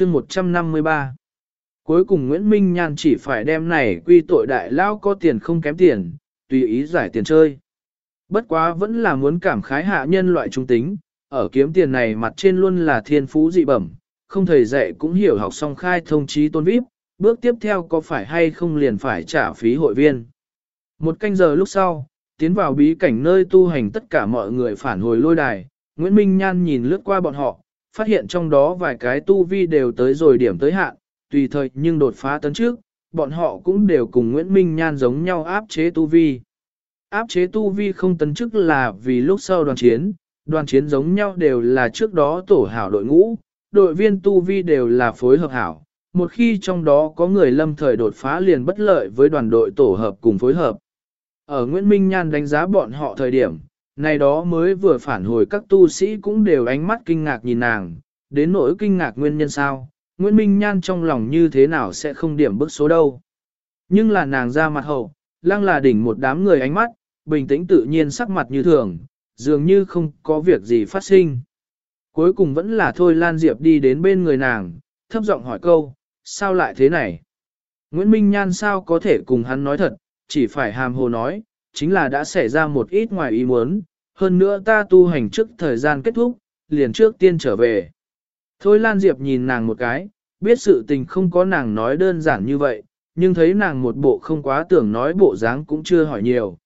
chương 153 Cuối cùng Nguyễn Minh Nhan chỉ phải đem này quy tội đại lao có tiền không kém tiền, tùy ý giải tiền chơi. Bất quá vẫn là muốn cảm khái hạ nhân loại trung tính, ở kiếm tiền này mặt trên luôn là thiên phú dị bẩm, không thầy dạy cũng hiểu học xong khai thông trí tôn vip, bước tiếp theo có phải hay không liền phải trả phí hội viên. Một canh giờ lúc sau, tiến vào bí cảnh nơi tu hành tất cả mọi người phản hồi lôi đài, Nguyễn Minh Nhan nhìn lướt qua bọn họ, phát hiện trong đó vài cái tu vi đều tới rồi điểm tới hạn, tùy thời nhưng đột phá tấn trước, bọn họ cũng đều cùng Nguyễn Minh Nhan giống nhau áp chế tu vi. Áp chế tu vi không tấn chức là vì lúc sau đoàn chiến, đoàn chiến giống nhau đều là trước đó tổ hảo đội ngũ, đội viên tu vi đều là phối hợp hảo. Một khi trong đó có người lâm thời đột phá liền bất lợi với đoàn đội tổ hợp cùng phối hợp. Ở Nguyễn Minh Nhan đánh giá bọn họ thời điểm, này đó mới vừa phản hồi các tu sĩ cũng đều ánh mắt kinh ngạc nhìn nàng, đến nỗi kinh ngạc nguyên nhân sao, Nguyễn Minh Nhan trong lòng như thế nào sẽ không điểm bức số đâu. Nhưng là nàng ra mặt hậu, lăng là đỉnh một đám người ánh mắt, bình tĩnh tự nhiên sắc mặt như thường, dường như không có việc gì phát sinh. Cuối cùng vẫn là thôi Lan Diệp đi đến bên người nàng, thấp giọng hỏi câu, sao lại thế này? Nguyễn Minh Nhan sao có thể cùng hắn nói thật, chỉ phải hàm hồ nói, chính là đã xảy ra một ít ngoài ý muốn, hơn nữa ta tu hành trước thời gian kết thúc, liền trước tiên trở về. Thôi Lan Diệp nhìn nàng một cái, biết sự tình không có nàng nói đơn giản như vậy, nhưng thấy nàng một bộ không quá tưởng nói bộ dáng cũng chưa hỏi nhiều.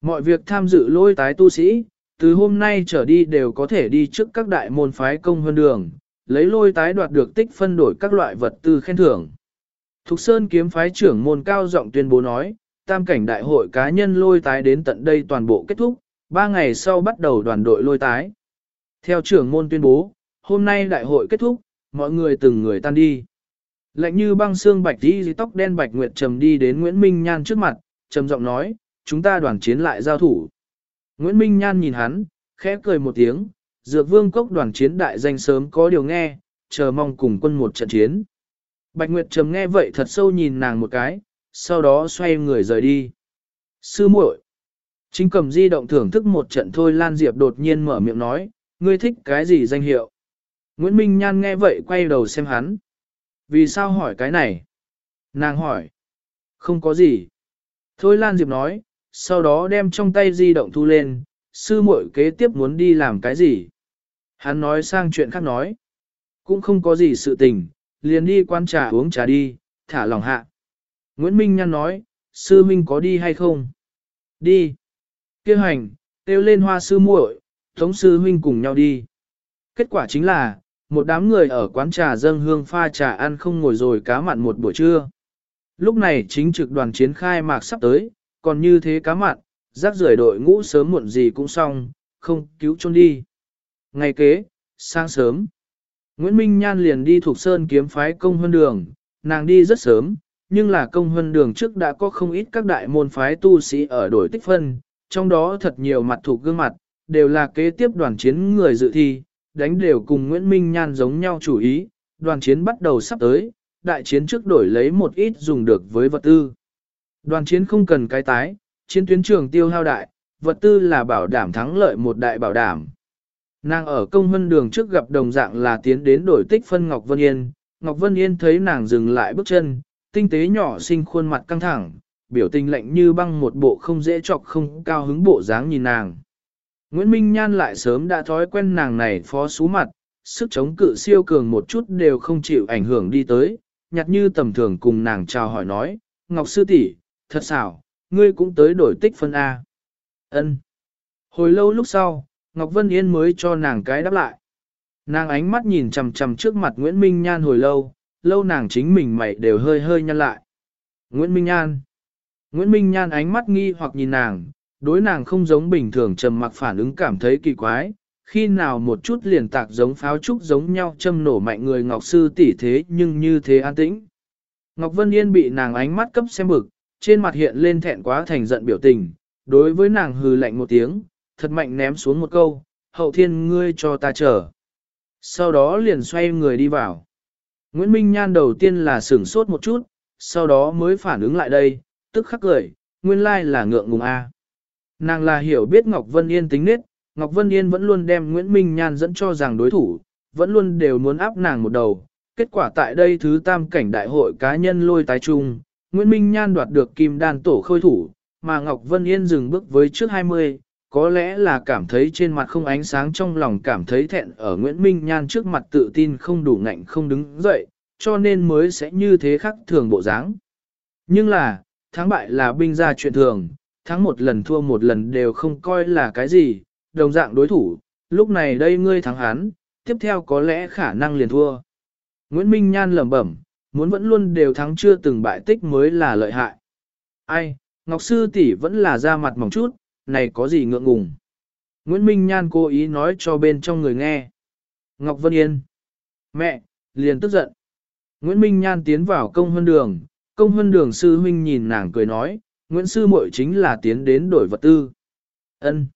Mọi việc tham dự lôi tái tu sĩ, từ hôm nay trở đi đều có thể đi trước các đại môn phái công hơn đường, lấy lôi tái đoạt được tích phân đổi các loại vật tư khen thưởng. Thục Sơn kiếm phái trưởng môn cao giọng tuyên bố nói, tam cảnh đại hội cá nhân lôi tái đến tận đây toàn bộ kết thúc, ba ngày sau bắt đầu đoàn đội lôi tái. Theo trưởng môn tuyên bố, hôm nay đại hội kết thúc, mọi người từng người tan đi. Lạnh như băng xương bạch đi tóc đen bạch nguyệt trầm đi đến Nguyễn Minh Nhan trước mặt, trầm giọng nói, chúng ta đoàn chiến lại giao thủ. Nguyễn Minh Nhan nhìn hắn, khẽ cười một tiếng, dược vương cốc đoàn chiến đại danh sớm có điều nghe, chờ mong cùng quân một trận chiến. Bạch Nguyệt Trầm nghe vậy thật sâu nhìn nàng một cái, sau đó xoay người rời đi. Sư muội, Chính cầm di động thưởng thức một trận thôi Lan Diệp đột nhiên mở miệng nói, ngươi thích cái gì danh hiệu? Nguyễn Minh Nhan nghe vậy quay đầu xem hắn. Vì sao hỏi cái này? Nàng hỏi. Không có gì. Thôi Lan Diệp nói, sau đó đem trong tay di động thu lên, sư muội kế tiếp muốn đi làm cái gì? Hắn nói sang chuyện khác nói. Cũng không có gì sự tình, liền đi quan trà uống trà đi, thả lòng hạ. Nguyễn Minh Nhan nói, sư minh có đi hay không? Đi. Kêu hành, kêu lên hoa sư muội, thống sư huynh cùng nhau đi. Kết quả chính là, một đám người ở quán trà dâng hương pha trà ăn không ngồi rồi cá mặn một buổi trưa. Lúc này chính trực đoàn chiến khai mạc sắp tới, còn như thế cá mặn, rác rưởi đội ngũ sớm muộn gì cũng xong, không cứu chôn đi. Ngày kế, sáng sớm, Nguyễn Minh Nhan liền đi thuộc sơn kiếm phái công hơn đường, nàng đi rất sớm, nhưng là công hơn đường trước đã có không ít các đại môn phái tu sĩ ở đổi tích phân, trong đó thật nhiều mặt thuộc gương mặt, đều là kế tiếp đoàn chiến người dự thi, đánh đều cùng Nguyễn Minh Nhan giống nhau chủ ý, đoàn chiến bắt đầu sắp tới, đại chiến trước đổi lấy một ít dùng được với vật tư. Đoàn chiến không cần cái tái, chiến tuyến trường tiêu hao đại, vật tư là bảo đảm thắng lợi một đại bảo đảm. Nàng ở công hân đường trước gặp đồng dạng là tiến đến đổi tích phân Ngọc Vân Yên, Ngọc Vân Yên thấy nàng dừng lại bước chân, tinh tế nhỏ xinh khuôn mặt căng thẳng, biểu tình lạnh như băng một bộ không dễ chọc không cao hứng bộ dáng nhìn nàng. Nguyễn Minh Nhan lại sớm đã thói quen nàng này phó xú mặt, sức chống cự siêu cường một chút đều không chịu ảnh hưởng đi tới, nhặt như tầm thường cùng nàng chào hỏi nói, Ngọc Sư tỷ, thật xảo, ngươi cũng tới đổi tích phân A. Ân. Hồi lâu lúc sau, Ngọc Vân Yên mới cho nàng cái đáp lại. Nàng ánh mắt nhìn chằm chằm trước mặt Nguyễn Minh Nhan hồi lâu, lâu nàng chính mình mày đều hơi hơi nhăn lại. Nguyễn Minh Nhan. Nguyễn Minh Nhan ánh mắt nghi hoặc nhìn nàng, đối nàng không giống bình thường trầm mặc phản ứng cảm thấy kỳ quái, khi nào một chút liền tạc giống pháo trúc giống nhau châm nổ mạnh người Ngọc Sư tỷ thế nhưng như thế an tĩnh. Ngọc Vân Yên bị nàng ánh mắt cấp xem bực, trên mặt hiện lên thẹn quá thành giận biểu tình, đối với nàng hừ lạnh một tiếng, thật mạnh ném xuống một câu, hậu thiên ngươi cho ta chờ. Sau đó liền xoay người đi vào. Nguyễn Minh Nhan đầu tiên là sửng sốt một chút, sau đó mới phản ứng lại đây, tức khắc cười, nguyên lai là ngượng ngùng A. Nàng là hiểu biết Ngọc Vân Yên tính nết, Ngọc Vân Yên vẫn luôn đem Nguyễn Minh Nhan dẫn cho rằng đối thủ, vẫn luôn đều muốn áp nàng một đầu, kết quả tại đây thứ tam cảnh đại hội cá nhân lôi tái trung, Nguyễn Minh Nhan đoạt được kim đan tổ khôi thủ, mà Ngọc Vân Yên dừng bước với trước 20, có lẽ là cảm thấy trên mặt không ánh sáng trong lòng cảm thấy thẹn ở Nguyễn Minh Nhan trước mặt tự tin không đủ ngạnh không đứng dậy, cho nên mới sẽ như thế khắc thường bộ dáng. Nhưng là, thắng bại là binh gia chuyện thường, thắng một lần thua một lần đều không coi là cái gì, đồng dạng đối thủ, lúc này đây ngươi thắng hắn, tiếp theo có lẽ khả năng liền thua. Nguyễn Minh Nhan lẩm bẩm, muốn vẫn luôn đều thắng chưa từng bại tích mới là lợi hại. Ai, Ngọc Sư tỷ vẫn là ra mặt mỏng chút, này có gì ngượng ngùng. Nguyễn Minh Nhan cố ý nói cho bên trong người nghe. Ngọc Vân Yên. Mẹ, liền tức giận. Nguyễn Minh Nhan tiến vào công hơn đường, công huân đường sư huynh nhìn nàng cười nói, Nguyễn Sư muội chính là tiến đến đổi vật tư. ân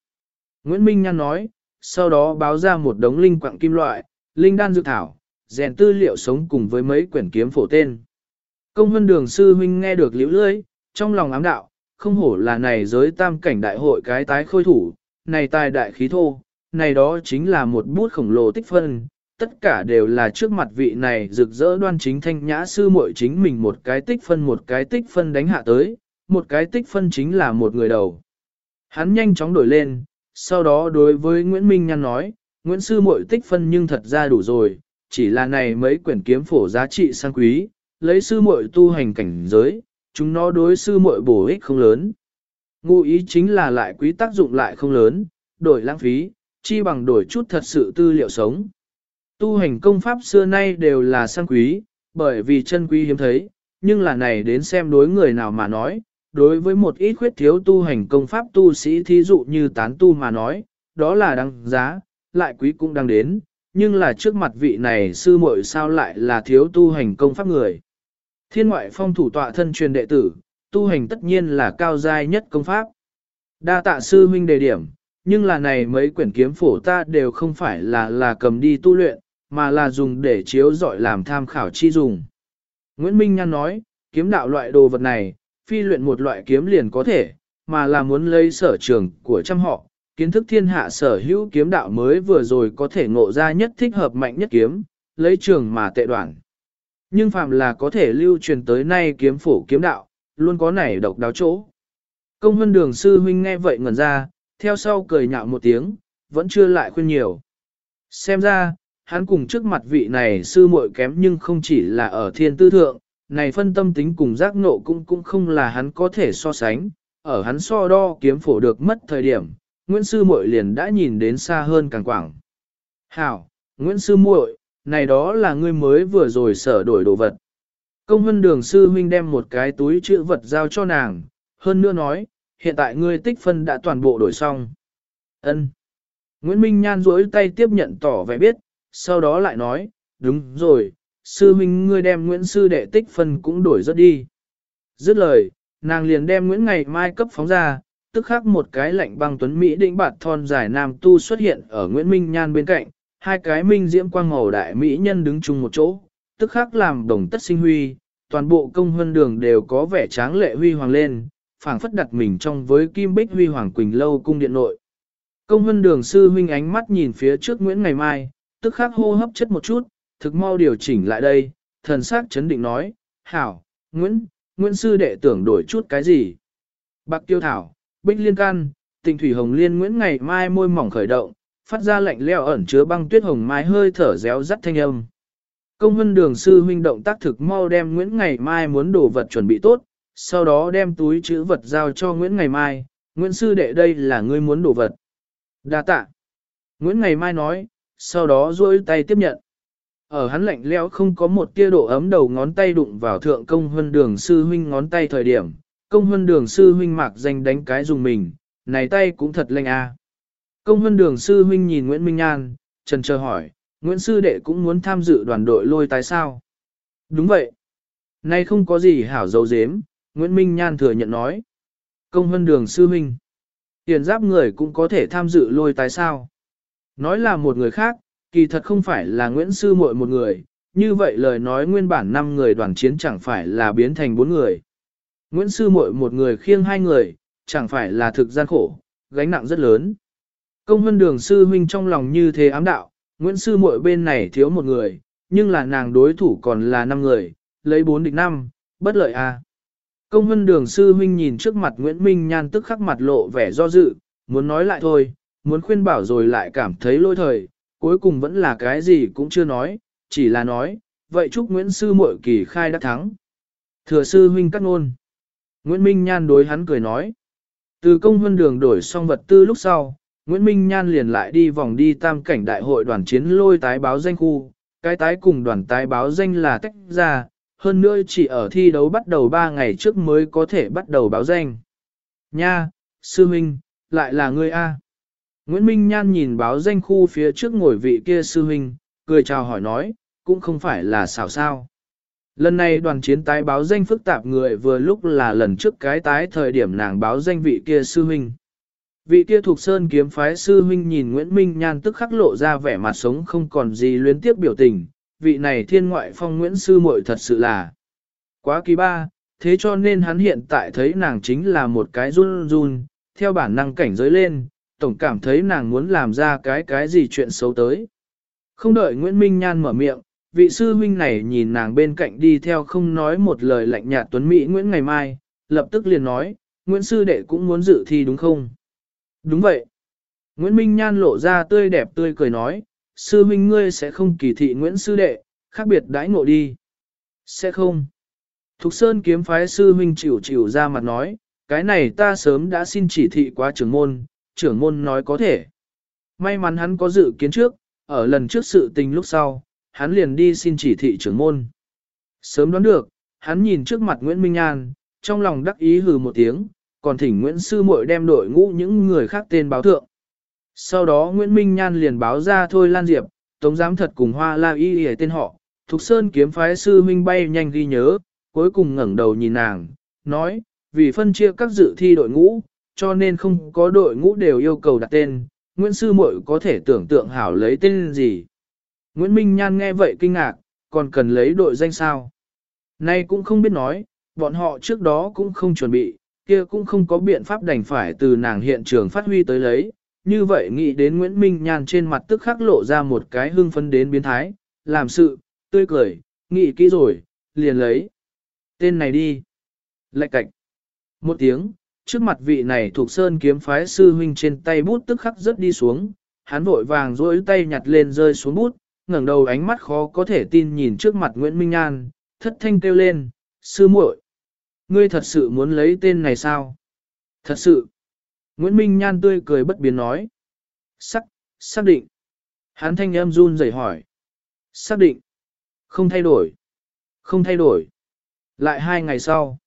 Nguyễn Minh Nhan nói, sau đó báo ra một đống linh quạng kim loại, linh đan dược thảo, rèn tư liệu sống cùng với mấy quyển kiếm phổ tên. Công huân đường sư huynh nghe được liễu lưới, trong lòng ám đạo, không hổ là này giới tam cảnh đại hội cái tái khôi thủ, này tài đại khí thô, này đó chính là một bút khổng lồ tích phân, tất cả đều là trước mặt vị này rực rỡ đoan chính thanh nhã sư muội chính mình một cái tích phân một cái tích phân đánh hạ tới, một cái tích phân chính là một người đầu. Hắn nhanh chóng đổi lên, sau đó đối với Nguyễn Minh Nhan nói, Nguyễn sư muội tích phân nhưng thật ra đủ rồi, chỉ là này mấy quyển kiếm phổ giá trị sang quý, lấy sư muội tu hành cảnh giới, chúng nó đối sư muội bổ ích không lớn. Ngụ ý chính là lại quý tác dụng lại không lớn, đổi lãng phí, chi bằng đổi chút thật sự tư liệu sống. Tu hành công pháp xưa nay đều là sang quý, bởi vì chân quý hiếm thấy, nhưng là này đến xem đối người nào mà nói, đối với một ít khuyết thiếu tu hành công pháp tu sĩ thí dụ như tán tu mà nói, đó là đăng giá, lại quý cũng đang đến, nhưng là trước mặt vị này sư muội sao lại là thiếu tu hành công pháp người. Thiên ngoại phong thủ tọa thân truyền đệ tử, tu hành tất nhiên là cao giai nhất công pháp. Đa tạ sư huynh đề điểm, nhưng là này mấy quyển kiếm phổ ta đều không phải là là cầm đi tu luyện, mà là dùng để chiếu dọi làm tham khảo chi dùng. Nguyễn Minh Nhan nói, kiếm đạo loại đồ vật này, phi luyện một loại kiếm liền có thể, mà là muốn lấy sở trường của trăm họ, kiến thức thiên hạ sở hữu kiếm đạo mới vừa rồi có thể ngộ ra nhất thích hợp mạnh nhất kiếm, lấy trường mà tệ đoạn. Nhưng phạm là có thể lưu truyền tới nay kiếm phổ kiếm đạo, luôn có nảy độc đáo chỗ. Công hân đường sư huynh nghe vậy ngẩn ra, theo sau cười nhạo một tiếng, vẫn chưa lại khuyên nhiều. Xem ra, hắn cùng trước mặt vị này sư muội kém nhưng không chỉ là ở thiên tư thượng, này phân tâm tính cùng giác nộ cũng cũng không là hắn có thể so sánh, ở hắn so đo kiếm phổ được mất thời điểm, Nguyễn sư muội liền đã nhìn đến xa hơn càng quảng. Hảo, Nguyễn sư muội, này đó là ngươi mới vừa rồi sở đổi đồ vật. Công hân đường sư huynh đem một cái túi chữ vật giao cho nàng, hơn nữa nói, hiện tại ngươi tích phân đã toàn bộ đổi xong. Ân. Nguyễn Minh Nhan duỗi tay tiếp nhận tỏ vẻ biết, sau đó lại nói, đúng rồi, sư huynh ngươi đem Nguyễn sư đệ tích phân cũng đổi rất đi. Dứt lời, nàng liền đem Nguyễn ngày mai cấp phóng ra, tức khắc một cái lạnh băng tuấn Mỹ đĩnh bạt thon dài nam tu xuất hiện ở Nguyễn Minh Nhan bên cạnh, hai cái minh diễm quang màu đại Mỹ nhân đứng chung một chỗ, tức khắc làm đồng tất sinh huy, toàn bộ công huân đường đều có vẻ tráng lệ huy hoàng lên, phảng phất đặt mình trong với kim bích huy hoàng quỳnh lâu cung điện nội. Công huân đường sư huynh ánh mắt nhìn phía trước Nguyễn Ngày Mai, tức khắc hô hấp chất một chút, thực mau điều chỉnh lại đây, thần sắc chấn định nói, hảo, Nguyễn, Nguyễn sư đệ tưởng đổi chút cái gì? Bạc tiêu thảo, bích liên can, tình thủy hồng liên Nguyễn Ngày Mai môi mỏng khởi động, phát ra lạnh leo ẩn chứa băng tuyết hồng mai hơi thở réo rắt thanh âm. Công hân đường sư huynh động tác thực mau đem Nguyễn Ngày Mai muốn đổ vật chuẩn bị tốt, sau đó đem túi chữ vật giao cho Nguyễn Ngày Mai, Nguyễn sư đệ đây là ngươi muốn đổ vật. Đa tạ. Nguyễn Ngày Mai nói, sau đó duỗi tay tiếp nhận. Ở hắn lạnh lẽo không có một tia độ ấm đầu ngón tay đụng vào thượng công huân đường sư huynh ngón tay thời điểm, công huân đường sư huynh mạc danh đánh cái dùng mình, này tay cũng thật lạnh a. Công huân đường sư huynh nhìn Nguyễn Minh An, trần chờ hỏi, Nguyễn sư đệ cũng muốn tham dự đoàn đội lôi tái sao? Đúng vậy. Nay không có gì hảo dấu dếm, Nguyễn Minh Nhan thừa nhận nói. Công huân đường sư huynh. Tiền giáp người cũng có thể tham dự lôi tái sao? Nói là một người khác, kỳ thật không phải là Nguyễn sư muội một người, như vậy lời nói nguyên bản 5 người đoàn chiến chẳng phải là biến thành 4 người. Nguyễn sư muội một người khiêng hai người, chẳng phải là thực gian khổ, gánh nặng rất lớn. Công hân đường sư huynh trong lòng như thế ám đạo, Nguyễn sư muội bên này thiếu một người, nhưng là nàng đối thủ còn là 5 người, lấy 4 địch 5, bất lợi a. Công hân đường sư huynh nhìn trước mặt Nguyễn Minh Nhan tức khắc mặt lộ vẻ do dự, muốn nói lại thôi, muốn khuyên bảo rồi lại cảm thấy lôi thời, cuối cùng vẫn là cái gì cũng chưa nói, chỉ là nói, vậy chúc Nguyễn Sư muội kỳ khai đã thắng. Thừa sư huynh cắt ngôn. Nguyễn Minh Nhan đối hắn cười nói. Từ công huân đường đổi xong vật tư lúc sau, Nguyễn Minh Nhan liền lại đi vòng đi tam cảnh đại hội đoàn chiến lôi tái báo danh khu, cái tái cùng đoàn tái báo danh là tách ra, hơn nữa chỉ ở thi đấu bắt đầu 3 ngày trước mới có thể bắt đầu báo danh. Nha, sư huynh, lại là ngươi A. Nguyễn Minh Nhan nhìn báo danh khu phía trước ngồi vị kia sư huynh, cười chào hỏi nói, cũng không phải là xảo sao. Lần này đoàn chiến tái báo danh phức tạp người vừa lúc là lần trước cái tái thời điểm nàng báo danh vị kia sư huynh. Vị kia thuộc sơn kiếm phái sư huynh nhìn Nguyễn Minh Nhan tức khắc lộ ra vẻ mặt sống không còn gì luyến tiếp biểu tình, vị này thiên ngoại phong Nguyễn sư muội thật sự là quá kỳ ba, thế cho nên hắn hiện tại thấy nàng chính là một cái run run, theo bản năng cảnh giới lên, tổng cảm thấy nàng muốn làm ra cái cái gì chuyện xấu tới. Không đợi Nguyễn Minh Nhan mở miệng, vị sư huynh này nhìn nàng bên cạnh đi theo không nói một lời lạnh nhạt tuấn Mỹ Nguyễn ngày mai, lập tức liền nói, Nguyễn sư đệ cũng muốn dự thi đúng không? Đúng vậy. Nguyễn Minh Nhan lộ ra tươi đẹp tươi cười nói, sư huynh ngươi sẽ không kỳ thị Nguyễn sư đệ, khác biệt đãi ngộ đi. Sẽ không. Thục Sơn kiếm phái sư huynh chịu chịu ra mặt nói, cái này ta sớm đã xin chỉ thị quá trưởng môn, trưởng môn nói có thể. May mắn hắn có dự kiến trước, ở lần trước sự tình lúc sau, hắn liền đi xin chỉ thị trưởng môn. Sớm đoán được, hắn nhìn trước mặt Nguyễn Minh An, trong lòng đắc ý hừ một tiếng, còn thỉnh Nguyễn Sư Muội đem đội ngũ những người khác tên báo thượng. Sau đó Nguyễn Minh Nhan liền báo ra thôi Lan Diệp, Tống Giám Thật cùng Hoa La Y Y tên họ, Thục Sơn kiếm phái sư huynh bay nhanh ghi nhớ, cuối cùng ngẩng đầu nhìn nàng, nói, vì phân chia các dự thi đội ngũ, cho nên không có đội ngũ đều yêu cầu đặt tên, Nguyễn Sư Mội có thể tưởng tượng hảo lấy tên gì. Nguyễn Minh Nhan nghe vậy kinh ngạc, còn cần lấy đội danh sao. Nay cũng không biết nói, bọn họ trước đó cũng không chuẩn bị, kia cũng không có biện pháp đành phải từ nàng hiện trường phát huy tới lấy. Như vậy nghĩ đến Nguyễn Minh Nhan trên mặt tức khắc lộ ra một cái hưng phấn đến biến thái, làm sự, tươi cười, nghĩ kỹ rồi, liền lấy. Tên này đi. Lạch cạch. Một tiếng, trước mặt vị này thuộc sơn kiếm phái sư huynh trên tay bút tức khắc rớt đi xuống, hắn vội vàng duỗi tay nhặt lên rơi xuống bút, ngẩng đầu ánh mắt khó có thể tin nhìn trước mặt Nguyễn Minh an thất thanh kêu lên, sư muội, ngươi thật sự muốn lấy tên này sao? Thật sự. Nguyễn Minh Nhan tươi cười bất biến nói. Sắc, xác định. Hắn thanh âm run rẩy hỏi. Xác định. Không thay đổi. Không thay đổi. Lại hai ngày sau.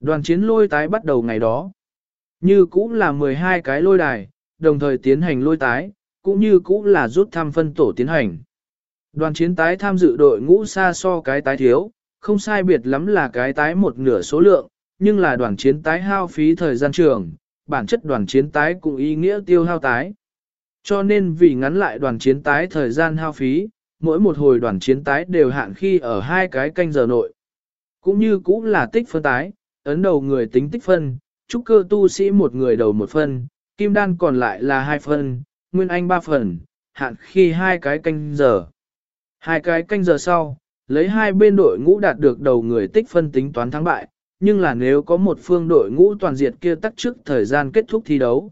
Đoàn chiến lôi tái bắt đầu ngày đó. Như cũ là 12 cái lôi đài, đồng thời tiến hành lôi tái, cũng như cũ là rút thăm phân tổ tiến hành. Đoàn chiến tái tham dự đội ngũ xa so cái tái thiếu, không sai biệt lắm là cái tái một nửa số lượng, nhưng là đoàn chiến tái hao phí thời gian trường, bản chất đoàn chiến tái cũng ý nghĩa tiêu hao tái. Cho nên vì ngắn lại đoàn chiến tái thời gian hao phí, mỗi một hồi đoàn chiến tái đều hạn khi ở hai cái canh giờ nội. Cũng như cũng là tích phân tái, ấn đầu người tính tích phân, trúc cơ tu sĩ một người đầu một phân, kim đan còn lại là hai phân, nguyên anh ba phần, hạn khi hai cái canh giờ. Hai cái canh giờ sau, lấy hai bên đội ngũ đạt được đầu người tích phân tính toán thắng bại, nhưng là nếu có một phương đội ngũ toàn diệt kia tắt trước thời gian kết thúc thi đấu.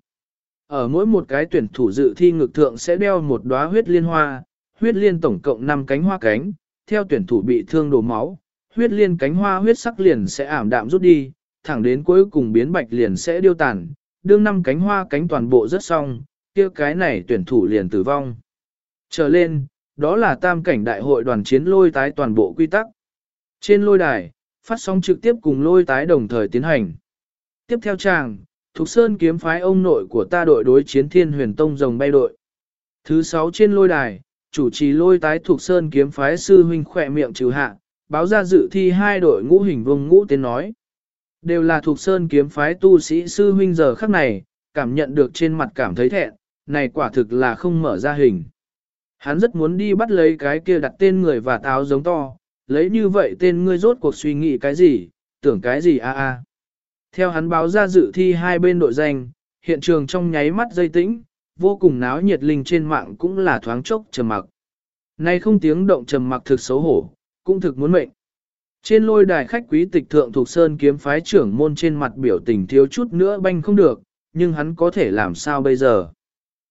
Ở mỗi một cái tuyển thủ dự thi ngực thượng sẽ đeo một đóa huyết liên hoa, huyết liên tổng cộng 5 cánh hoa cánh, theo tuyển thủ bị thương đổ máu, huyết liên cánh hoa huyết sắc liền sẽ ảm đạm rút đi, thẳng đến cuối cùng biến bạch liền sẽ điêu tàn, đương năm cánh hoa cánh toàn bộ rất xong, kia cái này tuyển thủ liền tử vong. Trở lên, đó là tam cảnh đại hội đoàn chiến lôi tái toàn bộ quy tắc. Trên lôi đài, phát sóng trực tiếp cùng lôi tái đồng thời tiến hành. Tiếp theo chàng, Thục Sơn kiếm phái ông nội của ta đội đối chiến thiên huyền tông rồng bay đội. Thứ sáu trên lôi đài, chủ trì lôi tái Thục Sơn kiếm phái sư huynh khỏe miệng trừ hạ, báo ra dự thi hai đội ngũ hình vương ngũ tên nói. Đều là thuộc Sơn kiếm phái tu sĩ sư huynh giờ khắc này, cảm nhận được trên mặt cảm thấy thẹn, này quả thực là không mở ra hình. Hắn rất muốn đi bắt lấy cái kia đặt tên người và táo giống to, lấy như vậy tên ngươi rốt cuộc suy nghĩ cái gì, tưởng cái gì a a. Theo hắn báo ra dự thi hai bên đội danh, hiện trường trong nháy mắt dây tĩnh, vô cùng náo nhiệt linh trên mạng cũng là thoáng chốc trầm mặc. nay không tiếng động trầm mặc thực xấu hổ, cũng thực muốn mệnh. Trên lôi đài khách quý tịch thượng thuộc sơn kiếm phái trưởng môn trên mặt biểu tình thiếu chút nữa banh không được, nhưng hắn có thể làm sao bây giờ?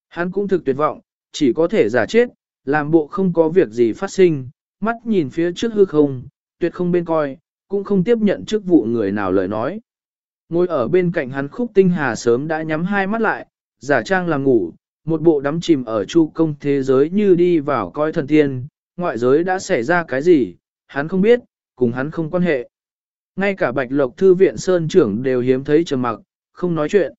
Hắn cũng thực tuyệt vọng, chỉ có thể giả chết, làm bộ không có việc gì phát sinh, mắt nhìn phía trước hư không, tuyệt không bên coi, cũng không tiếp nhận chức vụ người nào lời nói. Ngồi ở bên cạnh hắn khúc tinh hà sớm đã nhắm hai mắt lại, giả trang là ngủ, một bộ đắm chìm ở chu công thế giới như đi vào coi thần tiên, ngoại giới đã xảy ra cái gì, hắn không biết, cùng hắn không quan hệ. Ngay cả bạch lộc thư viện sơn trưởng đều hiếm thấy trầm mặc, không nói chuyện.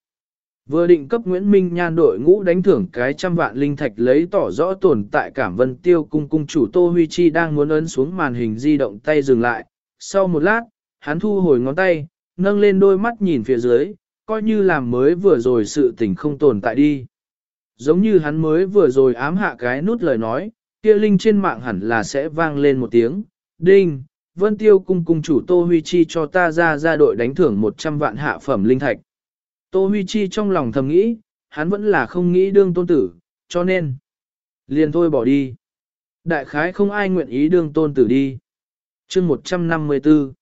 Vừa định cấp Nguyễn Minh Nhan đội ngũ đánh thưởng cái trăm vạn linh thạch lấy tỏ rõ tồn tại cảm vân tiêu cung cung chủ Tô Huy Chi đang muốn ấn xuống màn hình di động tay dừng lại. Sau một lát, hắn thu hồi ngón tay, nâng lên đôi mắt nhìn phía dưới, coi như làm mới vừa rồi sự tình không tồn tại đi. Giống như hắn mới vừa rồi ám hạ cái nút lời nói, kia linh trên mạng hẳn là sẽ vang lên một tiếng, đinh, vân tiêu cung cung chủ Tô Huy Chi cho ta ra ra đội đánh thưởng 100 vạn hạ phẩm linh thạch. Tô Huy Chi trong lòng thầm nghĩ, hắn vẫn là không nghĩ đương tôn tử, cho nên, liền thôi bỏ đi. Đại khái không ai nguyện ý đương tôn tử đi. chương 154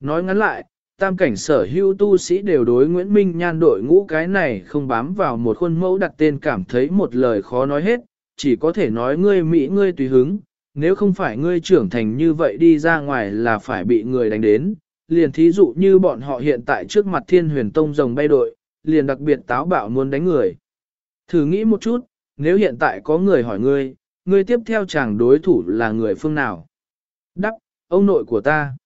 Nói ngắn lại, tam cảnh sở hữu tu sĩ đều đối Nguyễn Minh Nhan đội ngũ cái này không bám vào một khuôn mẫu đặt tên cảm thấy một lời khó nói hết, chỉ có thể nói ngươi Mỹ ngươi tùy hứng, nếu không phải ngươi trưởng thành như vậy đi ra ngoài là phải bị người đánh đến, liền thí dụ như bọn họ hiện tại trước mặt thiên huyền tông rồng bay đội, liền đặc biệt táo bạo muốn đánh người. Thử nghĩ một chút, nếu hiện tại có người hỏi ngươi, ngươi tiếp theo chàng đối thủ là người phương nào? Đắp, ông nội của ta.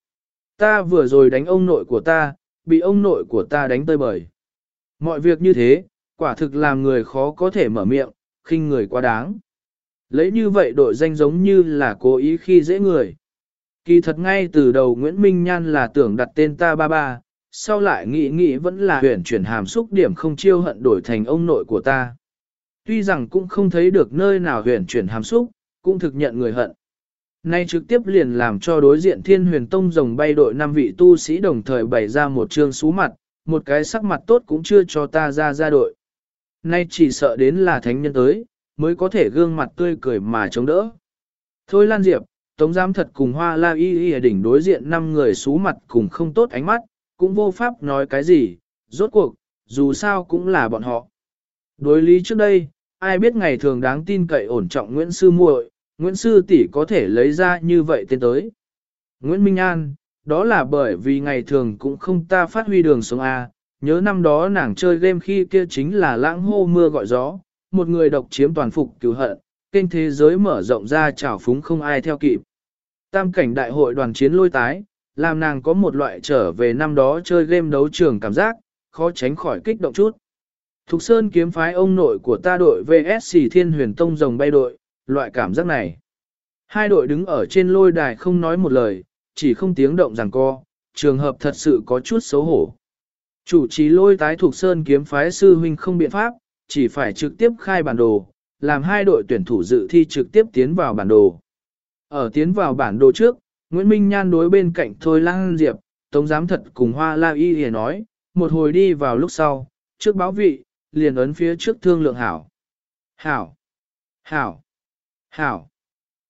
Ta vừa rồi đánh ông nội của ta, bị ông nội của ta đánh tơi bời. Mọi việc như thế, quả thực làm người khó có thể mở miệng, khinh người quá đáng. Lấy như vậy đội danh giống như là cố ý khi dễ người. Kỳ thật ngay từ đầu Nguyễn Minh Nhan là tưởng đặt tên ta ba ba, sau lại nghĩ nghĩ vẫn là huyền chuyển hàm xúc điểm không chiêu hận đổi thành ông nội của ta. Tuy rằng cũng không thấy được nơi nào huyền chuyển hàm xúc, cũng thực nhận người hận. Nay trực tiếp liền làm cho đối diện thiên huyền tông rồng bay đội năm vị tu sĩ đồng thời bày ra một trương xú mặt, một cái sắc mặt tốt cũng chưa cho ta ra ra đội. Nay chỉ sợ đến là thánh nhân tới, mới có thể gương mặt tươi cười mà chống đỡ. Thôi Lan Diệp, Tống Giám thật cùng Hoa La Y Y ở đỉnh đối diện năm người xú mặt cùng không tốt ánh mắt, cũng vô pháp nói cái gì, rốt cuộc, dù sao cũng là bọn họ. Đối lý trước đây, ai biết ngày thường đáng tin cậy ổn trọng Nguyễn Sư muội, Nguyễn Sư tỷ có thể lấy ra như vậy tên tới. Nguyễn Minh An, đó là bởi vì ngày thường cũng không ta phát huy đường sống A, nhớ năm đó nàng chơi game khi kia chính là lãng hô mưa gọi gió, một người độc chiếm toàn phục cứu hận, kênh thế giới mở rộng ra trào phúng không ai theo kịp. Tam cảnh đại hội đoàn chiến lôi tái, làm nàng có một loại trở về năm đó chơi game đấu trường cảm giác, khó tránh khỏi kích động chút. Thục Sơn kiếm phái ông nội của ta đội VSC Thiên Huyền Tông rồng bay đội, loại cảm giác này. Hai đội đứng ở trên lôi đài không nói một lời, chỉ không tiếng động rằng co, trường hợp thật sự có chút xấu hổ. Chủ trì lôi tái Thục Sơn kiếm phái sư huynh không biện pháp, chỉ phải trực tiếp khai bản đồ, làm hai đội tuyển thủ dự thi trực tiếp tiến vào bản đồ. Ở tiến vào bản đồ trước, Nguyễn Minh Nhan đối bên cạnh Thôi Lang Diệp, Tống Giám Thật cùng Hoa La Y hề nói, một hồi đi vào lúc sau, trước báo vị, liền ấn phía trước thương lượng hảo. Hảo! Hảo! Hảo!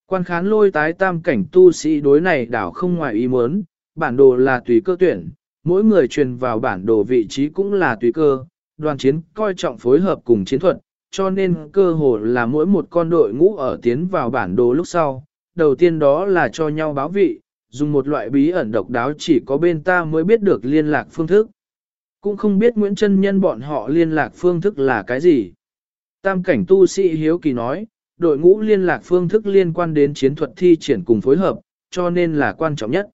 Quan khán lôi tái tam cảnh tu sĩ đối này đảo không ngoài ý muốn, bản đồ là tùy cơ tuyển, mỗi người truyền vào bản đồ vị trí cũng là tùy cơ, đoàn chiến coi trọng phối hợp cùng chiến thuật, cho nên cơ hồ là mỗi một con đội ngũ ở tiến vào bản đồ lúc sau, đầu tiên đó là cho nhau báo vị, dùng một loại bí ẩn độc đáo chỉ có bên ta mới biết được liên lạc phương thức. Cũng không biết Nguyễn Trân Nhân bọn họ liên lạc phương thức là cái gì. Tam cảnh tu sĩ Hiếu Kỳ nói, đội ngũ liên lạc phương thức liên quan đến chiến thuật thi triển cùng phối hợp, cho nên là quan trọng nhất.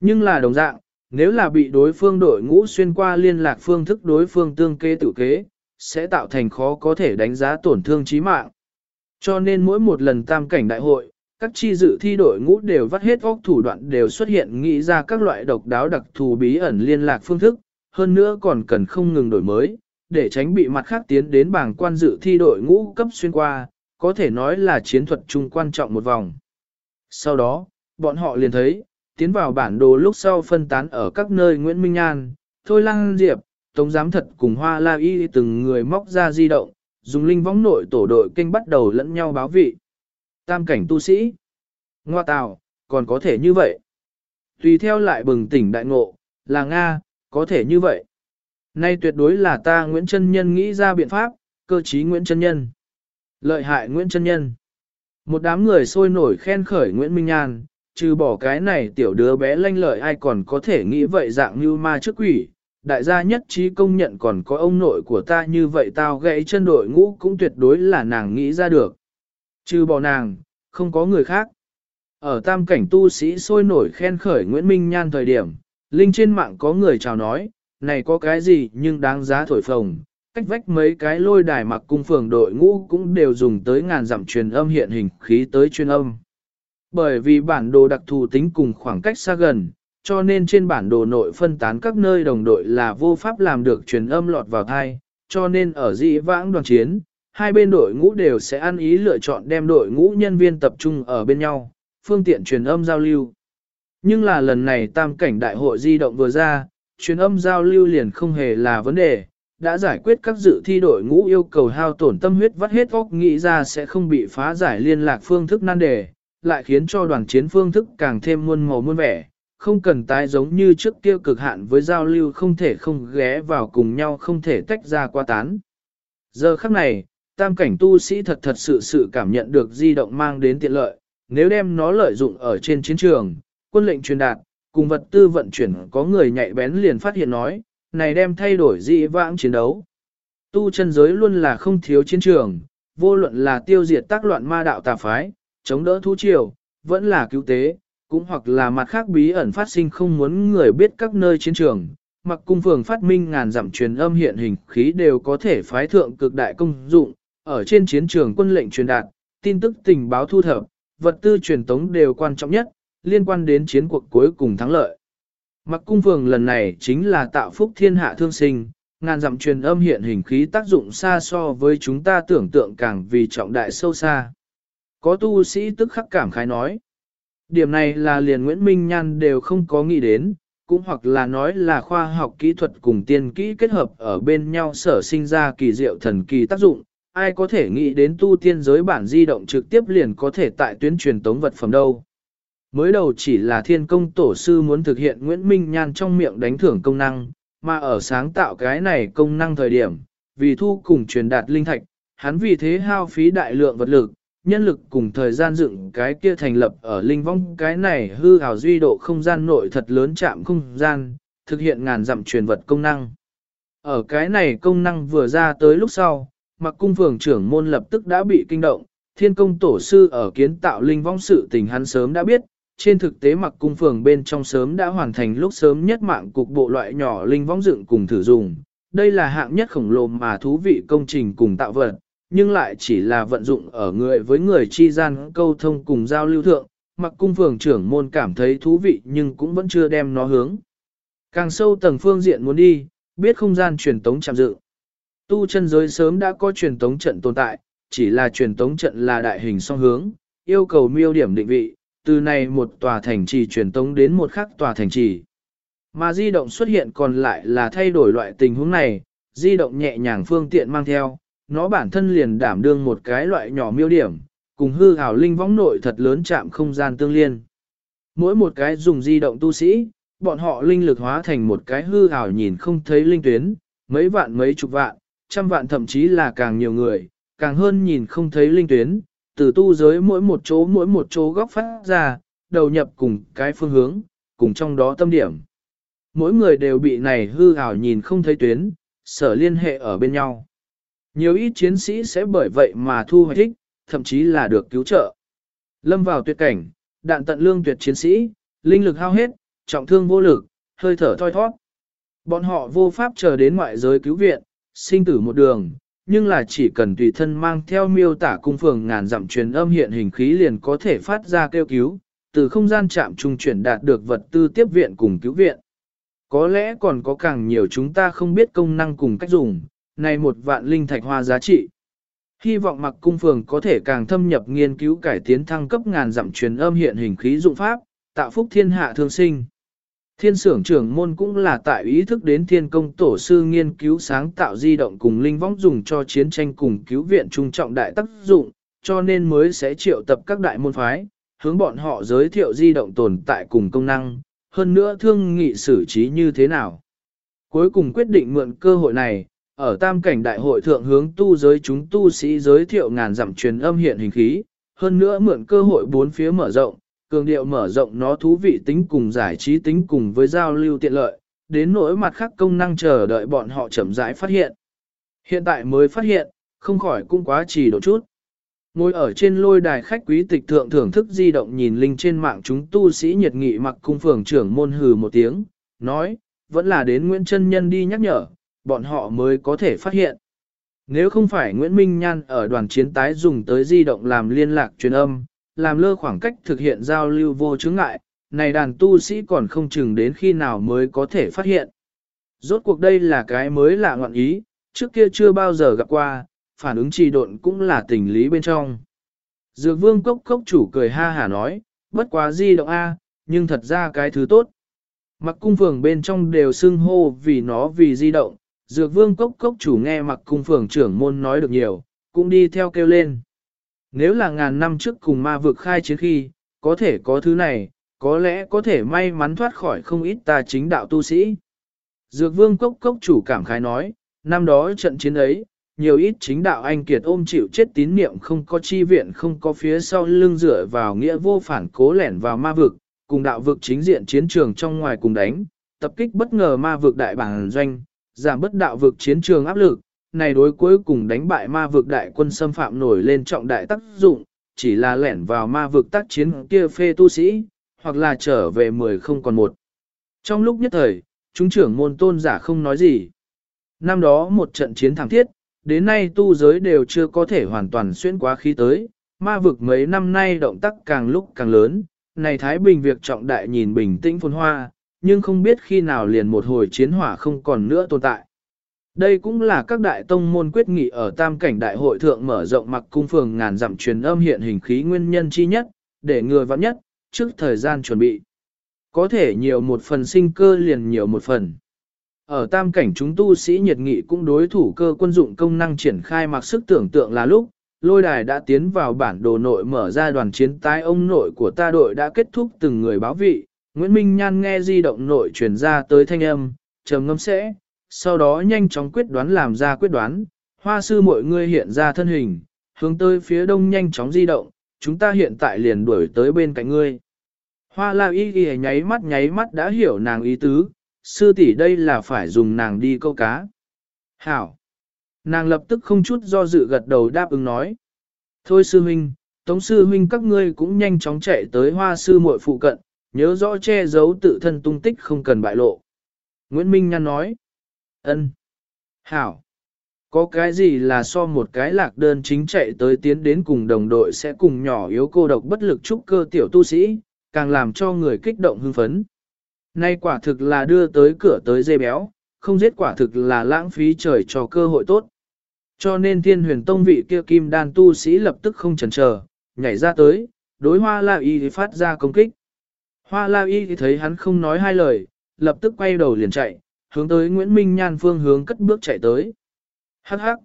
Nhưng là đồng dạng, nếu là bị đối phương đội ngũ xuyên qua liên lạc phương thức đối phương tương kế tự kế, sẽ tạo thành khó có thể đánh giá tổn thương chí mạng. Cho nên mỗi một lần tam cảnh đại hội, các chi dự thi đội ngũ đều vắt hết óc thủ đoạn đều xuất hiện nghĩ ra các loại độc đáo đặc thù bí ẩn liên lạc phương thức, hơn nữa còn cần không ngừng đổi mới, để tránh bị mặt khác tiến đến bảng quan dự thi đội ngũ cấp xuyên qua, có thể nói là chiến thuật chung quan trọng một vòng. Sau đó, bọn họ liền thấy, tiến vào bản đồ lúc sau phân tán ở các nơi Nguyễn Minh An, Thôi Lăng Diệp, Tống Giám Thật cùng Hoa La Y từng người móc ra di động, dùng linh võng nội tổ đội kênh bắt đầu lẫn nhau báo vị. Tam cảnh tu sĩ. Ngoa tào, còn có thể như vậy. Tùy theo lại bừng tỉnh đại ngộ, là Nga, có thể như vậy. Nay tuyệt đối là ta Nguyễn Trân Nhân nghĩ ra biện pháp, cơ trí Nguyễn Trân Nhân. Lợi hại Nguyễn Trân Nhân. Một đám người sôi nổi khen khởi Nguyễn Minh Nhan, trừ bỏ cái này tiểu đứa bé lanh lợi ai còn có thể nghĩ vậy dạng như ma trước quỷ. Đại gia nhất trí công nhận còn có ông nội của ta như vậy tao gãy chân đội ngũ cũng tuyệt đối là nàng nghĩ ra được. Trừ bỏ nàng, không có người khác. Ở tam cảnh tu sĩ sôi nổi khen khởi Nguyễn Minh Nhan thời điểm, Linh trên mạng có người chào nói, này có cái gì nhưng đáng giá thổi phồng, cách vách mấy cái lôi đài mặc cung phường đội ngũ cũng đều dùng tới ngàn dặm truyền âm hiện hình khí tới truyền âm. Bởi vì bản đồ đặc thù tính cùng khoảng cách xa gần, cho nên trên bản đồ nội phân tán các nơi đồng đội là vô pháp làm được truyền âm lọt vào thai, cho nên ở dĩ vãng đoàn chiến, hai bên đội ngũ đều sẽ ăn ý lựa chọn đem đội ngũ nhân viên tập trung ở bên nhau, phương tiện truyền âm giao lưu. Nhưng là lần này tam cảnh đại hội di động vừa ra, truyền âm giao lưu liền không hề là vấn đề, đã giải quyết các dự thi đội ngũ yêu cầu hao tổn tâm huyết vắt hết óc nghĩ ra sẽ không bị phá giải liên lạc phương thức nan đề, lại khiến cho đoàn chiến phương thức càng thêm muôn màu muôn vẻ, không cần tái giống như trước kia cực hạn với giao lưu không thể không ghé vào cùng nhau không thể tách ra qua tán. Giờ khắc này, tam cảnh tu sĩ thật thật sự sự cảm nhận được di động mang đến tiện lợi, nếu đem nó lợi dụng ở trên chiến trường, quân lệnh truyền đạt, cùng vật tư vận chuyển có người nhạy bén liền phát hiện nói, này đem thay đổi dị vãng chiến đấu. Tu chân giới luôn là không thiếu chiến trường, vô luận là tiêu diệt tác loạn ma đạo tà phái, chống đỡ thú triều, vẫn là cứu tế, cũng hoặc là mặt khác bí ẩn phát sinh không muốn người biết các nơi chiến trường. Mặc cung phường phát minh ngàn dặm truyền âm hiện hình khí đều có thể phái thượng cực đại công dụng, ở trên chiến trường quân lệnh truyền đạt, tin tức tình báo thu thập, vật tư truyền tống đều quan trọng nhất, liên quan đến chiến cuộc cuối cùng thắng lợi. Mặc cung phường lần này chính là tạo phúc thiên hạ thương sinh, ngàn dặm truyền âm hiện hình khí tác dụng xa so với chúng ta tưởng tượng càng vì trọng đại sâu xa. Có tu sĩ tức khắc cảm khái nói. Điểm này là liền Nguyễn Minh Nhan đều không có nghĩ đến, cũng hoặc là nói là khoa học kỹ thuật cùng tiên kỹ kết hợp ở bên nhau sở sinh ra kỳ diệu thần kỳ tác dụng, ai có thể nghĩ đến tu tiên giới bản di động trực tiếp liền có thể tại tuyến truyền tống vật phẩm đâu. Mới đầu chỉ là thiên công tổ sư muốn thực hiện Nguyễn Minh Nhan trong miệng đánh thưởng công năng, mà ở sáng tạo cái này công năng thời điểm, vì thu cùng truyền đạt linh thạch, hắn vì thế hao phí đại lượng vật lực, nhân lực cùng thời gian dựng cái kia thành lập ở linh vong cái này hư hào duy độ không gian nội thật lớn chạm không gian, thực hiện ngàn dặm truyền vật công năng. Ở cái này công năng vừa ra tới lúc sau, mặc cung phường trưởng môn lập tức đã bị kinh động, thiên công tổ sư ở kiến tạo linh vong sự tình hắn sớm đã biết, trên thực tế mặc cung phường bên trong sớm đã hoàn thành lúc sớm nhất mạng cục bộ loại nhỏ linh vong dựng cùng thử dùng. Đây là hạng nhất khổng lồ mà thú vị công trình cùng tạo vật, nhưng lại chỉ là vận dụng ở người với người chi gian câu thông cùng giao lưu thượng, mặc cung phường trưởng môn cảm thấy thú vị nhưng cũng vẫn chưa đem nó hướng. Càng sâu tầng phương diện muốn đi, biết không gian truyền tống chạm dự. Tu chân giới sớm đã có truyền tống trận tồn tại, chỉ là truyền tống trận là đại hình song hướng, yêu cầu miêu điểm định vị, từ này một tòa thành trì truyền tống đến một khác tòa thành trì. Mà di động xuất hiện còn lại là thay đổi loại tình huống này, di động nhẹ nhàng phương tiện mang theo, nó bản thân liền đảm đương một cái loại nhỏ miêu điểm, cùng hư hào linh võng nội thật lớn chạm không gian tương liên. Mỗi một cái dùng di động tu sĩ, bọn họ linh lực hóa thành một cái hư hào nhìn không thấy linh tuyến, mấy vạn mấy chục vạn, trăm vạn thậm chí là càng nhiều người, càng hơn nhìn không thấy linh tuyến, từ tu giới mỗi một chỗ mỗi một chỗ góc phát ra, đầu nhập cùng cái phương hướng, cùng trong đó tâm điểm. Mỗi người đều bị này hư hào nhìn không thấy tuyến, sở liên hệ ở bên nhau. Nhiều ít chiến sĩ sẽ bởi vậy mà thu hoạch thích, thậm chí là được cứu trợ. Lâm vào tuyệt cảnh, đạn tận lương tuyệt chiến sĩ, linh lực hao hết, trọng thương vô lực, hơi thở thoi thoát. Bọn họ vô pháp chờ đến ngoại giới cứu viện, sinh tử một đường, nhưng là chỉ cần tùy thân mang theo miêu tả cung phường ngàn dặm truyền âm hiện hình khí liền có thể phát ra kêu cứu, từ không gian chạm trung chuyển đạt được vật tư tiếp viện cùng cứu viện. Có lẽ còn có càng nhiều chúng ta không biết công năng cùng cách dùng, này một vạn linh thạch hoa giá trị. Hy vọng mặc cung phường có thể càng thâm nhập nghiên cứu cải tiến thăng cấp ngàn dặm truyền âm hiện hình khí dụng pháp, tạo phúc thiên hạ thương sinh. Thiên sưởng trưởng môn cũng là tại ý thức đến thiên công tổ sư nghiên cứu sáng tạo di động cùng linh võng dùng cho chiến tranh cùng cứu viện trung trọng đại tác dụng, cho nên mới sẽ triệu tập các đại môn phái, hướng bọn họ giới thiệu di động tồn tại cùng công năng, hơn nữa thương nghị xử trí như thế nào. Cuối cùng quyết định mượn cơ hội này, ở tam cảnh đại hội thượng hướng tu giới chúng tu sĩ giới thiệu ngàn dặm truyền âm hiện hình khí, hơn nữa mượn cơ hội bốn phía mở rộng, cường điệu mở rộng nó thú vị tính cùng giải trí tính cùng với giao lưu tiện lợi, đến nỗi mặt khác công năng chờ đợi bọn họ chậm rãi phát hiện. Hiện tại mới phát hiện, không khỏi cũng quá trì độ chút. Ngồi ở trên lôi đài khách quý tịch thượng thưởng thức di động nhìn linh trên mạng chúng tu sĩ nhiệt nghị mặc cung phường trưởng môn hừ một tiếng, nói, vẫn là đến Nguyễn chân Nhân đi nhắc nhở, bọn họ mới có thể phát hiện. Nếu không phải Nguyễn Minh Nhan ở đoàn chiến tái dùng tới di động làm liên lạc truyền âm, làm lơ khoảng cách thực hiện giao lưu vô chứng ngại, này đàn tu sĩ còn không chừng đến khi nào mới có thể phát hiện. Rốt cuộc đây là cái mới lạ ngọn ý, trước kia chưa bao giờ gặp qua, phản ứng trì độn cũng là tình lý bên trong. Dược vương cốc cốc chủ cười ha hả nói, bất quá di động A, nhưng thật ra cái thứ tốt. Mặc cung phường bên trong đều xưng hô vì nó vì di động, dược vương cốc cốc chủ nghe mặc cung phường trưởng môn nói được nhiều, cũng đi theo kêu lên. Nếu là ngàn năm trước cùng ma vực khai chiến khi, có thể có thứ này, có lẽ có thể may mắn thoát khỏi không ít ta chính đạo tu sĩ. Dược vương cốc cốc chủ cảm khái nói, năm đó trận chiến ấy, nhiều ít chính đạo anh kiệt ôm chịu chết tín niệm không có chi viện không có phía sau lưng dựa vào nghĩa vô phản cố lẻn vào ma vực, cùng đạo vực chính diện chiến trường trong ngoài cùng đánh, tập kích bất ngờ ma vực đại bản doanh, giảm bất đạo vực chiến trường áp lực, này đối cuối cùng đánh bại ma vực đại quân xâm phạm nổi lên trọng đại tác dụng, chỉ là lẻn vào ma vực tác chiến kia phê tu sĩ, hoặc là trở về mười không còn một. Trong lúc nhất thời, chúng trưởng môn tôn giả không nói gì. Năm đó một trận chiến thẳng thiết, đến nay tu giới đều chưa có thể hoàn toàn xuyên quá khí tới, ma vực mấy năm nay động tác càng lúc càng lớn, này Thái Bình việc trọng đại nhìn bình tĩnh phồn hoa, nhưng không biết khi nào liền một hồi chiến hỏa không còn nữa tồn tại. Đây cũng là các đại tông môn quyết nghị ở tam cảnh đại hội thượng mở rộng mặc cung phường ngàn dặm truyền âm hiện hình khí nguyên nhân chi nhất, để người vắng nhất, trước thời gian chuẩn bị. Có thể nhiều một phần sinh cơ liền nhiều một phần. Ở tam cảnh chúng tu sĩ nhiệt nghị cũng đối thủ cơ quân dụng công năng triển khai mặc sức tưởng tượng là lúc, lôi đài đã tiến vào bản đồ nội mở ra đoàn chiến tái ông nội của ta đội đã kết thúc từng người báo vị, Nguyễn Minh Nhan nghe di động nội truyền ra tới thanh âm, trầm ngâm sẽ, sau đó nhanh chóng quyết đoán làm ra quyết đoán, hoa sư mọi người hiện ra thân hình, hướng tới phía đông nhanh chóng di động, chúng ta hiện tại liền đuổi tới bên cạnh ngươi. Hoa la y ghi nháy mắt nháy mắt đã hiểu nàng ý tứ, sư tỷ đây là phải dùng nàng đi câu cá. Hảo! Nàng lập tức không chút do dự gật đầu đáp ứng nói. Thôi sư huynh, tống sư huynh các ngươi cũng nhanh chóng chạy tới hoa sư muội phụ cận, nhớ rõ che giấu tự thân tung tích không cần bại lộ. Nguyễn Minh Nhan nói. ân, Hảo! Có cái gì là so một cái lạc đơn chính chạy tới tiến đến cùng đồng đội sẽ cùng nhỏ yếu cô độc bất lực trúc cơ tiểu tu sĩ, càng làm cho người kích động hưng phấn. Nay quả thực là đưa tới cửa tới dây béo, không giết quả thực là lãng phí trời cho cơ hội tốt. Cho nên thiên huyền tông vị kia kim đan tu sĩ lập tức không chần chờ, nhảy ra tới, đối hoa la y phát ra công kích. Hoa la y thì thấy hắn không nói hai lời, lập tức quay đầu liền chạy, hướng tới Nguyễn Minh Nhan phương hướng cất bước chạy tới. Hắc hắc.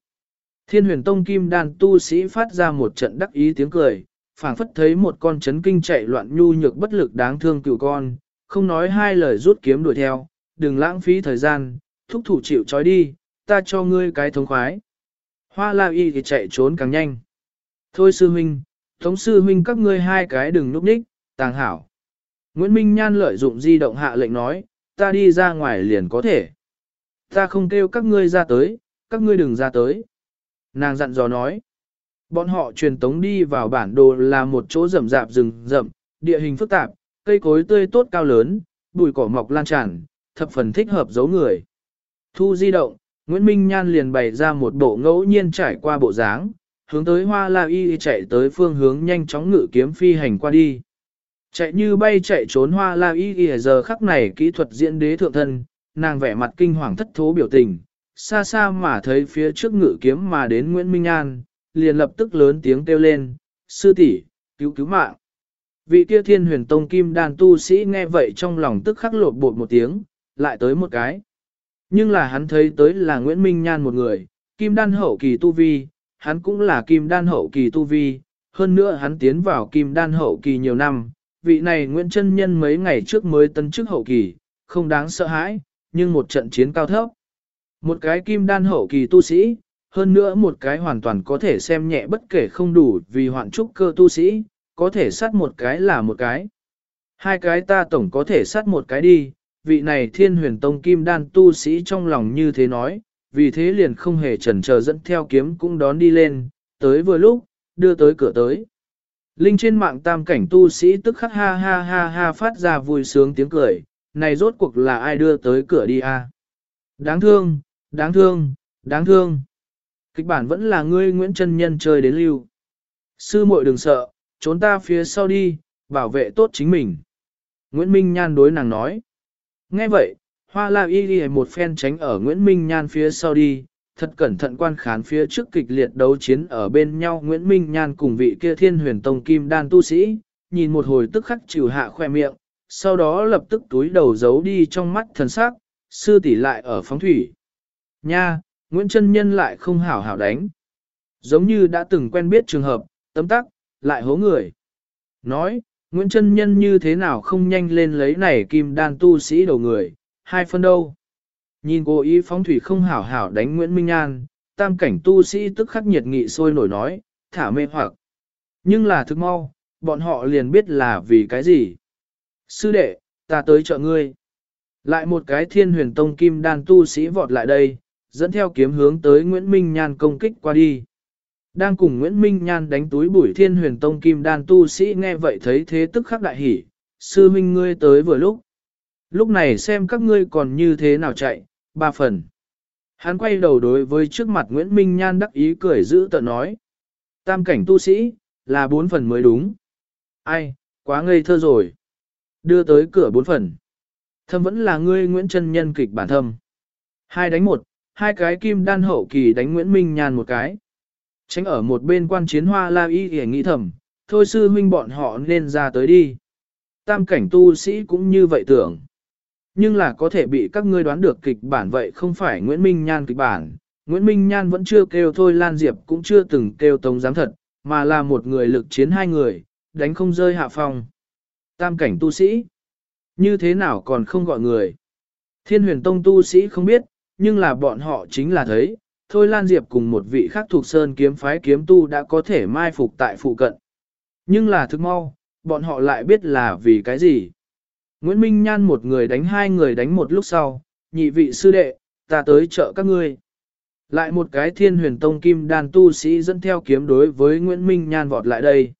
Thiên huyền tông kim đàn tu sĩ phát ra một trận đắc ý tiếng cười, phảng phất thấy một con chấn kinh chạy loạn nhu nhược bất lực đáng thương cựu con, không nói hai lời rút kiếm đuổi theo, đừng lãng phí thời gian, thúc thủ chịu trói đi, ta cho ngươi cái thống khoái. Hoa la y thì chạy trốn càng nhanh. Thôi sư huynh, thống sư huynh các ngươi hai cái đừng núp ních, tàng hảo. Nguyễn Minh Nhan lợi dụng di động hạ lệnh nói, ta đi ra ngoài liền có thể. Ta không kêu các ngươi ra tới, các ngươi đừng ra tới. Nàng dặn dò nói. Bọn họ truyền tống đi vào bản đồ là một chỗ rậm rạp rừng rậm, địa hình phức tạp, cây cối tươi tốt cao lớn, bụi cỏ mọc lan tràn, thập phần thích hợp giấu người. Thu di động, Nguyễn Minh Nhan liền bày ra một bộ ngẫu nhiên trải qua bộ dáng, hướng tới hoa la y chạy tới phương hướng nhanh chóng ngự kiếm phi hành qua đi. Chạy như bay chạy trốn hoa la y y giờ khắc này kỹ thuật diễn đế thượng thân, nàng vẻ mặt kinh hoàng thất thố biểu tình, xa xa mà thấy phía trước ngự kiếm mà đến Nguyễn Minh An, liền lập tức lớn tiếng kêu lên, sư tỷ cứu cứu mạng. Vị kia thiên huyền tông kim đàn tu sĩ nghe vậy trong lòng tức khắc lột bột một tiếng, lại tới một cái. Nhưng là hắn thấy tới là Nguyễn Minh Nhan một người, kim đan hậu kỳ tu vi, hắn cũng là kim đan hậu kỳ tu vi, hơn nữa hắn tiến vào kim đan hậu kỳ nhiều năm, vị này Nguyễn Trân Nhân mấy ngày trước mới tân chức hậu kỳ, không đáng sợ hãi, nhưng một trận chiến cao thấp. Một cái kim đan hậu kỳ tu sĩ, hơn nữa một cái hoàn toàn có thể xem nhẹ bất kể không đủ vì hoạn trúc cơ tu sĩ, có thể sát một cái là một cái. Hai cái ta tổng có thể sát một cái đi, vị này thiên huyền tông kim đan tu sĩ trong lòng như thế nói, vì thế liền không hề chần chờ dẫn theo kiếm cũng đón đi lên, tới vừa lúc, đưa tới cửa tới. Linh trên mạng tam cảnh tu sĩ tức khắc ha ha ha ha phát ra vui sướng tiếng cười, này rốt cuộc là ai đưa tới cửa đi a? Đáng thương, đáng thương, đáng thương. Kịch bản vẫn là ngươi Nguyễn Trân Nhân chơi đến lưu. Sư muội đừng sợ, trốn ta phía sau đi, bảo vệ tốt chính mình. Nguyễn Minh Nhan đối nàng nói. Nghe vậy, Hoa La Y đi một phen tránh ở Nguyễn Minh Nhan phía sau đi, thật cẩn thận quan khán phía trước kịch liệt đấu chiến ở bên nhau Nguyễn Minh Nhan cùng vị kia thiên huyền tông kim đan tu sĩ, nhìn một hồi tức khắc chịu hạ khoe miệng, sau đó lập tức túi đầu giấu đi trong mắt thần sắc, sư tỷ lại ở phóng thủy. Nha, Nguyễn Trân Nhân lại không hảo hảo đánh. Giống như đã từng quen biết trường hợp, tấm tắc, lại hố người. Nói, Nguyễn Trân Nhân như thế nào không nhanh lên lấy này kim đan tu sĩ đầu người, hai phân đâu. Nhìn cô ý phóng thủy không hảo hảo đánh Nguyễn Minh An, tam cảnh tu sĩ tức khắc nhiệt nghị sôi nổi nói, thả mê hoặc. Nhưng là thức mau, bọn họ liền biết là vì cái gì. Sư đệ, ta tới chợ ngươi. Lại một cái thiên huyền tông kim đan tu sĩ vọt lại đây, dẫn theo kiếm hướng tới Nguyễn Minh Nhan công kích qua đi. Đang cùng Nguyễn Minh Nhan đánh túi bụi thiên huyền tông kim đan tu sĩ nghe vậy thấy thế tức khắc đại hỉ, sư minh ngươi tới vừa lúc. Lúc này xem các ngươi còn như thế nào chạy, ba phần. Hắn quay đầu đối với trước mặt Nguyễn Minh Nhan đắc ý cười giữ tợn nói. Tam cảnh tu sĩ, là bốn phần mới đúng. Ai, quá ngây thơ rồi. Đưa tới cửa bốn phần. Thâm vẫn là ngươi Nguyễn Trân Nhân kịch bản thâm. Hai đánh một, hai cái kim đan hậu kỳ đánh Nguyễn Minh Nhan một cái. Tránh ở một bên quan chiến hoa la y hề nghĩ thầm, thôi sư huynh bọn họ nên ra tới đi. Tam cảnh tu sĩ cũng như vậy tưởng. Nhưng là có thể bị các ngươi đoán được kịch bản vậy không phải Nguyễn Minh Nhan kịch bản. Nguyễn Minh Nhan vẫn chưa kêu thôi Lan Diệp cũng chưa từng kêu tống giám thật, mà là một người lực chiến hai người, đánh không rơi hạ phong. Tam cảnh tu sĩ. Như thế nào còn không gọi người? Thiên huyền tông tu sĩ không biết, nhưng là bọn họ chính là thấy, Thôi Lan Diệp cùng một vị khác thuộc sơn kiếm phái kiếm tu đã có thể mai phục tại phụ cận. Nhưng là thức mau, bọn họ lại biết là vì cái gì. Nguyễn Minh Nhan một người đánh hai người đánh một lúc sau, nhị vị sư đệ, ta tới chợ các ngươi. Lại một cái thiên huyền tông kim đàn tu sĩ dẫn theo kiếm đối với Nguyễn Minh Nhan vọt lại đây.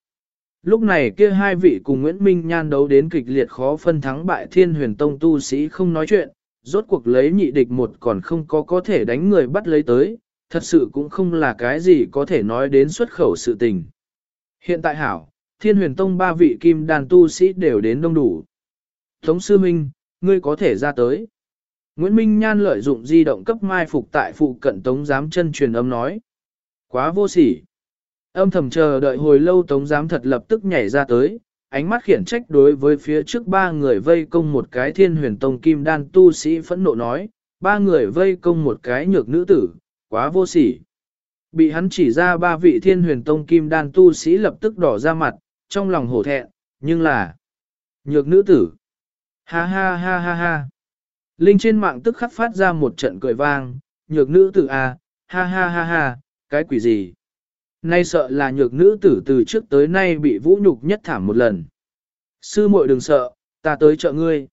Lúc này kia hai vị cùng Nguyễn Minh Nhan đấu đến kịch liệt khó phân thắng bại thiên huyền tông tu sĩ không nói chuyện, rốt cuộc lấy nhị địch một còn không có có thể đánh người bắt lấy tới, thật sự cũng không là cái gì có thể nói đến xuất khẩu sự tình. Hiện tại hảo, thiên huyền tông ba vị kim đàn tu sĩ đều đến đông đủ. Tống sư minh, ngươi có thể ra tới. Nguyễn Minh Nhan lợi dụng di động cấp mai phục tại phụ cận tống giám chân truyền âm nói. Quá vô sỉ. Âm thầm chờ đợi hồi lâu tống giám thật lập tức nhảy ra tới, ánh mắt khiển trách đối với phía trước ba người vây công một cái thiên huyền tông kim đan tu sĩ phẫn nộ nói, ba người vây công một cái nhược nữ tử, quá vô sỉ. Bị hắn chỉ ra ba vị thiên huyền tông kim đan tu sĩ lập tức đỏ ra mặt, trong lòng hổ thẹn, nhưng là nhược nữ tử. Ha ha ha ha ha. Linh trên mạng tức khắc phát ra một trận cười vang, nhược nữ tử à, ha ha ha ha, cái quỷ gì. Nay sợ là nhược nữ tử từ trước tới nay bị vũ nhục nhất thảm một lần. Sư muội đừng sợ, ta tới chợ ngươi.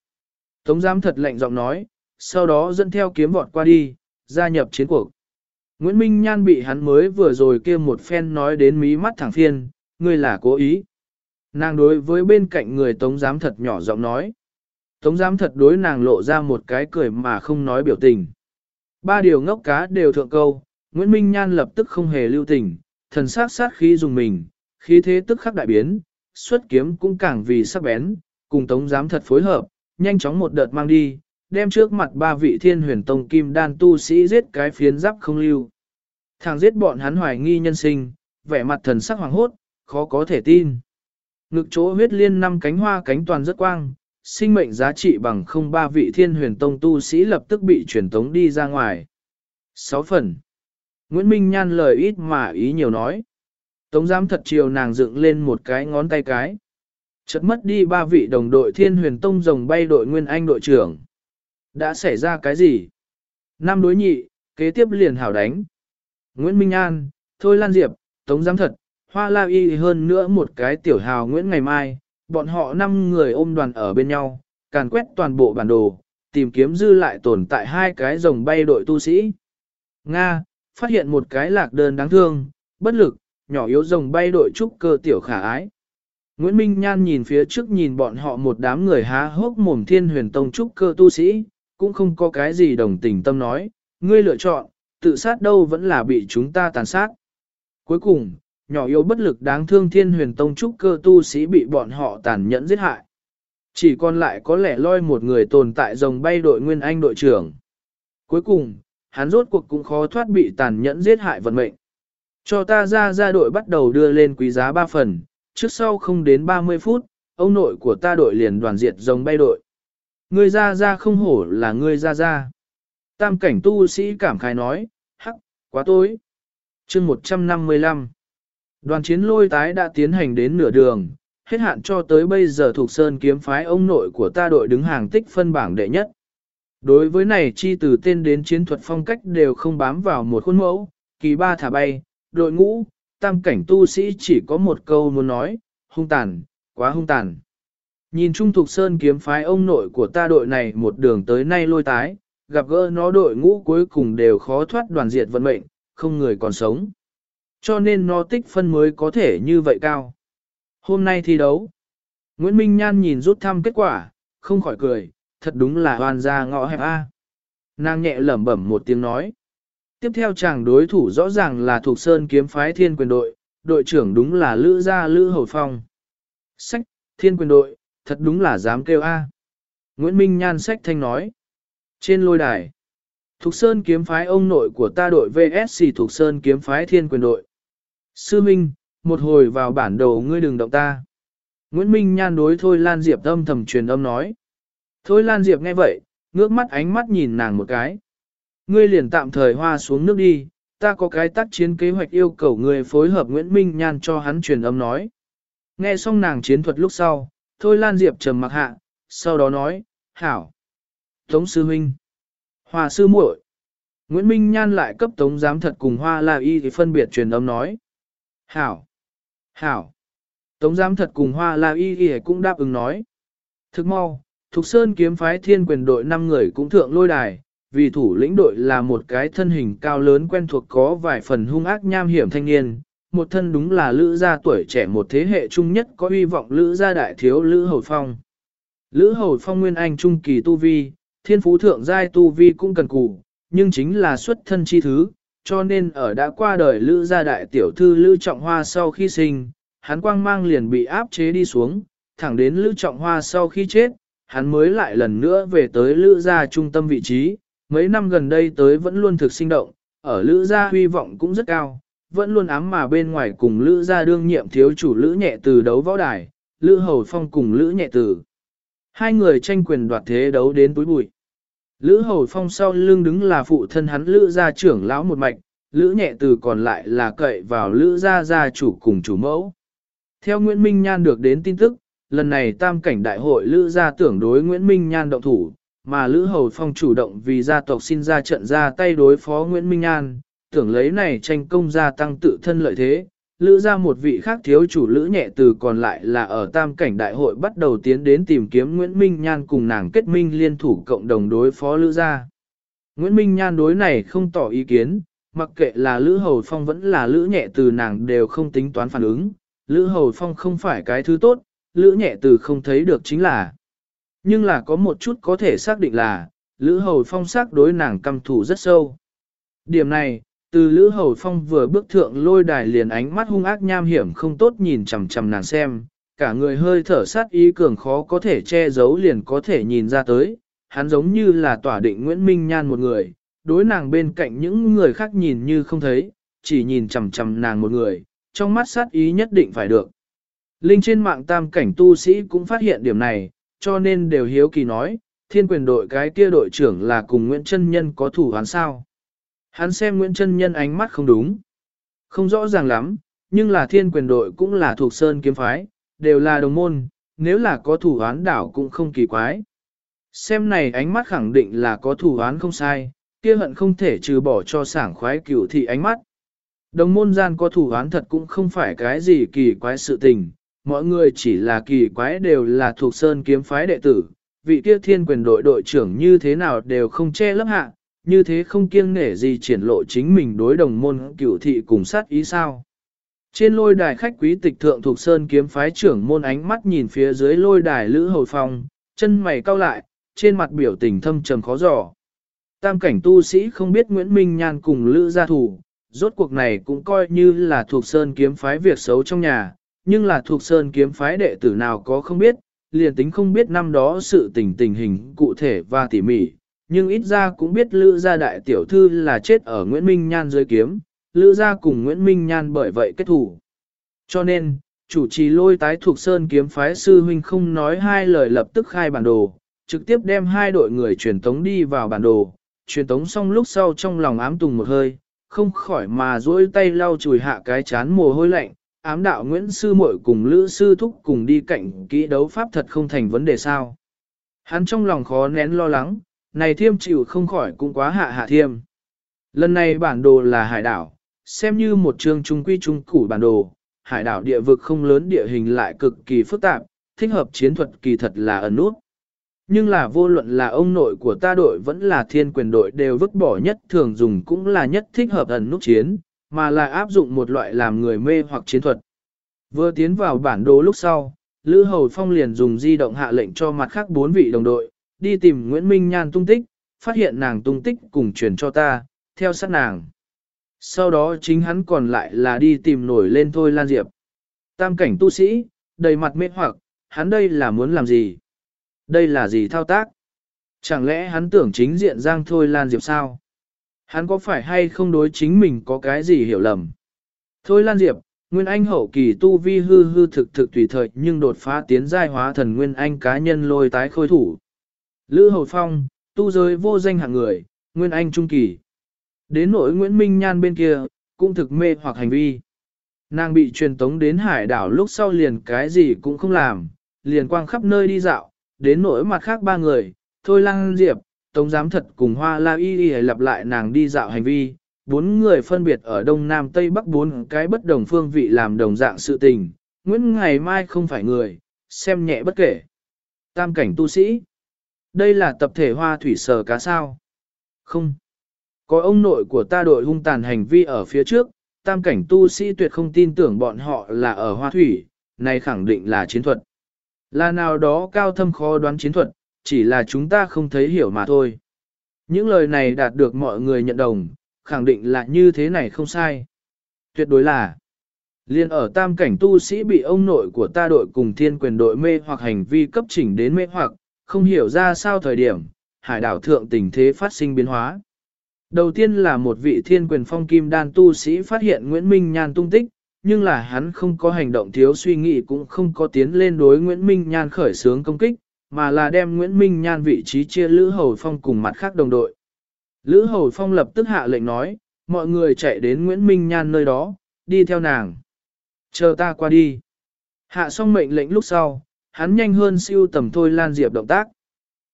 Tống giám thật lạnh giọng nói, sau đó dẫn theo kiếm vọt qua đi, gia nhập chiến cuộc. Nguyễn Minh Nhan bị hắn mới vừa rồi kia một phen nói đến mí mắt thẳng phiên, ngươi là cố ý. Nàng đối với bên cạnh người tống giám thật nhỏ giọng nói. Tống giám thật đối nàng lộ ra một cái cười mà không nói biểu tình. Ba điều ngốc cá đều thượng câu, Nguyễn Minh Nhan lập tức không hề lưu tình, thần sát sát khí dùng mình, khí thế tức khắc đại biến, xuất kiếm cũng càng vì sắc bén, cùng tống giám thật phối hợp, nhanh chóng một đợt mang đi, đem trước mặt ba vị thiên huyền tông kim đan tu sĩ giết cái phiến giáp không lưu. Thằng giết bọn hắn hoài nghi nhân sinh, vẻ mặt thần sắc hoàng hốt, khó có thể tin. Ngực chỗ huyết liên năm cánh hoa cánh toàn rất quang, sinh mệnh giá trị bằng không ba vị thiên huyền tông tu sĩ lập tức bị truyền tống đi ra ngoài. 6 phần. Nguyễn Minh Nhan lời ít mà ý nhiều nói. Tống giám thật chiều nàng dựng lên một cái ngón tay cái. Chợt mất đi ba vị đồng đội thiên huyền tông rồng bay đội nguyên anh đội trưởng. Đã xảy ra cái gì? Năm đối nhị, kế tiếp liền hảo đánh. Nguyễn Minh An, Thôi Lan Diệp, Tống Giám Thật, Hoa La Y hơn nữa một cái tiểu hào Nguyễn Ngày Mai, bọn họ năm người ôm đoàn ở bên nhau, càn quét toàn bộ bản đồ, tìm kiếm dư lại tồn tại hai cái rồng bay đội tu sĩ. Nga, phát hiện một cái lạc đơn đáng thương, bất lực, nhỏ yếu rồng bay đội trúc cơ tiểu khả ái. Nguyễn Minh Nhan nhìn phía trước nhìn bọn họ một đám người há hốc mồm thiên huyền tông trúc cơ tu sĩ, cũng không có cái gì đồng tình tâm nói, ngươi lựa chọn, tự sát đâu vẫn là bị chúng ta tàn sát. Cuối cùng, nhỏ yếu bất lực đáng thương thiên huyền tông trúc cơ tu sĩ bị bọn họ tàn nhẫn giết hại. Chỉ còn lại có lẽ loi một người tồn tại rồng bay đội nguyên anh đội trưởng. Cuối cùng, hắn rốt cuộc cũng khó thoát bị tàn nhẫn giết hại vận mệnh. Cho ta ra ra đội bắt đầu đưa lên quý giá 3 phần, trước sau không đến 30 phút, ông nội của ta đội liền đoàn diệt rồng bay đội. Ngươi ra ra không hổ là ngươi ra ra. Tam cảnh tu sĩ cảm khái nói, hắc, quá tối. chương 155 Đoàn chiến lôi tái đã tiến hành đến nửa đường, hết hạn cho tới bây giờ thuộc sơn kiếm phái ông nội của ta đội đứng hàng tích phân bảng đệ nhất. Đối với này chi từ tên đến chiến thuật phong cách đều không bám vào một khuôn mẫu, kỳ ba thả bay, đội ngũ, tam cảnh tu sĩ chỉ có một câu muốn nói, hung tàn, quá hung tàn. Nhìn Trung Thục Sơn kiếm phái ông nội của ta đội này một đường tới nay lôi tái, gặp gỡ nó đội ngũ cuối cùng đều khó thoát đoàn diệt vận mệnh, không người còn sống. Cho nên nó tích phân mới có thể như vậy cao. Hôm nay thi đấu, Nguyễn Minh Nhan nhìn rút thăm kết quả, không khỏi cười, thật đúng là hoàn gia ngõ hẹp A. Nàng nhẹ lẩm bẩm một tiếng nói. Tiếp theo chàng đối thủ rõ ràng là thuộc Sơn kiếm phái thiên quyền đội, đội trưởng đúng là Lữ Gia Lữ Hầu Phong. Sách, thiên quyền đội, thật đúng là dám kêu A. Nguyễn Minh Nhan sách thanh nói. Trên lôi đài, Thục Sơn kiếm phái ông nội của ta đội VSC Thục Sơn kiếm phái thiên quyền đội. Sư Minh, một hồi vào bản đồ ngươi đừng động ta. Nguyễn Minh Nhan đối Thôi Lan Diệp âm thầm truyền âm nói. Thôi Lan Diệp nghe vậy, ngước mắt ánh mắt nhìn nàng một cái. Ngươi liền tạm thời hoa xuống nước đi, ta có cái tác chiến kế hoạch yêu cầu ngươi phối hợp Nguyễn Minh Nhan cho hắn truyền âm nói. Nghe xong nàng chiến thuật lúc sau, Thôi Lan Diệp trầm mặc hạ, sau đó nói, hảo. Tống sư Minh. Hoa sư muội. Nguyễn Minh Nhan lại cấp tống giám thật cùng hoa la y thì phân biệt truyền âm nói. Hảo, hảo. Tống giám thật cùng hoa la y thì cũng đáp ứng nói. Thức mau, Thục Sơn kiếm phái thiên quyền đội 5 người cũng thượng lôi đài, vì thủ lĩnh đội là một cái thân hình cao lớn quen thuộc có vài phần hung ác nham hiểm thanh niên, một thân đúng là lữ gia tuổi trẻ một thế hệ trung nhất có hy vọng lữ gia đại thiếu lữ hầu phong. Lữ hầu phong nguyên anh trung kỳ tu vi, thiên phú thượng giai tu vi cũng cần cù, nhưng chính là xuất thân chi thứ, cho nên ở đã qua đời lữ gia đại tiểu thư lữ trọng hoa sau khi sinh, hắn quang mang liền bị áp chế đi xuống, thẳng đến lữ trọng hoa sau khi chết, hắn mới lại lần nữa về tới lữ gia trung tâm vị trí, mấy năm gần đây tới vẫn luôn thực sinh động, ở lữ gia huy vọng cũng rất cao, vẫn luôn ám mà bên ngoài cùng lữ gia đương nhiệm thiếu chủ lữ nhẹ từ đấu võ đài, lữ hầu phong cùng lữ nhẹ từ. Hai người tranh quyền đoạt thế đấu đến túi bụi. Lữ hầu phong sau lưng đứng là phụ thân hắn lữ gia trưởng lão một mạch, lữ nhẹ từ còn lại là cậy vào lữ gia gia chủ cùng chủ mẫu. Theo Nguyễn Minh Nhan được đến tin tức, lần này tam cảnh đại hội lữ gia tưởng đối Nguyễn Minh Nhan động thủ, mà Lữ Hầu Phong chủ động vì gia tộc xin ra trận ra tay đối phó Nguyễn Minh Nhan, tưởng lấy này tranh công gia tăng tự thân lợi thế. Lữ ra một vị khác thiếu chủ Lữ nhẹ từ còn lại là ở tam cảnh đại hội bắt đầu tiến đến tìm kiếm Nguyễn Minh Nhan cùng nàng kết minh liên thủ cộng đồng đối phó Lữ gia. Nguyễn Minh Nhan đối này không tỏ ý kiến, mặc kệ là Lữ Hầu Phong vẫn là Lữ nhẹ từ nàng đều không tính toán phản ứng. Lữ Hầu Phong không phải cái thứ tốt, Lữ nhẹ từ không thấy được chính là. Nhưng là có một chút có thể xác định là, Lữ Hầu Phong xác đối nàng căm thủ rất sâu. Điểm này, từ Lữ Hầu Phong vừa bước thượng lôi đài liền ánh mắt hung ác nham hiểm không tốt nhìn chằm chằm nàng xem, cả người hơi thở sát ý cường khó có thể che giấu liền có thể nhìn ra tới, hắn giống như là tỏa định Nguyễn Minh Nhan một người, đối nàng bên cạnh những người khác nhìn như không thấy, chỉ nhìn chằm chằm nàng một người, trong mắt sát ý nhất định phải được. Linh trên mạng tam cảnh tu sĩ cũng phát hiện điểm này, cho nên đều hiếu kỳ nói, thiên quyền đội cái kia đội trưởng là cùng Nguyễn Trân Nhân có thủ hắn sao. Hắn xem Nguyễn Trân Nhân ánh mắt không đúng. Không rõ ràng lắm, nhưng là thiên quyền đội cũng là thuộc sơn kiếm phái, đều là đồng môn, nếu là có thủ án đảo cũng không kỳ quái. Xem này ánh mắt khẳng định là có thủ án không sai, kia hận không thể trừ bỏ cho sảng khoái cửu thị ánh mắt. Đồng môn gian có thủ án thật cũng không phải cái gì kỳ quái sự tình, mọi người chỉ là kỳ quái đều là thuộc sơn kiếm phái đệ tử, vị kia thiên quyền đội đội trưởng như thế nào đều không che lấp hạ, như thế không kiêng nể gì triển lộ chính mình đối đồng môn cửu thị cùng sát ý sao. Trên lôi đài khách quý tịch thượng thuộc sơn kiếm phái trưởng môn ánh mắt nhìn phía dưới lôi đài lữ hồi phong, chân mày cau lại, trên mặt biểu tình thâm trầm khó dò. Tam cảnh tu sĩ không biết Nguyễn Minh Nhan cùng lữ gia thủ, rốt cuộc này cũng coi như là thuộc sơn kiếm phái việc xấu trong nhà, nhưng là thuộc sơn kiếm phái đệ tử nào có không biết, liền tính không biết năm đó sự tình tình hình cụ thể và tỉ mỉ, nhưng ít ra cũng biết lữ gia đại tiểu thư là chết ở Nguyễn Minh Nhan dưới kiếm, lữ gia cùng Nguyễn Minh Nhan bởi vậy kết thủ. Cho nên, chủ trì lôi tái thuộc sơn kiếm phái sư huynh không nói hai lời lập tức khai bản đồ, trực tiếp đem hai đội người truyền tống đi vào bản đồ, truyền tống xong lúc sau trong lòng ám tùng một hơi, không khỏi mà duỗi tay lau chùi hạ cái chán mồ hôi lạnh, ám đạo Nguyễn Sư muội cùng Lữ Sư Thúc cùng đi cạnh kỹ đấu pháp thật không thành vấn đề sao. Hắn trong lòng khó nén lo lắng, này thiêm chịu không khỏi cũng quá hạ hạ thiêm. Lần này bản đồ là hải đảo, xem như một trường trung quy trung củ bản đồ, hải đảo địa vực không lớn địa hình lại cực kỳ phức tạp, thích hợp chiến thuật kỳ thật là ẩn nút. Nhưng là vô luận là ông nội của ta đội vẫn là thiên quyền đội đều vứt bỏ nhất thường dùng cũng là nhất thích hợp ẩn nút chiến, mà là áp dụng một loại làm người mê hoặc chiến thuật. Vừa tiến vào bản đồ lúc sau, Lữ Hầu Phong liền dùng di động hạ lệnh cho mặt khác bốn vị đồng đội, đi tìm Nguyễn Minh Nhan tung tích, phát hiện nàng tung tích cùng truyền cho ta, theo sát nàng. Sau đó chính hắn còn lại là đi tìm nổi lên thôi Lan Diệp. Tam cảnh tu sĩ, đầy mặt mê hoặc, hắn đây là muốn làm gì? Đây là gì thao tác? Chẳng lẽ hắn tưởng chính diện Giang Thôi Lan Diệp sao? Hắn có phải hay không đối chính mình có cái gì hiểu lầm? Thôi Lan Diệp, Nguyên Anh hậu kỳ tu vi hư hư thực thực tùy thời nhưng đột phá tiến giai hóa thần Nguyên Anh cá nhân lôi tái khôi thủ. Lữ Hầu Phong, tu giới vô danh hạng người, Nguyên Anh trung kỳ. Đến nỗi Nguyễn Minh Nhan bên kia, cũng thực mê hoặc hành vi. Nàng bị truyền tống đến hải đảo lúc sau liền cái gì cũng không làm, liền quang khắp nơi đi dạo, đến nỗi mặt khác ba người, thôi lăng diệp, tống giám thật cùng hoa la y y lặp lại nàng đi dạo hành vi, bốn người phân biệt ở đông nam tây bắc bốn cái bất đồng phương vị làm đồng dạng sự tình, Nguyễn ngày mai không phải người, xem nhẹ bất kể. Tam cảnh tu sĩ. Đây là tập thể hoa thủy sở cá sao. Không. Có ông nội của ta đội hung tàn hành vi ở phía trước, tam cảnh tu sĩ tuyệt không tin tưởng bọn họ là ở hoa thủy, này khẳng định là chiến thuật. Là nào đó cao thâm khó đoán chiến thuật, chỉ là chúng ta không thấy hiểu mà thôi. Những lời này đạt được mọi người nhận đồng, khẳng định là như thế này không sai. Tuyệt đối là, liên ở tam cảnh tu sĩ bị ông nội của ta đội cùng thiên quyền đội mê hoặc hành vi cấp chỉnh đến mê hoặc, không hiểu ra sao thời điểm, hải đảo thượng tình thế phát sinh biến hóa. Đầu tiên là một vị thiên quyền phong kim đan tu sĩ phát hiện Nguyễn Minh Nhan tung tích, nhưng là hắn không có hành động thiếu suy nghĩ cũng không có tiến lên đối Nguyễn Minh Nhan khởi xướng công kích, mà là đem Nguyễn Minh Nhan vị trí chia Lữ Hầu Phong cùng mặt khác đồng đội. Lữ Hầu Phong lập tức hạ lệnh nói, mọi người chạy đến Nguyễn Minh Nhan nơi đó, đi theo nàng. Chờ ta qua đi. Hạ xong mệnh lệnh lúc sau, hắn nhanh hơn siêu tầm thôi Lan Diệp động tác.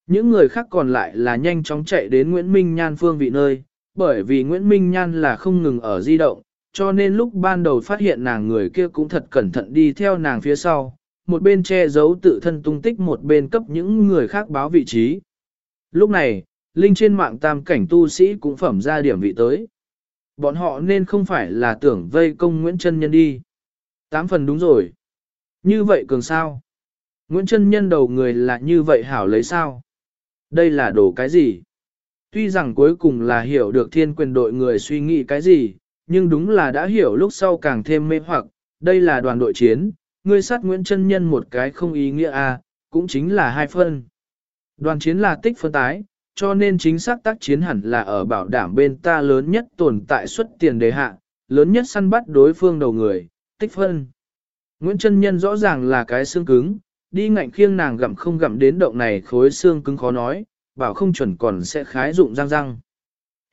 Những người khác còn lại là nhanh chóng chạy đến Nguyễn Minh Nhan phương vị nơi, bởi vì Nguyễn Minh Nhan là không ngừng ở di động, cho nên lúc ban đầu phát hiện nàng người kia cũng thật cẩn thận đi theo nàng phía sau, một bên che giấu tự thân tung tích một bên cấp những người khác báo vị trí. Lúc này, Linh trên mạng tam cảnh tu sĩ cũng phẩm ra điểm vị tới. Bọn họ nên không phải là tưởng vây công Nguyễn Trân Nhân đi. Tám phần đúng rồi. Như vậy cường sao? Nguyễn Trân Nhân đầu người là như vậy hảo lấy sao? Đây là đồ cái gì? Tuy rằng cuối cùng là hiểu được thiên quyền đội người suy nghĩ cái gì, nhưng đúng là đã hiểu lúc sau càng thêm mê hoặc, đây là đoàn đội chiến, ngươi sát Nguyễn Trân Nhân một cái không ý nghĩa a, à, cũng chính là hai phân. Đoàn chiến là tích phân tái, cho nên chính xác tác chiến hẳn là ở bảo đảm bên ta lớn nhất tồn tại suất tiền đề hạ, lớn nhất săn bắt đối phương đầu người, tích phân. Nguyễn Trân Nhân rõ ràng là cái xương cứng, đi ngạnh khiêng nàng gặm không gặm đến động này khối xương cứng khó nói, bảo không chuẩn còn sẽ khái dụng răng răng.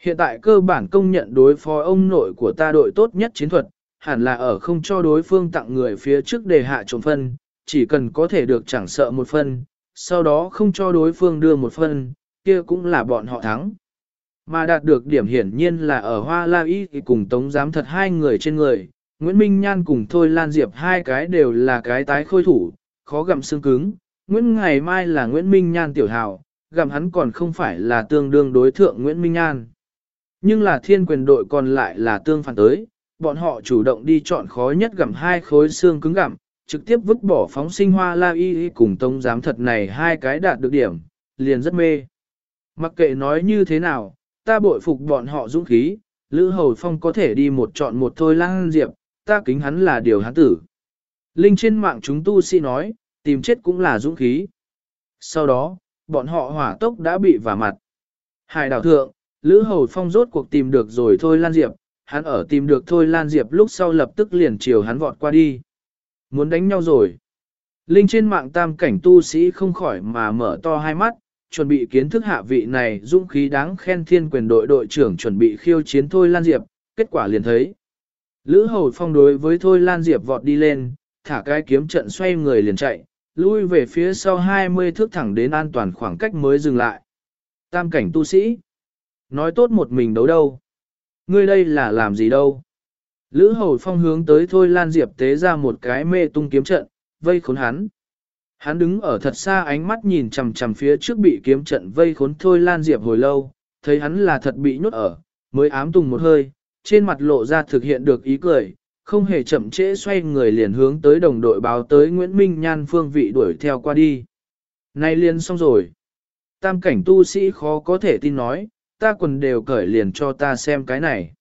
Hiện tại cơ bản công nhận đối phó ông nội của ta đội tốt nhất chiến thuật, hẳn là ở không cho đối phương tặng người phía trước đề hạ trộm phân, chỉ cần có thể được chẳng sợ một phân, sau đó không cho đối phương đưa một phân, kia cũng là bọn họ thắng. Mà đạt được điểm hiển nhiên là ở Hoa La Y cùng Tống Giám thật hai người trên người, Nguyễn Minh Nhan cùng Thôi Lan Diệp hai cái đều là cái tái khôi thủ, khó gặm xương cứng. Nguyễn ngày mai là Nguyễn Minh Nhan tiểu hào, gặm hắn còn không phải là tương đương đối thượng Nguyễn Minh Nhan. Nhưng là thiên quyền đội còn lại là tương phản tới, bọn họ chủ động đi chọn khó nhất gặm hai khối xương cứng gặm, trực tiếp vứt bỏ phóng sinh hoa la y cùng tông giám thật này hai cái đạt được điểm, liền rất mê. Mặc kệ nói như thế nào, ta bội phục bọn họ dũng khí, Lữ Hầu Phong có thể đi một chọn một thôi lang diệp, ta kính hắn là điều hắn tử. Linh trên mạng chúng tu sĩ nói, tìm chết cũng là dũng khí. Sau đó, bọn họ hỏa tốc đã bị vả mặt. Hải đảo thượng, Lữ Hầu Phong rốt cuộc tìm được rồi thôi Lan Diệp, hắn ở tìm được thôi Lan Diệp lúc sau lập tức liền chiều hắn vọt qua đi. Muốn đánh nhau rồi. Linh trên mạng tam cảnh tu sĩ không khỏi mà mở to hai mắt, chuẩn bị kiến thức hạ vị này dũng khí đáng khen thiên quyền đội đội trưởng chuẩn bị khiêu chiến Thôi Lan Diệp, kết quả liền thấy. Lữ Hầu Phong đối với Thôi Lan Diệp vọt đi lên, thả cái kiếm trận xoay người liền chạy, lui về phía sau 20 thước thẳng đến an toàn khoảng cách mới dừng lại. Tam cảnh tu sĩ. Nói tốt một mình đấu đâu. Ngươi đây là làm gì đâu. Lữ Hầu Phong hướng tới Thôi Lan Diệp tế ra một cái mê tung kiếm trận, vây khốn hắn. Hắn đứng ở thật xa ánh mắt nhìn chằm chằm phía trước bị kiếm trận vây khốn Thôi Lan Diệp hồi lâu, thấy hắn là thật bị nhốt ở, mới ám tùng một hơi, trên mặt lộ ra thực hiện được ý cười, không hề chậm trễ xoay người liền hướng tới đồng đội báo tới Nguyễn Minh Nhan phương vị đuổi theo qua đi. Nay liền xong rồi. Tam cảnh tu sĩ khó có thể tin nói, ta quần đều cởi liền cho ta xem cái này.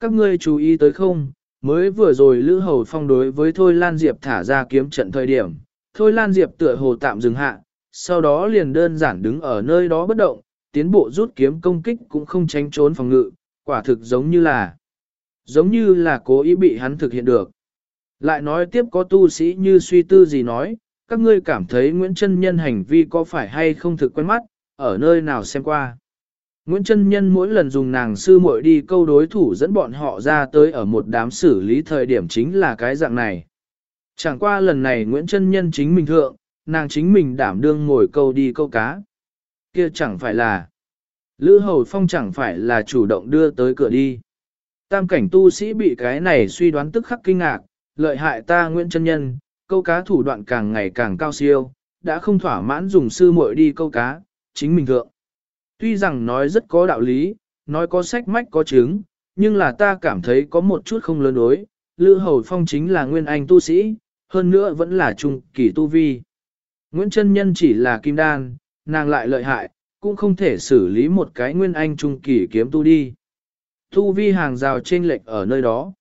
Các ngươi chú ý tới không, mới vừa rồi Lữ Hầu Phong đối với Thôi Lan Diệp thả ra kiếm trận thời điểm, Thôi Lan Diệp tựa hồ tạm dừng hạ, sau đó liền đơn giản đứng ở nơi đó bất động, tiến bộ rút kiếm công kích cũng không tránh trốn phòng ngự, quả thực giống như là giống như là cố ý bị hắn thực hiện được. Lại nói tiếp có tu sĩ như suy tư gì nói, các ngươi cảm thấy Nguyễn Trân Nhân hành vi có phải hay không thực quen mắt, ở nơi nào xem qua. Nguyễn Trân Nhân mỗi lần dùng nàng sư muội đi câu đối thủ dẫn bọn họ ra tới ở một đám xử lý thời điểm chính là cái dạng này. Chẳng qua lần này Nguyễn Trân Nhân chính mình thượng, nàng chính mình đảm đương ngồi câu đi câu cá. Kia chẳng phải là, Lữ Hầu Phong chẳng phải là chủ động đưa tới cửa đi. Tam cảnh tu sĩ bị cái này suy đoán tức khắc kinh ngạc, lợi hại ta Nguyễn Trân Nhân, câu cá thủ đoạn càng ngày càng cao siêu, đã không thỏa mãn dùng sư muội đi câu cá, chính mình thượng. Tuy rằng nói rất có đạo lý, nói có sách mách có chứng, nhưng là ta cảm thấy có một chút không lớn đối. Lữ Hầu Phong chính là nguyên anh tu sĩ, hơn nữa vẫn là trung kỳ tu vi. Nguyễn Trân Nhân chỉ là kim đan, nàng lại lợi hại, cũng không thể xử lý một cái nguyên anh trung kỳ kiếm tu đi. Thu vi hàng rào trên lệch ở nơi đó.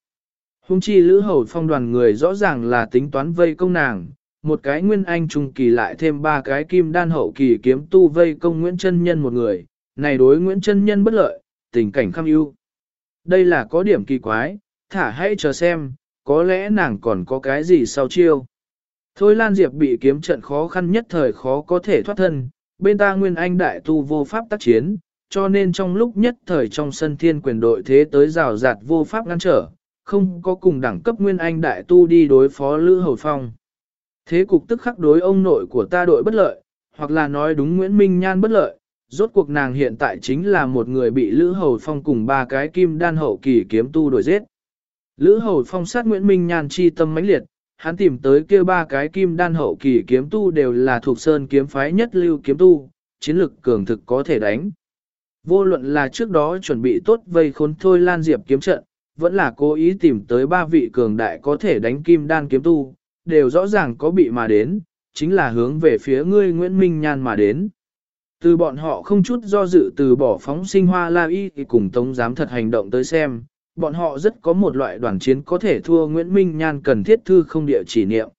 Hùng chi Lữ Hầu Phong đoàn người rõ ràng là tính toán vây công nàng, một cái nguyên anh trung kỳ lại thêm ba cái kim đan hậu kỳ kiếm tu vây công Nguyễn Trân Nhân một người, này đối Nguyễn Trân Nhân bất lợi, tình cảnh khăm ưu. Đây là có điểm kỳ quái, thả hãy chờ xem, có lẽ nàng còn có cái gì sau chiêu. Thôi Lan Diệp bị kiếm trận khó khăn nhất thời khó có thể thoát thân, bên ta Nguyên Anh đại tu vô pháp tác chiến, cho nên trong lúc nhất thời trong sân thiên quyền đội thế tới rào rạt vô pháp ngăn trở, không có cùng đẳng cấp Nguyên Anh đại tu đi đối phó Lữ Hầu Phong. Thế cục tức khắc đối ông nội của ta đội bất lợi, hoặc là nói đúng Nguyễn Minh Nhan bất lợi, rốt cuộc nàng hiện tại chính là một người bị Lữ Hầu Phong cùng ba cái kim đan hậu kỳ kiếm tu đổi giết. Lữ Hầu Phong sát Nguyễn Minh Nhan chi tâm mãnh liệt, hắn tìm tới kia ba cái kim đan hậu kỳ kiếm tu đều là thuộc sơn kiếm phái nhất lưu kiếm tu, chiến lực cường thực có thể đánh. Vô luận là trước đó chuẩn bị tốt vây khốn thôi Lan Diệp kiếm trận, vẫn là cố ý tìm tới ba vị cường đại có thể đánh kim đan kiếm tu, đều rõ ràng có bị mà đến, chính là hướng về phía ngươi Nguyễn Minh Nhan mà đến. Từ bọn họ không chút do dự từ bỏ phóng sinh hoa la y thì cùng tống giám thật hành động tới xem, bọn họ rất có một loại đoàn chiến có thể thua Nguyễn Minh Nhan cần thiết thư không địa chỉ niệm.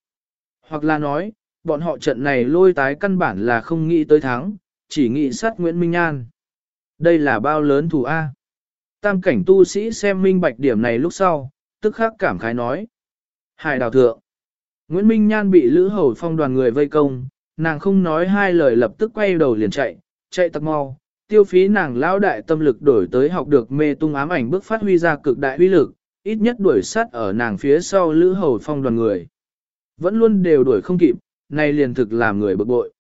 Hoặc là nói, bọn họ trận này lôi tái căn bản là không nghĩ tới thắng, chỉ nghĩ sát Nguyễn Minh Nhan. Đây là bao lớn thù A. Tam cảnh tu sĩ xem minh bạch điểm này lúc sau, tức khắc cảm khái nói. Hải đào thượng. Nguyễn Minh Nhan bị Lữ Hầu Phong đoàn người vây công, nàng không nói hai lời lập tức quay đầu liền chạy, chạy tặc mau, tiêu phí nàng lão đại tâm lực đổi tới học được mê tung ám ảnh bước phát huy ra cực đại huy lực, ít nhất đuổi sát ở nàng phía sau Lữ Hầu Phong đoàn người. Vẫn luôn đều đuổi không kịp, nay liền thực làm người bực bội.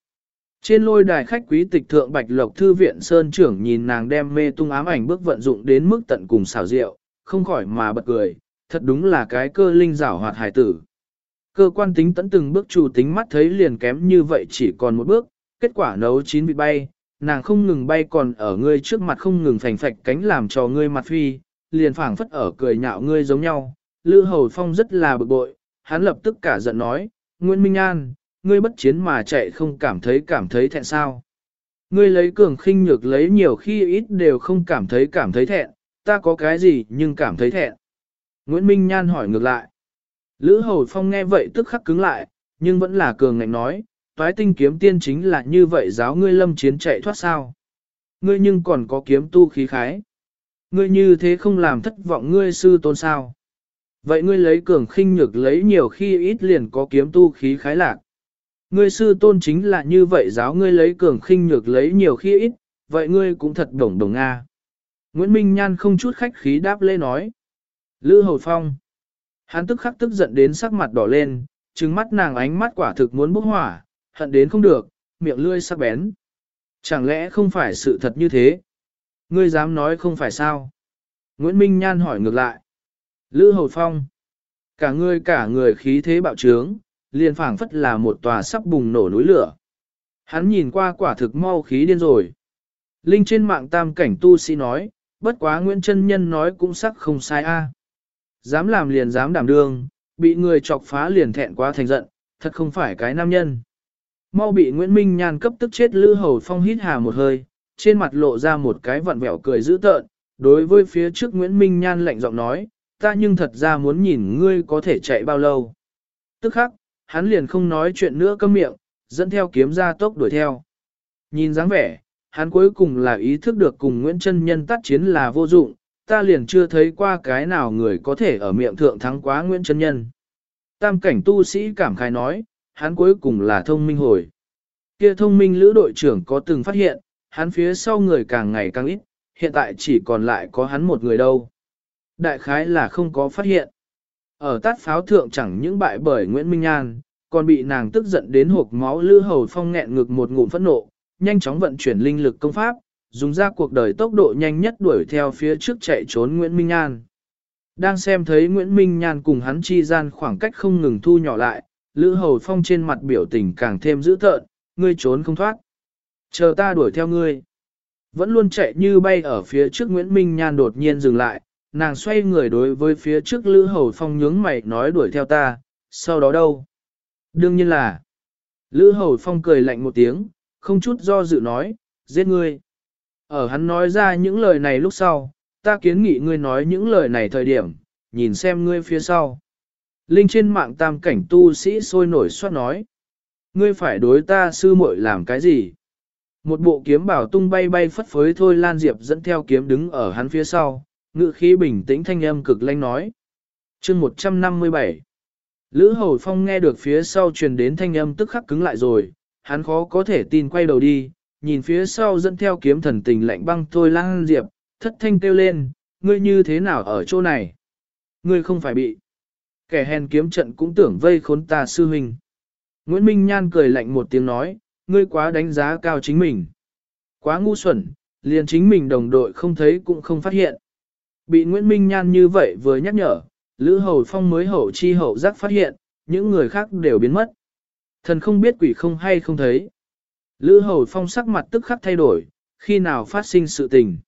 Trên lôi đài khách quý tịch thượng Bạch Lộc Thư viện Sơn trưởng nhìn nàng đem mê tung ám ảnh bước vận dụng đến mức tận cùng xảo diệu, không khỏi mà bật cười, thật đúng là cái cơ linh giảo hoạt hải tử. Cơ quan tính tẫn từng bước chủ tính mắt thấy liền kém như vậy chỉ còn một bước, kết quả nấu chín bị bay, nàng không ngừng bay còn ở ngươi trước mặt không ngừng phành phạch cánh làm cho ngươi mặt phi, liền phảng phất ở cười nhạo ngươi giống nhau. Lữ Hầu Phong rất là bực bội, hắn lập tức cả giận nói, Nguyễn Minh An, ngươi bất chiến mà chạy không cảm thấy cảm thấy thẹn sao. Ngươi lấy cường khinh nhược lấy nhiều khi ít đều không cảm thấy cảm thấy thẹn, ta có cái gì nhưng cảm thấy thẹn. Nguyễn Minh Nhan hỏi ngược lại. Lữ Hầu Phong nghe vậy tức khắc cứng lại, nhưng vẫn là cường ngạnh nói, toái tinh kiếm tiên chính là như vậy giáo ngươi lâm chiến chạy thoát sao. Ngươi nhưng còn có kiếm tu khí khái. Ngươi như thế không làm thất vọng ngươi sư tôn sao. Vậy ngươi lấy cường khinh nhược lấy nhiều khi ít liền có kiếm tu khí khái lạc. Ngươi sư tôn chính là như vậy giáo ngươi lấy cường khinh nhược lấy nhiều khi ít, vậy ngươi cũng thật đồng đồng Nga. Nguyễn Minh Nhan không chút khách khí đáp lê nói. Lữ Hầu Phong. Hắn tức khắc tức giận đến sắc mặt đỏ lên, trừng mắt nàng ánh mắt quả thực muốn bốc hỏa, hận đến không được, miệng lươi sắc bén. Chẳng lẽ không phải sự thật như thế? Ngươi dám nói không phải sao? Nguyễn Minh Nhan hỏi ngược lại. Lữ Hầu Phong. Cả người cả người khí thế bạo trướng, liền phảng phất là một tòa sắp bùng nổ núi lửa. Hắn nhìn qua quả thực mau khí điên rồi. Linh trên mạng tam cảnh tu sĩ nói, bất quá Nguyễn chân Nhân nói cũng sắc không sai a. Dám làm liền dám đảm đương, bị người chọc phá liền thẹn quá thành giận, thật không phải cái nam nhân. Mau bị Nguyễn Minh Nhan cấp tức chết Lữ Hầu Phong hít hà một hơi, trên mặt lộ ra một cái vặn vẹo cười dữ tợn, đối với phía trước Nguyễn Minh Nhan lạnh giọng nói, ta nhưng thật ra muốn nhìn ngươi có thể chạy bao lâu. Tức khắc, hắn liền không nói chuyện nữa câm miệng, dẫn theo kiếm ra tốc đuổi theo. Nhìn dáng vẻ, hắn cuối cùng là ý thức được cùng Nguyễn Trân Nhân tác chiến là vô dụng, ta liền chưa thấy qua cái nào người có thể ở miệng thượng thắng quá Nguyễn Trân Nhân. Tam cảnh tu sĩ cảm khai nói, hắn cuối cùng là thông minh hồi. Kia thông minh lữ đội trưởng có từng phát hiện, hắn phía sau người càng ngày càng ít, hiện tại chỉ còn lại có hắn một người đâu. Đại khái là không có phát hiện. Ở tát pháo thượng chẳng những bại bởi Nguyễn Minh Nhan, còn bị nàng tức giận đến hộp máu lữ hầu phong nghẹn ngực một ngụm phẫn nộ, nhanh chóng vận chuyển linh lực công pháp, dùng ra cuộc đời tốc độ nhanh nhất đuổi theo phía trước chạy trốn Nguyễn Minh Nhan. Đang xem thấy Nguyễn Minh Nhan cùng hắn chi gian khoảng cách không ngừng thu nhỏ lại, Lữ Hầu Phong trên mặt biểu tình càng thêm dữ tợn, ngươi trốn không thoát. Chờ ta đuổi theo ngươi. Vẫn luôn chạy như bay ở phía trước Nguyễn Minh Nhan đột nhiên dừng lại, nàng xoay người đối với phía trước Lữ Hầu Phong nhướng mày nói đuổi theo ta, sau đó đâu? Đương nhiên là. Lữ Hầu Phong cười lạnh một tiếng, không chút do dự nói, giết ngươi. Ở hắn nói ra những lời này lúc sau, ta kiến nghị ngươi nói những lời này thời điểm, nhìn xem ngươi phía sau. Linh trên mạng tam cảnh tu sĩ sôi nổi soát nói. Ngươi phải đối ta sư muội làm cái gì? Một bộ kiếm bảo tung bay bay phất phới thôi Lan Diệp dẫn theo kiếm đứng ở hắn phía sau, ngự khí bình tĩnh thanh âm cực lanh nói. chương 157 Lữ Hầu Phong nghe được phía sau truyền đến thanh âm tức khắc cứng lại rồi, hắn khó có thể tin quay đầu đi, nhìn phía sau dẫn theo kiếm thần tình lạnh băng thôi lang Diệp, thất thanh kêu lên, ngươi như thế nào ở chỗ này? Ngươi không phải bị. Kẻ hèn kiếm trận cũng tưởng vây khốn ta sư huynh. Nguyễn Minh Nhan cười lạnh một tiếng nói, ngươi quá đánh giá cao chính mình. Quá ngu xuẩn, liền chính mình đồng đội không thấy cũng không phát hiện. Bị Nguyễn Minh Nhan như vậy vừa nhắc nhở, Lữ Hầu Phong mới hậu chi hậu giác phát hiện, những người khác đều biến mất. Thần không biết quỷ không hay không thấy. Lữ Hầu Phong sắc mặt tức khắc thay đổi, khi nào phát sinh sự tình.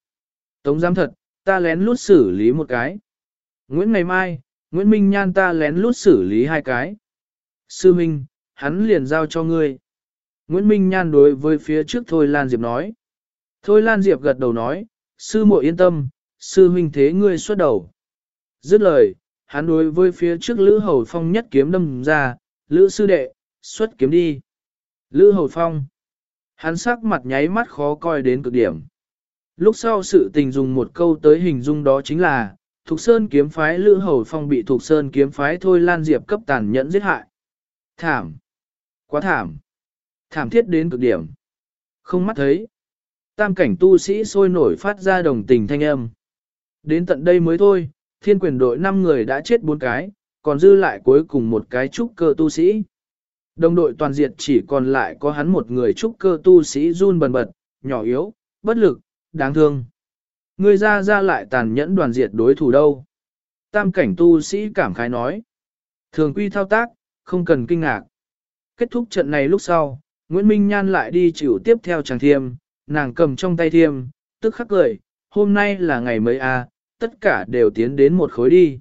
Tống giám thật, ta lén lút xử lý một cái. Nguyễn ngày mai, Nguyễn Minh Nhan ta lén lút xử lý hai cái. Sư Minh, hắn liền giao cho ngươi. Nguyễn Minh Nhan đối với phía trước Thôi Lan Diệp nói. Thôi Lan Diệp gật đầu nói, sư muội yên tâm, sư huynh thế ngươi xuất đầu. Dứt lời, hắn đối với phía trước Lữ Hầu Phong nhất kiếm đâm ra, Lữ sư đệ, xuất kiếm đi. Lữ Hầu Phong. Hắn sắc mặt nháy mắt khó coi đến cực điểm. Lúc sau sự tình dùng một câu tới hình dung đó chính là, Thục Sơn kiếm phái Lữ Hầu Phong bị Thục Sơn kiếm phái Thôi Lan Diệp cấp tàn nhẫn giết hại. Thảm. Quá thảm. Thảm thiết đến cực điểm. Không mắt thấy. Tam cảnh tu sĩ sôi nổi phát ra đồng tình thanh âm. Đến tận đây mới thôi, thiên quyền đội 5 người đã chết 4 cái, còn dư lại cuối cùng một cái trúc cơ tu sĩ. Đồng đội toàn diệt chỉ còn lại có hắn một người trúc cơ tu sĩ run bần bật, nhỏ yếu, bất lực, đáng thương. Người ra ra lại tàn nhẫn đoàn diệt đối thủ đâu. Tam cảnh tu sĩ cảm khái nói. Thường quy thao tác, không cần kinh ngạc. Kết thúc trận này lúc sau, Nguyễn Minh Nhan lại đi chịu tiếp theo chàng thiêm, nàng cầm trong tay thiêm, tức khắc cười, hôm nay là ngày mấy à, tất cả đều tiến đến một khối đi.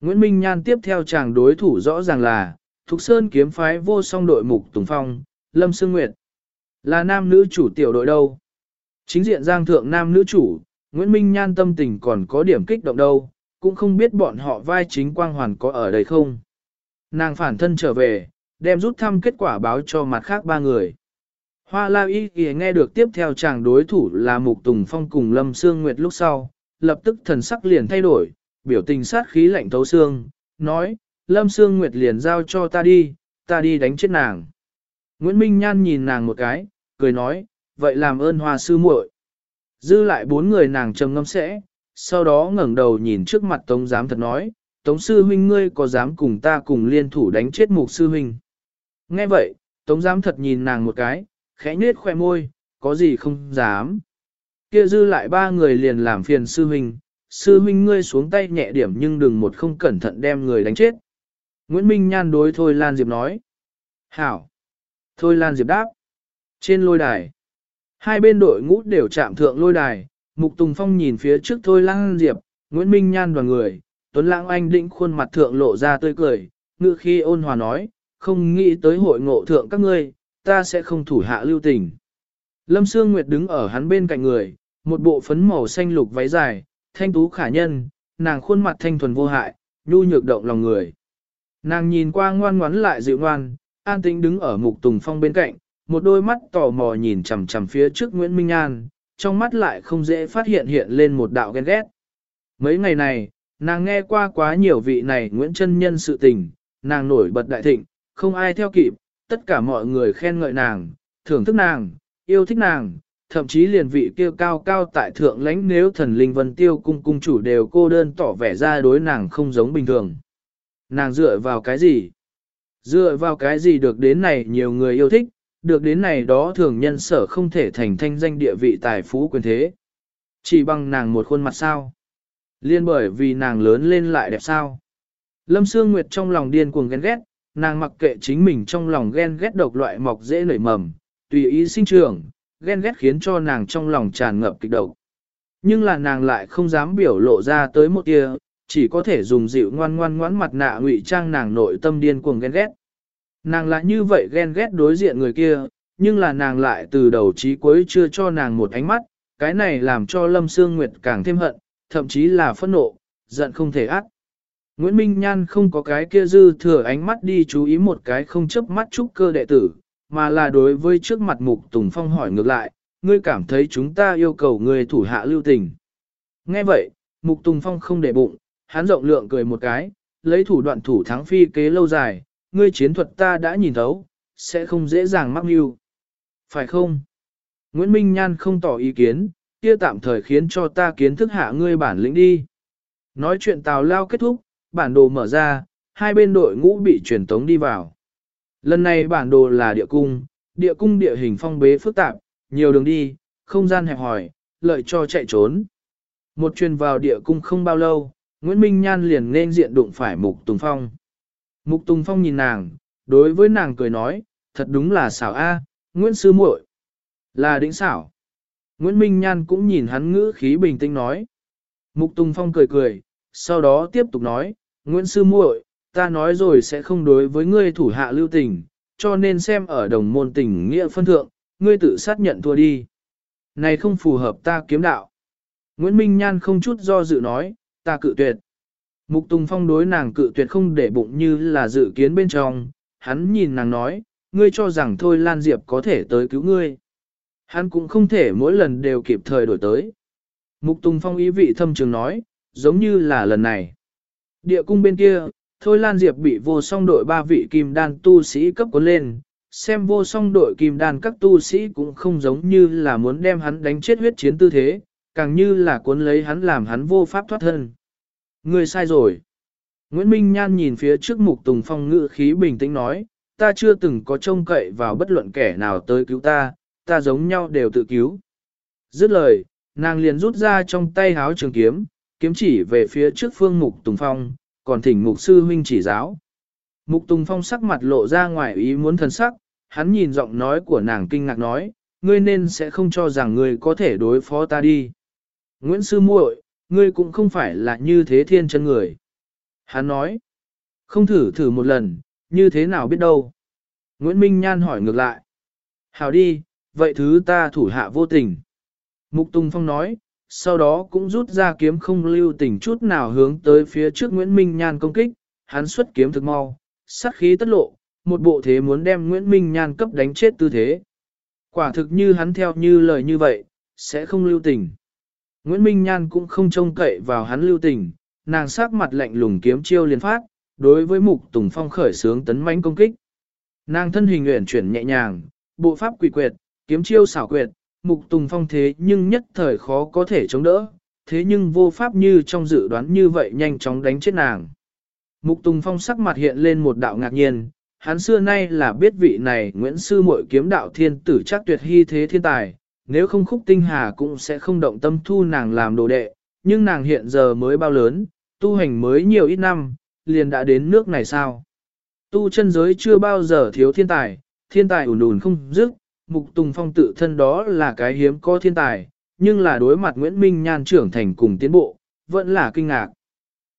Nguyễn Minh Nhan tiếp theo chàng đối thủ rõ ràng là, Thục Sơn kiếm phái vô song đội mục Tùng Phong, Lâm Sương Nguyệt. Là nam nữ chủ tiểu đội đâu? Chính diện giang thượng nam nữ chủ, Nguyễn Minh Nhan tâm tình còn có điểm kích động đâu, cũng không biết bọn họ vai chính quang hoàn có ở đây không. Nàng phản thân trở về, đem rút thăm kết quả báo cho mặt khác ba người. Hoa La Y nghe được tiếp theo chàng đối thủ là Mục Tùng Phong cùng Lâm Sương Nguyệt lúc sau, lập tức thần sắc liền thay đổi, biểu tình sát khí lạnh thấu xương, nói, Lâm Sương Nguyệt liền giao cho ta đi, ta đi đánh chết nàng. Nguyễn Minh Nhan nhìn nàng một cái, cười nói, vậy làm ơn hoa sư muội. Dư lại bốn người nàng trầm ngâm sẽ, sau đó ngẩng đầu nhìn trước mặt Tống giám thật nói, Tống sư huynh ngươi có dám cùng ta cùng liên thủ đánh chết mục sư huynh. Nghe vậy, Tống giám thật nhìn nàng một cái, khẽ nhếch khoe môi, có gì không dám. Kia dư lại ba người liền làm phiền sư huynh, sư huynh ngươi xuống tay nhẹ điểm nhưng đừng một không cẩn thận đem người đánh chết. Nguyễn Minh Nhan đối Thôi Lan Diệp nói. Hảo. Thôi Lan Diệp đáp. Trên lôi đài. Hai bên đội ngũ đều chạm thượng lôi đài, Mục Tùng Phong nhìn phía trước Thôi Lan Diệp, Nguyễn Minh Nhan đoàn người, Tuấn Lãng Anh định khuôn mặt thượng lộ ra tươi cười, ngự khi ôn hòa nói, không nghĩ tới hội ngộ thượng các ngươi, ta sẽ không thủ hạ lưu tình. Lâm Sương Nguyệt đứng ở hắn bên cạnh người, một bộ phấn màu xanh lục váy dài, thanh tú khả nhân, nàng khuôn mặt thanh thuần vô hại, nhu nhược động lòng người. Nàng nhìn qua ngoan ngoắn lại dịu ngoan, an tĩnh đứng ở mục tùng phong bên cạnh, một đôi mắt tò mò nhìn chằm chằm phía trước Nguyễn Minh An, trong mắt lại không dễ phát hiện hiện lên một đạo ghen ghét. Mấy ngày này, nàng nghe qua quá nhiều vị này Nguyễn Trân Nhân sự tình, nàng nổi bật đại thịnh, không ai theo kịp, tất cả mọi người khen ngợi nàng, thưởng thức nàng, yêu thích nàng, thậm chí liền vị kia cao cao tại thượng lãnh nếu thần linh vân tiêu cung cung chủ đều cô đơn tỏ vẻ ra đối nàng không giống bình thường. Nàng dựa vào cái gì? Dựa vào cái gì được đến này nhiều người yêu thích, được đến này đó thường nhân sở không thể thành thanh danh địa vị tài phú quyền thế. Chỉ bằng nàng một khuôn mặt sao? Liên bởi vì nàng lớn lên lại đẹp sao? Lâm Sương Nguyệt trong lòng điên cuồng ghen ghét, nàng mặc kệ chính mình trong lòng ghen ghét độc loại mọc dễ nảy mầm, tùy ý sinh trưởng, ghen ghét khiến cho nàng trong lòng tràn ngập kịch độc. Nhưng là nàng lại không dám biểu lộ ra tới một tia, chỉ có thể dùng dịu ngoan ngoan ngoãn mặt nạ ngụy trang nàng nội tâm điên cuồng ghen ghét. Nàng lại như vậy ghen ghét đối diện người kia, nhưng là nàng lại từ đầu chí cuối chưa cho nàng một ánh mắt, cái này làm cho Lâm Sương Nguyệt càng thêm hận, thậm chí là phẫn nộ, giận không thể át. Nguyễn Minh Nhan không có cái kia dư thừa ánh mắt đi chú ý một cái không chấp mắt trúc cơ đệ tử, mà là đối với trước mặt Mục Tùng Phong hỏi ngược lại, ngươi cảm thấy chúng ta yêu cầu ngươi thủ hạ lưu tình. Nghe vậy, Mục Tùng Phong không để bụng, hắn rộng lượng cười một cái, lấy thủ đoạn thủ thắng phi kế lâu dài, ngươi chiến thuật ta đã nhìn thấu, sẽ không dễ dàng mắc mưu. Phải không? Nguyễn Minh Nhan không tỏ ý kiến, kia tạm thời khiến cho ta kiến thức hạ ngươi bản lĩnh đi. Nói chuyện tào lao kết thúc, bản đồ mở ra, hai bên đội ngũ bị truyền tống đi vào. Lần này bản đồ là địa cung, địa cung địa hình phong bế phức tạp, nhiều đường đi, không gian hẹp hòi, lợi cho chạy trốn. Một truyền vào địa cung không bao lâu, Nguyễn Minh Nhan liền nên diện đụng phải Mục Tùng Phong. Mục Tùng Phong nhìn nàng, đối với nàng cười nói, thật đúng là xảo A, Nguyễn Sư muội Là đỉnh xảo. Nguyễn Minh Nhan cũng nhìn hắn ngữ khí bình tĩnh nói. Mục Tùng Phong cười cười, sau đó tiếp tục nói, Nguyễn Sư muội ta nói rồi sẽ không đối với ngươi thủ hạ lưu tình, cho nên xem ở đồng môn tình nghĩa phân thượng, ngươi tự sát nhận thua đi. Này không phù hợp ta kiếm đạo. Nguyễn Minh Nhan không chút do dự nói, ta cự tuyệt. Mục Tùng Phong đối nàng cự tuyệt không để bụng như là dự kiến bên trong, hắn nhìn nàng nói, ngươi cho rằng thôi Lan Diệp có thể tới cứu ngươi. Hắn cũng không thể mỗi lần đều kịp thời đổi tới. Mục Tùng Phong ý vị thâm trường nói, giống như là lần này. Địa cung bên kia, Thôi Lan Diệp bị vô song đội ba vị kim đan tu sĩ cấp cuốn lên, xem vô song đội kim đan các tu sĩ cũng không giống như là muốn đem hắn đánh chết huyết chiến tư thế, càng như là cuốn lấy hắn làm hắn vô pháp thoát thân. Người sai rồi. Nguyễn Minh Nhan nhìn phía trước Mục Tùng Phong ngự khí bình tĩnh nói, ta chưa từng có trông cậy vào bất luận kẻ nào tới cứu ta, ta giống nhau đều tự cứu. Dứt lời, nàng liền rút ra trong tay háo trường kiếm, kiếm chỉ về phía trước phương Mục Tùng Phong, còn thỉnh Mục Sư Huynh chỉ giáo. Mục Tùng Phong sắc mặt lộ ra ngoài ý muốn thần sắc, hắn nhìn giọng nói của nàng kinh ngạc nói, ngươi nên sẽ không cho rằng ngươi có thể đối phó ta đi. Nguyễn Sư muội, ngươi cũng không phải là như thế thiên chân người. Hắn nói, không thử thử một lần, như thế nào biết đâu. Nguyễn Minh Nhan hỏi ngược lại. Hào đi, vậy thứ ta thủ hạ vô tình. Mục Tùng Phong nói, sau đó cũng rút ra kiếm không lưu tình chút nào hướng tới phía trước Nguyễn Minh Nhan công kích, hắn xuất kiếm thực mau, sát khí tất lộ, một bộ thế muốn đem Nguyễn Minh Nhan cấp đánh chết tư thế. Quả thực như hắn theo như lời như vậy, sẽ không lưu tình. Nguyễn Minh Nhan cũng không trông cậy vào hắn lưu tình, nàng sắc mặt lạnh lùng kiếm chiêu liên phát, đối với Mục Tùng Phong khởi sướng tấn mãnh công kích. Nàng thân hình uyển chuyển nhẹ nhàng, bộ pháp quỷ quyệt, kiếm chiêu xảo quyệt, Mục Tùng Phong thế nhưng nhất thời khó có thể chống đỡ, thế nhưng vô pháp như trong dự đoán như vậy nhanh chóng đánh chết nàng. Mục Tùng Phong sắc mặt hiện lên một đạo ngạc nhiên, hắn xưa nay là biết vị này Nguyễn Sư Mội kiếm đạo thiên tử chắc tuyệt hy thế thiên tài, nếu không khúc tinh hà cũng sẽ không động tâm thu nàng làm đồ đệ, nhưng nàng hiện giờ mới bao lớn, tu hành mới nhiều ít năm, liền đã đến nước này sao. Tu chân giới chưa bao giờ thiếu thiên tài, thiên tài ủn ủn không dứt, Mục Tùng Phong tự thân đó là cái hiếm có thiên tài, nhưng là đối mặt Nguyễn Minh Nhan trưởng thành cùng tiến bộ, vẫn là kinh ngạc.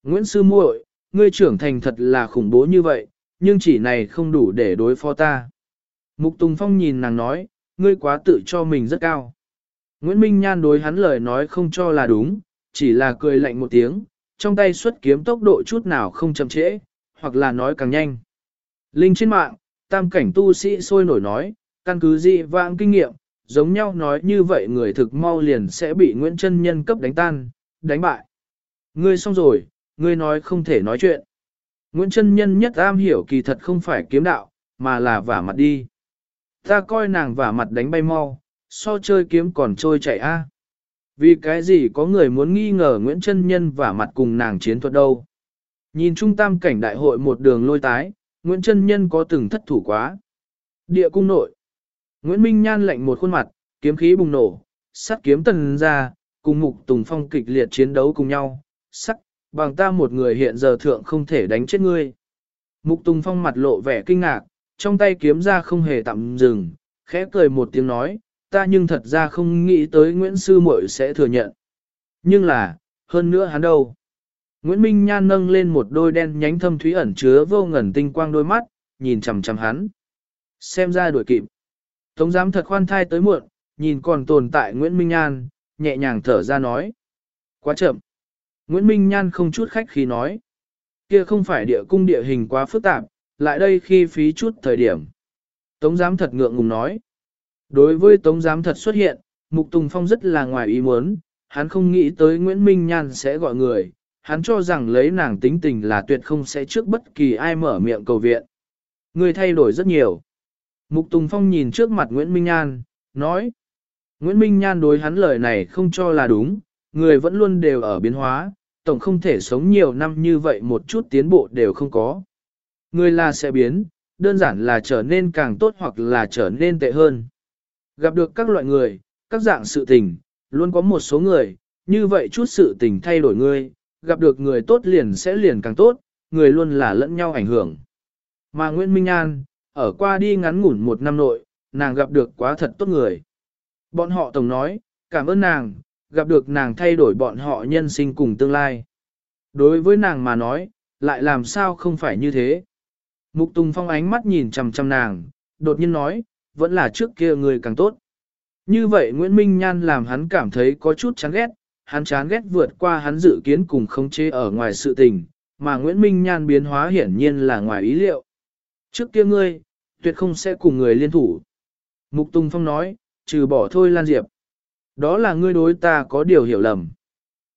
Nguyễn Sư muội, ngươi trưởng thành thật là khủng bố như vậy, nhưng chỉ này không đủ để đối phó ta. Mục Tùng Phong nhìn nàng nói, ngươi quá tự cho mình rất cao. Nguyễn Minh Nhan đối hắn lời nói không cho là đúng, chỉ là cười lạnh một tiếng, trong tay xuất kiếm tốc độ chút nào không chậm trễ, hoặc là nói càng nhanh. Linh trên mạng, tam cảnh tu sĩ sôi nổi nói, căn cứ dị vãng kinh nghiệm, giống nhau nói như vậy người thực mau liền sẽ bị Nguyễn Trân Nhân cấp đánh tan, đánh bại. Ngươi xong rồi, ngươi nói không thể nói chuyện. Nguyễn Trân Nhân nhất am hiểu kỳ thật không phải kiếm đạo, mà là vả mặt đi. Ta coi nàng vả mặt đánh bay mau, so chơi kiếm còn trôi chạy a. Vì cái gì có người muốn nghi ngờ Nguyễn Trân Nhân vả mặt cùng nàng chiến thuật đâu. Nhìn trung tam cảnh đại hội một đường lôi tái, Nguyễn Trân Nhân có từng thất thủ quá. Địa cung nội. Nguyễn Minh Nhan lạnh một khuôn mặt, kiếm khí bùng nổ, sắt kiếm tần ra, cùng mục tùng phong kịch liệt chiến đấu cùng nhau, sắc, bằng ta một người hiện giờ thượng không thể đánh chết ngươi. Mục tùng phong mặt lộ vẻ kinh ngạc, trong tay kiếm ra không hề tạm dừng, khẽ cười một tiếng nói, ta nhưng thật ra không nghĩ tới Nguyễn Sư Mội sẽ thừa nhận. Nhưng là, hơn nữa hắn đâu. Nguyễn Minh Nhan nâng lên một đôi đen nhánh thâm thúy ẩn chứa vô ngần tinh quang đôi mắt, nhìn chằm chằm hắn. Xem ra đuổi kịp. Tống giám thật khoan thai tới muộn, nhìn còn tồn tại Nguyễn Minh Nhan, nhẹ nhàng thở ra nói. Quá chậm. Nguyễn Minh Nhan không chút khách khi nói. Kia không phải địa cung địa hình quá phức tạp, lại đây khi phí chút thời điểm. Tống giám thật ngượng ngùng nói. Đối với Tống giám thật xuất hiện, Mục Tùng Phong rất là ngoài ý muốn, hắn không nghĩ tới Nguyễn Minh Nhan sẽ gọi người, hắn cho rằng lấy nàng tính tình là tuyệt không sẽ trước bất kỳ ai mở miệng cầu viện. Người thay đổi rất nhiều. Mục Tùng Phong nhìn trước mặt Nguyễn Minh Nhan, nói. Nguyễn Minh Nhan đối hắn lời này không cho là đúng, người vẫn luôn đều ở biến hóa, tổng không thể sống nhiều năm như vậy một chút tiến bộ đều không có. Người là sẽ biến, đơn giản là trở nên càng tốt hoặc là trở nên tệ hơn. Gặp được các loại người, các dạng sự tình, luôn có một số người, như vậy chút sự tình thay đổi người, gặp được người tốt liền sẽ liền càng tốt, người luôn là lẫn nhau ảnh hưởng. Mà Nguyễn Minh An, ở qua đi ngắn ngủn một năm nội, nàng gặp được quá thật tốt người. Bọn họ tổng nói, cảm ơn nàng, gặp được nàng thay đổi bọn họ nhân sinh cùng tương lai. Đối với nàng mà nói, lại làm sao không phải như thế. Mục Tùng Phong ánh mắt nhìn chằm chằm nàng, đột nhiên nói, vẫn là trước kia người càng tốt. Như vậy Nguyễn Minh Nhan làm hắn cảm thấy có chút chán ghét, hắn chán ghét vượt qua hắn dự kiến cùng khống chế ở ngoài sự tình, mà Nguyễn Minh Nhan biến hóa hiển nhiên là ngoài ý liệu. Trước kia ngươi, tuyệt không sẽ cùng người liên thủ. Mục Tùng Phong nói, trừ bỏ thôi Lan Diệp. Đó là ngươi đối ta có điều hiểu lầm.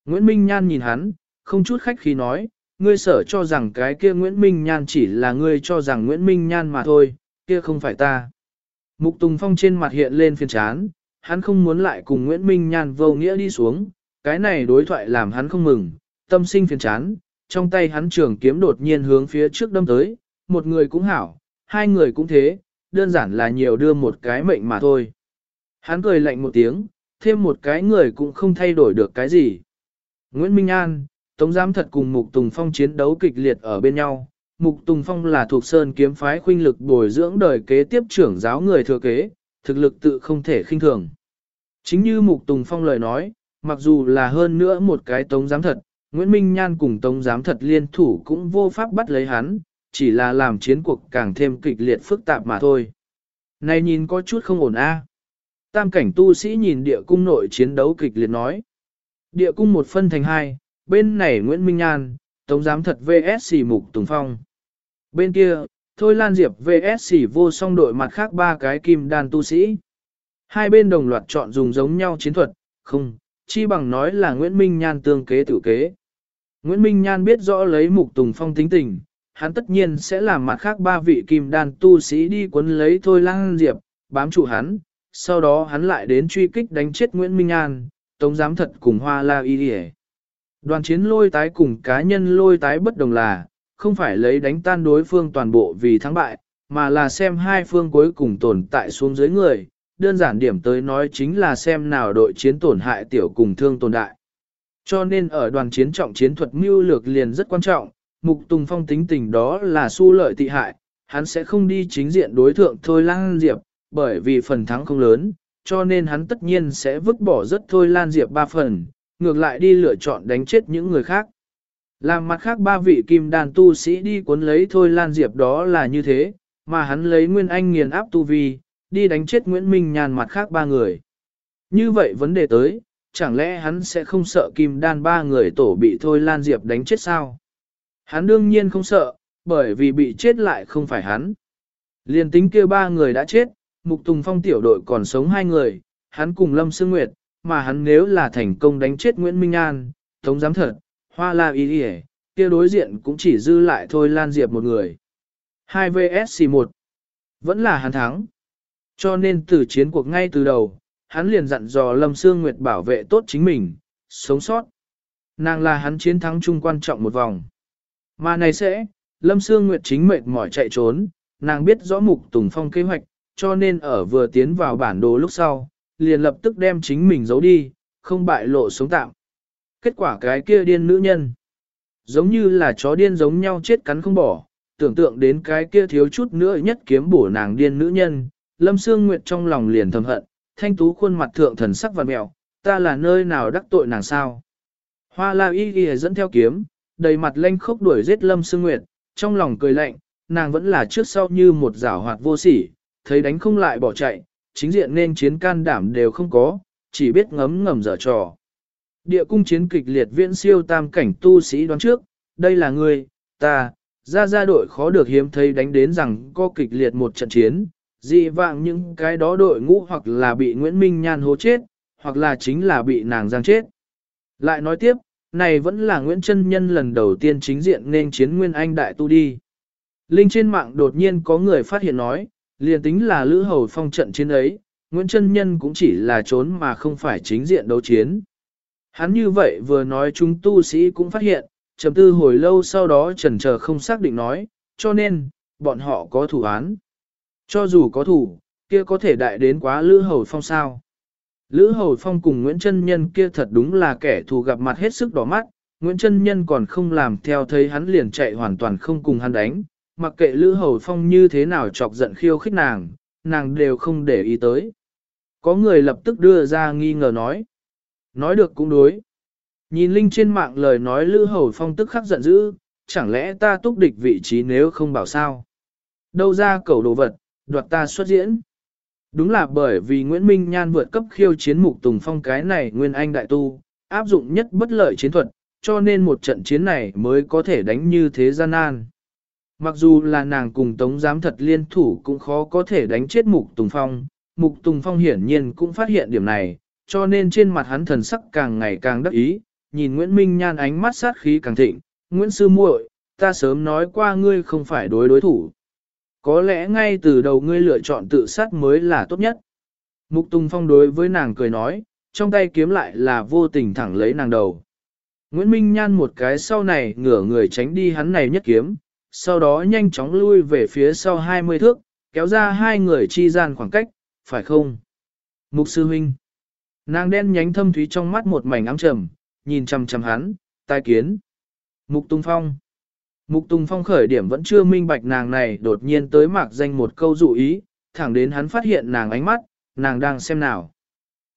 Nguyễn Minh Nhan nhìn hắn, không chút khách khí nói, ngươi sở cho rằng cái kia Nguyễn Minh Nhan chỉ là ngươi cho rằng Nguyễn Minh Nhan mà thôi, kia không phải ta. Mục Tùng Phong trên mặt hiện lên phiền chán, hắn không muốn lại cùng Nguyễn Minh Nhan vô nghĩa đi xuống, cái này đối thoại làm hắn không mừng, tâm sinh phiền chán, trong tay hắn trường kiếm đột nhiên hướng phía trước đâm tới, một người cũng hảo, hai người cũng thế, đơn giản là nhiều đưa một cái mệnh mà thôi. Hắn cười lạnh một tiếng, thêm một cái người cũng không thay đổi được cái gì. Nguyễn Minh An, Tống Giám thật cùng Mục Tùng Phong chiến đấu kịch liệt ở bên nhau. Mục Tùng Phong là thuộc sơn kiếm phái khuynh lực bồi dưỡng đời kế tiếp trưởng giáo người thừa kế, thực lực tự không thể khinh thường. Chính như Mục Tùng Phong lời nói, mặc dù là hơn nữa một cái Tống Giám thật, Nguyễn Minh Nhan cùng Tống Giám thật liên thủ cũng vô pháp bắt lấy hắn, chỉ là làm chiến cuộc càng thêm kịch liệt phức tạp mà thôi. Này nhìn có chút không ổn a. Tam cảnh tu sĩ nhìn địa cung nội chiến đấu kịch liệt nói. Địa cung một phân thành hai, bên này Nguyễn Minh Nhan, Tống Giám Thật VS Mục Tùng Phong. Bên kia, Thôi Lan Diệp VS vô song đội mặt khác ba cái kim đan tu sĩ. Hai bên đồng loạt chọn dùng giống nhau chiến thuật, không, chi bằng nói là Nguyễn Minh Nhan tương kế tự kế. Nguyễn Minh Nhan biết rõ lấy Mục Tùng Phong tính tình, hắn tất nhiên sẽ làm mặt khác ba vị kim đan tu sĩ đi quấn lấy Thôi lang Diệp, bám trụ hắn, sau đó hắn lại đến truy kích đánh chết Nguyễn Minh An, Tống Giám Thật cùng Hoa La Y Điề. Đoàn chiến lôi tái cùng cá nhân lôi tái bất đồng là, không phải lấy đánh tan đối phương toàn bộ vì thắng bại, mà là xem hai phương cuối cùng tồn tại xuống dưới người, đơn giản điểm tới nói chính là xem nào đội chiến tổn hại tiểu cùng thương tồn đại. Cho nên ở đoàn chiến trọng chiến thuật mưu lược liền rất quan trọng, Mục Tùng Phong tính tình đó là su lợi tị hại, hắn sẽ không đi chính diện đối thượng Thôi Lan Diệp, bởi vì phần thắng không lớn, cho nên hắn tất nhiên sẽ vứt bỏ rất Thôi Lan Diệp ba phần, ngược lại đi lựa chọn đánh chết những người khác. Làm mặt khác ba vị kim đàn tu sĩ đi cuốn lấy Thôi Lan Diệp đó là như thế, mà hắn lấy Nguyên Anh nghiền áp tu vi, đi đánh chết Nguyễn Minh nhàn mặt khác ba người. Như vậy vấn đề tới, chẳng lẽ hắn sẽ không sợ kim đan ba người tổ bị Thôi Lan Diệp đánh chết sao? Hắn đương nhiên không sợ, bởi vì bị chết lại không phải hắn. Liên tính kia ba người đã chết, Mục Tùng Phong tiểu đội còn sống hai người, hắn cùng Lâm Sương Nguyệt, mà hắn nếu là thành công đánh chết Nguyễn Minh An, Tống Giám Thật, Hoa La Y Đi kia đối diện cũng chỉ dư lại thôi Lan Diệp một người. 2 vs 1 Vẫn là hắn thắng. Cho nên từ chiến cuộc ngay từ đầu, hắn liền dặn dò Lâm Sương Nguyệt bảo vệ tốt chính mình, sống sót. Nàng là hắn chiến thắng chung quan trọng một vòng. Mà này sẽ, Lâm Sương Nguyệt chính mệt mỏi chạy trốn, nàng biết rõ Mục Tùng Phong kế hoạch, cho nên ở vừa tiến vào bản đồ lúc sau, liền lập tức đem chính mình giấu đi, không bại lộ sống tạm. Kết quả cái kia điên nữ nhân, giống như là chó điên giống nhau chết cắn không bỏ, tưởng tượng đến cái kia thiếu chút nữa nhất kiếm bổ nàng điên nữ nhân, Lâm Sương Nguyệt trong lòng liền thầm hận, thanh tú khuôn mặt thượng thần sắc và mẹo, ta là nơi nào đắc tội nàng sao. Hoa la y ghi dẫn theo kiếm, đầy mặt lanh khốc đuổi giết Lâm Sương Nguyệt, trong lòng cười lạnh, nàng vẫn là trước sau như một giảo hoạt vô sỉ, thấy đánh không lại bỏ chạy, chính diện nên chiến can đảm đều không có, chỉ biết ngấm ngầm dở trò. Địa cung chiến kịch liệt viễn siêu tam cảnh tu sĩ đoán trước, đây là người, ta, ra ra đội khó được hiếm thấy đánh đến rằng có kịch liệt một trận chiến, dị vạng những cái đó đội ngũ hoặc là bị Nguyễn Minh Nhan hố chết, hoặc là chính là bị nàng giang chết. Lại nói tiếp, này vẫn là Nguyễn Trân Nhân lần đầu tiên chính diện nên chiến Nguyên Anh Đại Tu đi. Linh trên mạng đột nhiên có người phát hiện nói, liền tính là Lữ Hầu Phong trận chiến ấy, Nguyễn Trân Nhân cũng chỉ là trốn mà không phải chính diện đấu chiến. Hắn như vậy vừa nói chúng tu sĩ cũng phát hiện, trầm tư hồi lâu sau đó trần chờ không xác định nói, cho nên, bọn họ có thủ án. Cho dù có thủ, kia có thể đại đến quá Lữ Hầu Phong sao. Lữ Hầu Phong cùng Nguyễn Trân Nhân kia thật đúng là kẻ thù gặp mặt hết sức đỏ mắt, Nguyễn Trân Nhân còn không làm theo thấy hắn liền chạy hoàn toàn không cùng hắn đánh, mặc kệ Lữ Hầu Phong như thế nào chọc giận khiêu khích nàng, nàng đều không để ý tới. Có người lập tức đưa ra nghi ngờ nói. Nói được cũng đối. Nhìn Linh trên mạng lời nói Lữ Hầu Phong tức khắc giận dữ, chẳng lẽ ta túc địch vị trí nếu không bảo sao? Đâu ra cầu đồ vật, đoạt ta xuất diễn. Đúng là bởi vì Nguyễn Minh Nhan vượt cấp khiêu chiến mục Tùng Phong cái này Nguyên Anh đại tu, áp dụng nhất bất lợi chiến thuật, cho nên một trận chiến này mới có thể đánh như thế gian nan. Mặc dù là nàng cùng Tống Giám thật liên thủ cũng khó có thể đánh chết Mục Tùng Phong, Mục Tùng Phong hiển nhiên cũng phát hiện điểm này, cho nên trên mặt hắn thần sắc càng ngày càng đắc ý, nhìn Nguyễn Minh Nhan ánh mắt sát khí càng thịnh, Nguyễn Sư muội, ta sớm nói qua ngươi không phải đối đối thủ. Có lẽ ngay từ đầu ngươi lựa chọn tự sát mới là tốt nhất. Mục Tùng Phong đối với nàng cười nói, trong tay kiếm lại là vô tình thẳng lấy nàng đầu. Nguyễn Minh Nhan một cái sau này ngửa người tránh đi hắn này nhất kiếm, sau đó nhanh chóng lui về phía sau 20 thước, kéo ra hai người chi gian khoảng cách, phải không? Mục sư huynh. Nàng đen nhánh thâm thúy trong mắt một mảnh ám trầm, nhìn chằm chằm hắn, tai kiến. Mục Tung Phong. Mục Tung Phong khởi điểm vẫn chưa minh bạch nàng này đột nhiên tới mạc danh một câu dụ ý, thẳng đến hắn phát hiện nàng ánh mắt, nàng đang xem nào.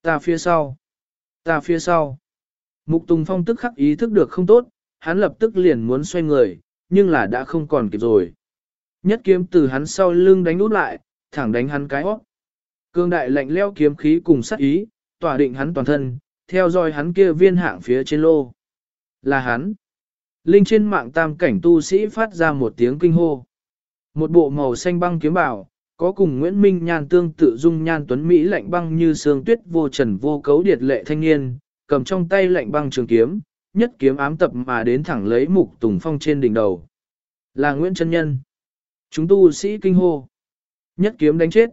Ta phía sau. Ta phía sau. Mục Tùng Phong tức khắc ý thức được không tốt, hắn lập tức liền muốn xoay người, nhưng là đã không còn kịp rồi. Nhất kiếm từ hắn sau lưng đánh út lại, thẳng đánh hắn cái hót. Cương đại lạnh leo kiếm khí cùng sát ý, tỏa định hắn toàn thân, theo dõi hắn kia viên hạng phía trên lô. Là hắn. Linh trên mạng tam cảnh tu sĩ phát ra một tiếng kinh hô. Một bộ màu xanh băng kiếm bảo, có cùng Nguyễn Minh Nhan tương tự dung nhan tuấn Mỹ lạnh băng như sương tuyết vô trần vô cấu điệt lệ thanh niên, cầm trong tay lạnh băng trường kiếm, nhất kiếm ám tập mà đến thẳng lấy mục tùng phong trên đỉnh đầu. Là Nguyễn Trân Nhân. Chúng tu sĩ kinh hô. Nhất kiếm đánh chết.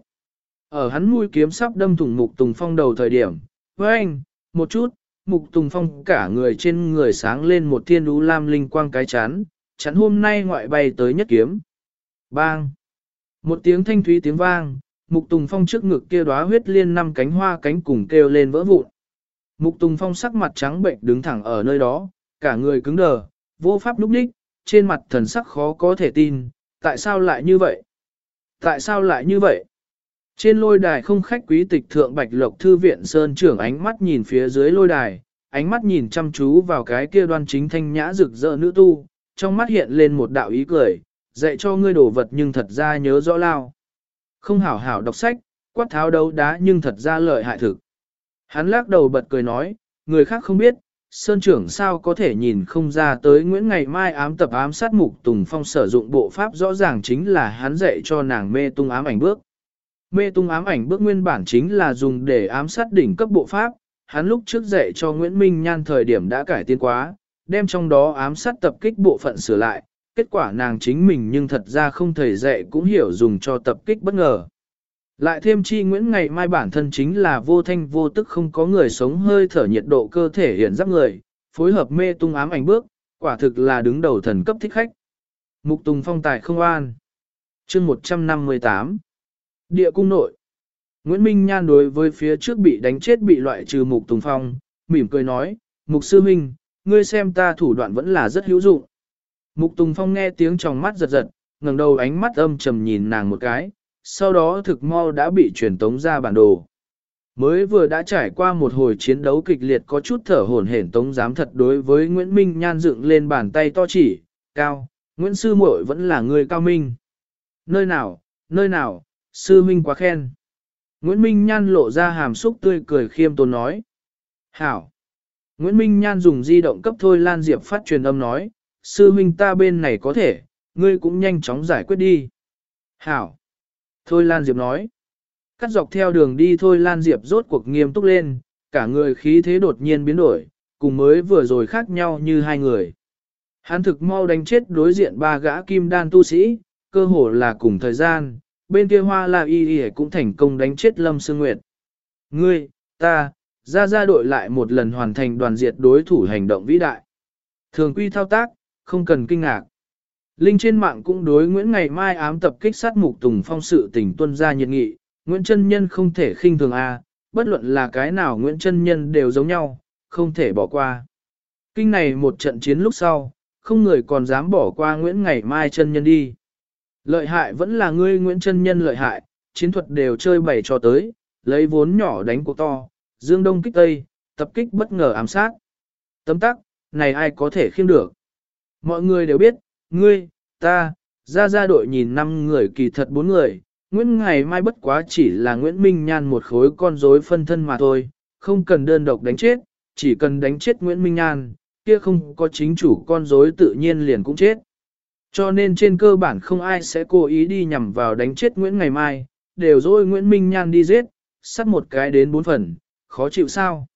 Ở hắn mũi kiếm sắp đâm thủng mục tùng phong đầu thời điểm. Với anh, một chút, mục tùng phong cả người trên người sáng lên một thiên đú lam linh quang cái chán, chắn hôm nay ngoại bay tới nhất kiếm. Bang! Một tiếng thanh thúy tiếng vang, mục tùng phong trước ngực kia đóa huyết liên năm cánh hoa cánh cùng kêu lên vỡ vụn. Mục Tùng Phong sắc mặt trắng bệnh đứng thẳng ở nơi đó, cả người cứng đờ, vô pháp lúc đích, trên mặt thần sắc khó có thể tin, tại sao lại như vậy? Tại sao lại như vậy? Trên lôi đài không khách quý tịch thượng Bạch Lộc Thư viện Sơn trưởng ánh mắt nhìn phía dưới lôi đài, ánh mắt nhìn chăm chú vào cái kia đoan chính thanh nhã rực rỡ nữ tu, trong mắt hiện lên một đạo ý cười, dạy cho ngươi đổ vật nhưng thật ra nhớ rõ lao. Không hảo hảo đọc sách, quát tháo đấu đá nhưng thật ra lợi hại thực. Hắn lắc đầu bật cười nói, người khác không biết, Sơn trưởng sao có thể nhìn không ra tới Nguyễn Ngày Mai ám tập ám sát mục Tùng Phong sử dụng bộ pháp rõ ràng chính là hắn dạy cho nàng mê tung ám ảnh bước. Mê tung ám ảnh bước nguyên bản chính là dùng để ám sát đỉnh cấp bộ pháp, hắn lúc trước dạy cho Nguyễn Minh Nhan thời điểm đã cải tiến quá, đem trong đó ám sát tập kích bộ phận sửa lại, kết quả nàng chính mình nhưng thật ra không thầy dạy cũng hiểu dùng cho tập kích bất ngờ. Lại thêm chi Nguyễn ngày mai bản thân chính là vô thanh vô tức không có người sống hơi thở nhiệt độ cơ thể hiện giáp người, phối hợp mê tung ám ảnh bước, quả thực là đứng đầu thần cấp thích khách. Mục Tùng phong tài không an. chương 158 Địa cung nội Nguyễn Minh Nhan đối với phía trước bị đánh chết bị loại trừ Mục Tùng Phong, mỉm cười nói, Mục Sư Minh, ngươi xem ta thủ đoạn vẫn là rất hữu dụng. Mục Tùng Phong nghe tiếng trong mắt giật giật, ngẩng đầu ánh mắt âm trầm nhìn nàng một cái, sau đó thực mau đã bị truyền tống ra bản đồ. Mới vừa đã trải qua một hồi chiến đấu kịch liệt có chút thở hổn hển tống giám thật đối với Nguyễn Minh Nhan dựng lên bàn tay to chỉ, cao, Nguyễn Sư muội vẫn là người cao minh. Nơi nào, nơi nào, Sư Minh quá khen. Nguyễn Minh Nhan lộ ra hàm xúc tươi cười khiêm tốn nói. Hảo. Nguyễn Minh Nhan dùng di động cấp thôi Lan Diệp phát truyền âm nói, Sư Minh ta bên này có thể, ngươi cũng nhanh chóng giải quyết đi. Hảo. Thôi Lan Diệp nói. Cắt dọc theo đường đi Thôi Lan Diệp rốt cuộc nghiêm túc lên, cả người khí thế đột nhiên biến đổi, cùng mới vừa rồi khác nhau như hai người. Hắn thực mau đánh chết đối diện ba gã kim đan tu sĩ, cơ hồ là cùng thời gian, bên kia hoa la y y cũng thành công đánh chết Lâm Sương Nguyệt. Ngươi, ta, ra ra đội lại một lần hoàn thành đoàn diệt đối thủ hành động vĩ đại. Thường quy thao tác, không cần kinh ngạc. Linh trên mạng cũng đối Nguyễn Ngày Mai ám tập kích sát mục Tùng Phong sự tình tuân ra nhiệt nghị, Nguyễn Trân Nhân không thể khinh thường A, bất luận là cái nào Nguyễn Trân Nhân đều giống nhau, không thể bỏ qua. Kinh này một trận chiến lúc sau, không người còn dám bỏ qua Nguyễn Ngày Mai chân Nhân đi. Lợi hại vẫn là ngươi Nguyễn Trân Nhân lợi hại, chiến thuật đều chơi bày cho tới, lấy vốn nhỏ đánh cuộc to, dương đông kích tây, tập kích bất ngờ ám sát. Tấm tắc, này ai có thể khiêm được. Mọi người đều biết, ngươi, ta, ra ra đội nhìn năm người kỳ thật bốn người, Nguyễn ngày mai bất quá chỉ là Nguyễn Minh Nhan một khối con rối phân thân mà thôi, không cần đơn độc đánh chết, chỉ cần đánh chết Nguyễn Minh Nhan, kia không có chính chủ con rối tự nhiên liền cũng chết. Cho nên trên cơ bản không ai sẽ cố ý đi nhằm vào đánh chết Nguyễn ngày mai, đều dối Nguyễn Minh Nhan đi giết, sắt một cái đến bốn phần, khó chịu sao.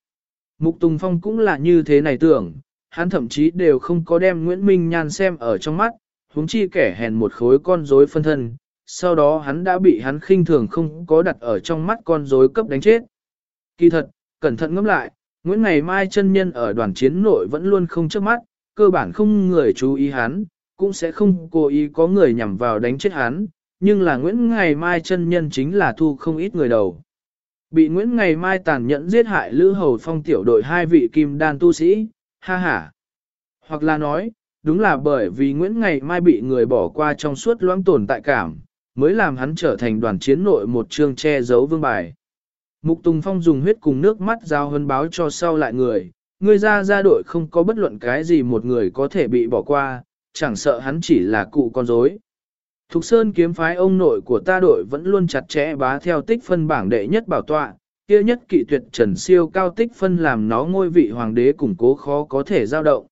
Mục Tùng Phong cũng là như thế này tưởng, hắn thậm chí đều không có đem Nguyễn Minh Nhan xem ở trong mắt, huống chi kẻ hèn một khối con rối phân thân, sau đó hắn đã bị hắn khinh thường không có đặt ở trong mắt con rối cấp đánh chết. Kỳ thật, cẩn thận ngẫm lại, Nguyễn Ngày Mai chân nhân ở đoàn chiến nội vẫn luôn không trước mắt, cơ bản không người chú ý hắn, cũng sẽ không cố ý có người nhằm vào đánh chết hắn, nhưng là Nguyễn Ngày Mai chân nhân chính là thu không ít người đầu. Bị Nguyễn Ngày Mai tàn nhẫn giết hại Lữ Hầu Phong tiểu đội hai vị kim đan tu sĩ, ha ha. Hoặc là nói, đúng là bởi vì Nguyễn Ngày Mai bị người bỏ qua trong suốt loãng tồn tại cảm, mới làm hắn trở thành đoàn chiến nội một chương che giấu vương bài. Mục Tùng Phong dùng huyết cùng nước mắt giao hân báo cho sau lại người, người ra ra đội không có bất luận cái gì một người có thể bị bỏ qua, chẳng sợ hắn chỉ là cụ con rối. Thục Sơn kiếm phái ông nội của ta đội vẫn luôn chặt chẽ bá theo tích phân bảng đệ nhất bảo tọa, kia nhất kỵ tuyệt trần siêu cao tích phân làm nó ngôi vị hoàng đế củng cố khó có thể giao động.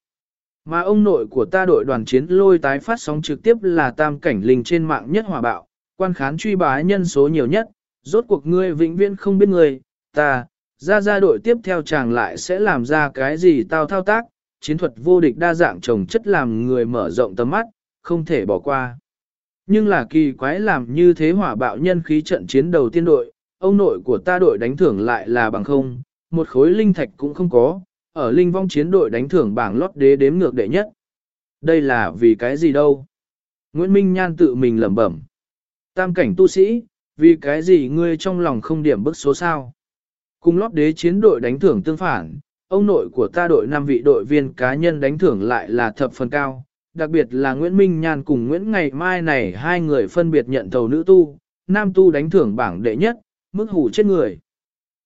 Mà ông nội của ta đội đoàn chiến lôi tái phát sóng trực tiếp là tam cảnh linh trên mạng nhất hòa bạo, quan khán truy bá nhân số nhiều nhất, rốt cuộc ngươi vĩnh viễn không biết người, ta, ra ra đội tiếp theo chàng lại sẽ làm ra cái gì tao thao tác, chiến thuật vô địch đa dạng trồng chất làm người mở rộng tầm mắt, không thể bỏ qua. Nhưng là kỳ quái làm như thế hỏa bạo nhân khí trận chiến đầu tiên đội, ông nội của ta đội đánh thưởng lại là bằng không, một khối linh thạch cũng không có, ở linh vong chiến đội đánh thưởng bảng lót đế đếm ngược đệ nhất. Đây là vì cái gì đâu? Nguyễn Minh Nhan tự mình lẩm bẩm. Tam cảnh tu sĩ, vì cái gì ngươi trong lòng không điểm bức số sao? Cùng lót đế chiến đội đánh thưởng tương phản, ông nội của ta đội năm vị đội viên cá nhân đánh thưởng lại là thập phần cao, đặc biệt là Nguyễn Minh Nhan cùng Nguyễn Ngày Mai này hai người phân biệt nhận thầu nữ tu, nam tu đánh thưởng bảng đệ nhất, mức hủ chết người.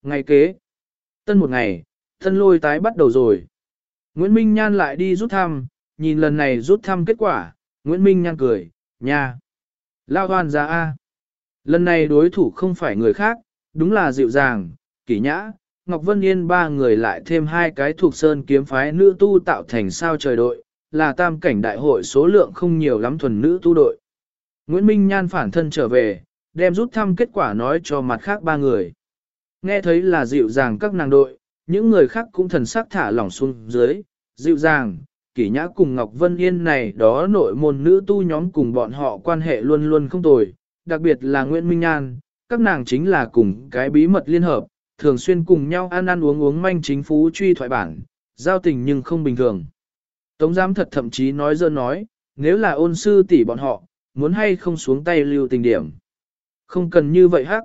Ngày kế, tân một ngày, tân lôi tái bắt đầu rồi. Nguyễn Minh Nhan lại đi rút thăm, nhìn lần này rút thăm kết quả, Nguyễn Minh Nhan cười, nha. Lao hoan ra A. Lần này đối thủ không phải người khác, đúng là dịu dàng, kỷ nhã, Ngọc Vân Yên ba người lại thêm hai cái thuộc sơn kiếm phái nữ tu tạo thành sao trời đội, là tam cảnh đại hội số lượng không nhiều lắm thuần nữ tu đội. Nguyễn Minh Nhan phản thân trở về, đem rút thăm kết quả nói cho mặt khác ba người. Nghe thấy là dịu dàng các nàng đội, những người khác cũng thần sắc thả lỏng xuống dưới, dịu dàng, kỷ nhã cùng Ngọc Vân Yên này đó nội môn nữ tu nhóm cùng bọn họ quan hệ luôn luôn không tồi, đặc biệt là Nguyễn Minh Nhan, các nàng chính là cùng cái bí mật liên hợp, thường xuyên cùng nhau ăn ăn uống uống manh chính phú truy thoại bản, giao tình nhưng không bình thường. Tống giám thật thậm chí nói dơ nói, nếu là ôn sư tỷ bọn họ, muốn hay không xuống tay lưu tình điểm. Không cần như vậy hắc.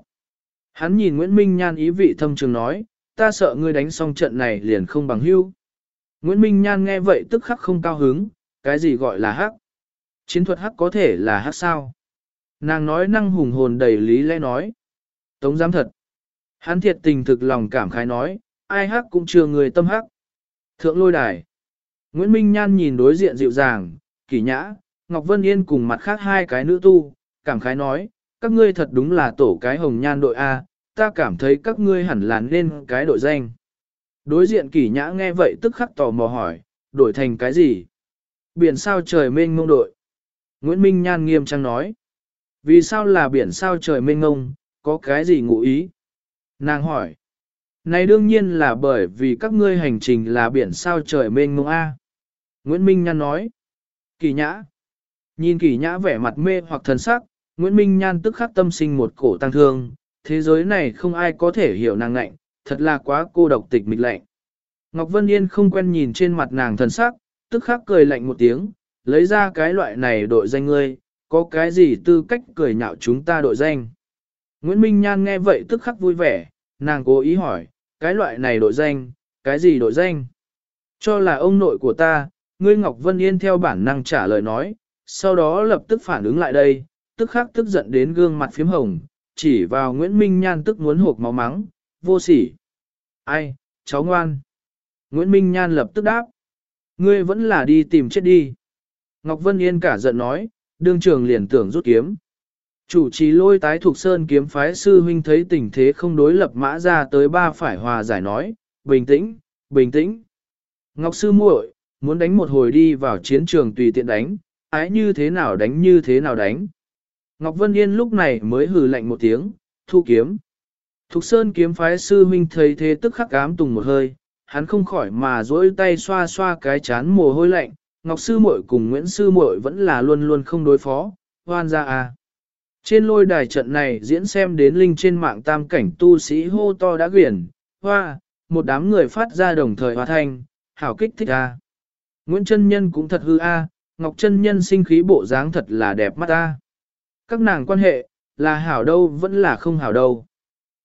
Hắn nhìn Nguyễn Minh Nhan ý vị thâm trường nói, ta sợ ngươi đánh xong trận này liền không bằng hưu. Nguyễn Minh Nhan nghe vậy tức khắc không cao hứng, cái gì gọi là hắc? Chiến thuật hắc có thể là hắc sao? Nàng nói năng hùng hồn đầy lý lẽ nói. Tống giám thật. Hắn thiệt tình thực lòng cảm khái nói, ai hắc cũng chưa người tâm hắc. Thượng lôi đài. Nguyễn Minh Nhan nhìn đối diện dịu dàng, kỳ nhã, Ngọc Vân Yên cùng mặt khác hai cái nữ tu, cảm khái nói, các ngươi thật đúng là tổ cái hồng nhan đội A, ta cảm thấy các ngươi hẳn là nên cái đội danh. Đối diện kỳ nhã nghe vậy tức khắc tò mò hỏi, đổi thành cái gì? Biển sao trời mênh ngông đội. Nguyễn Minh Nhan nghiêm trang nói. Vì sao là biển sao trời mênh ngông? có cái gì ngụ ý? Nàng hỏi. Này đương nhiên là bởi vì các ngươi hành trình là biển sao trời mênh mông A. Nguyễn Minh Nhan nói. Kỳ nhã. Nhìn kỳ nhã vẻ mặt mê hoặc thần sắc, Nguyễn Minh Nhan tức khắc tâm sinh một cổ tăng thương, thế giới này không ai có thể hiểu nàng lạnh, thật là quá cô độc tịch mịch lạnh. Ngọc Vân Yên không quen nhìn trên mặt nàng thần sắc, tức khắc cười lạnh một tiếng, lấy ra cái loại này đội danh ngươi, có cái gì tư cách cười nhạo chúng ta đội danh. Nguyễn Minh Nhan nghe vậy tức khắc vui vẻ, nàng cố ý hỏi, cái loại này đội danh, cái gì đội danh? Cho là ông nội của ta, ngươi Ngọc Vân Yên theo bản năng trả lời nói, sau đó lập tức phản ứng lại đây, tức khắc tức giận đến gương mặt phím hồng, chỉ vào Nguyễn Minh Nhan tức muốn hộp máu mắng, vô sỉ. Ai, cháu ngoan. Nguyễn Minh Nhan lập tức đáp. Ngươi vẫn là đi tìm chết đi. Ngọc Vân Yên cả giận nói, đương trường liền tưởng rút kiếm. Chủ trì lôi tái thuộc sơn kiếm phái sư huynh thấy tình thế không đối lập mã ra tới ba phải hòa giải nói, bình tĩnh, bình tĩnh. Ngọc sư muội, muốn đánh một hồi đi vào chiến trường tùy tiện đánh, ái như thế nào đánh như thế nào đánh. Ngọc Vân Yên lúc này mới hừ lạnh một tiếng, thu kiếm. Thục Sơn kiếm phái sư huynh thấy thế tức khắc ám tùng một hơi, hắn không khỏi mà dỗi tay xoa xoa cái chán mồ hôi lạnh, Ngọc sư muội cùng Nguyễn sư muội vẫn là luôn luôn không đối phó, hoan ra à. Trên lôi đài trận này diễn xem đến linh trên mạng tam cảnh tu sĩ hô to đã quyển, hoa, một đám người phát ra đồng thời hòa thanh, hảo kích thích a. Nguyễn Trân Nhân cũng thật hư a, Ngọc Trân Nhân sinh khí bộ dáng thật là đẹp mắt a. Các nàng quan hệ, là hảo đâu vẫn là không hảo đâu.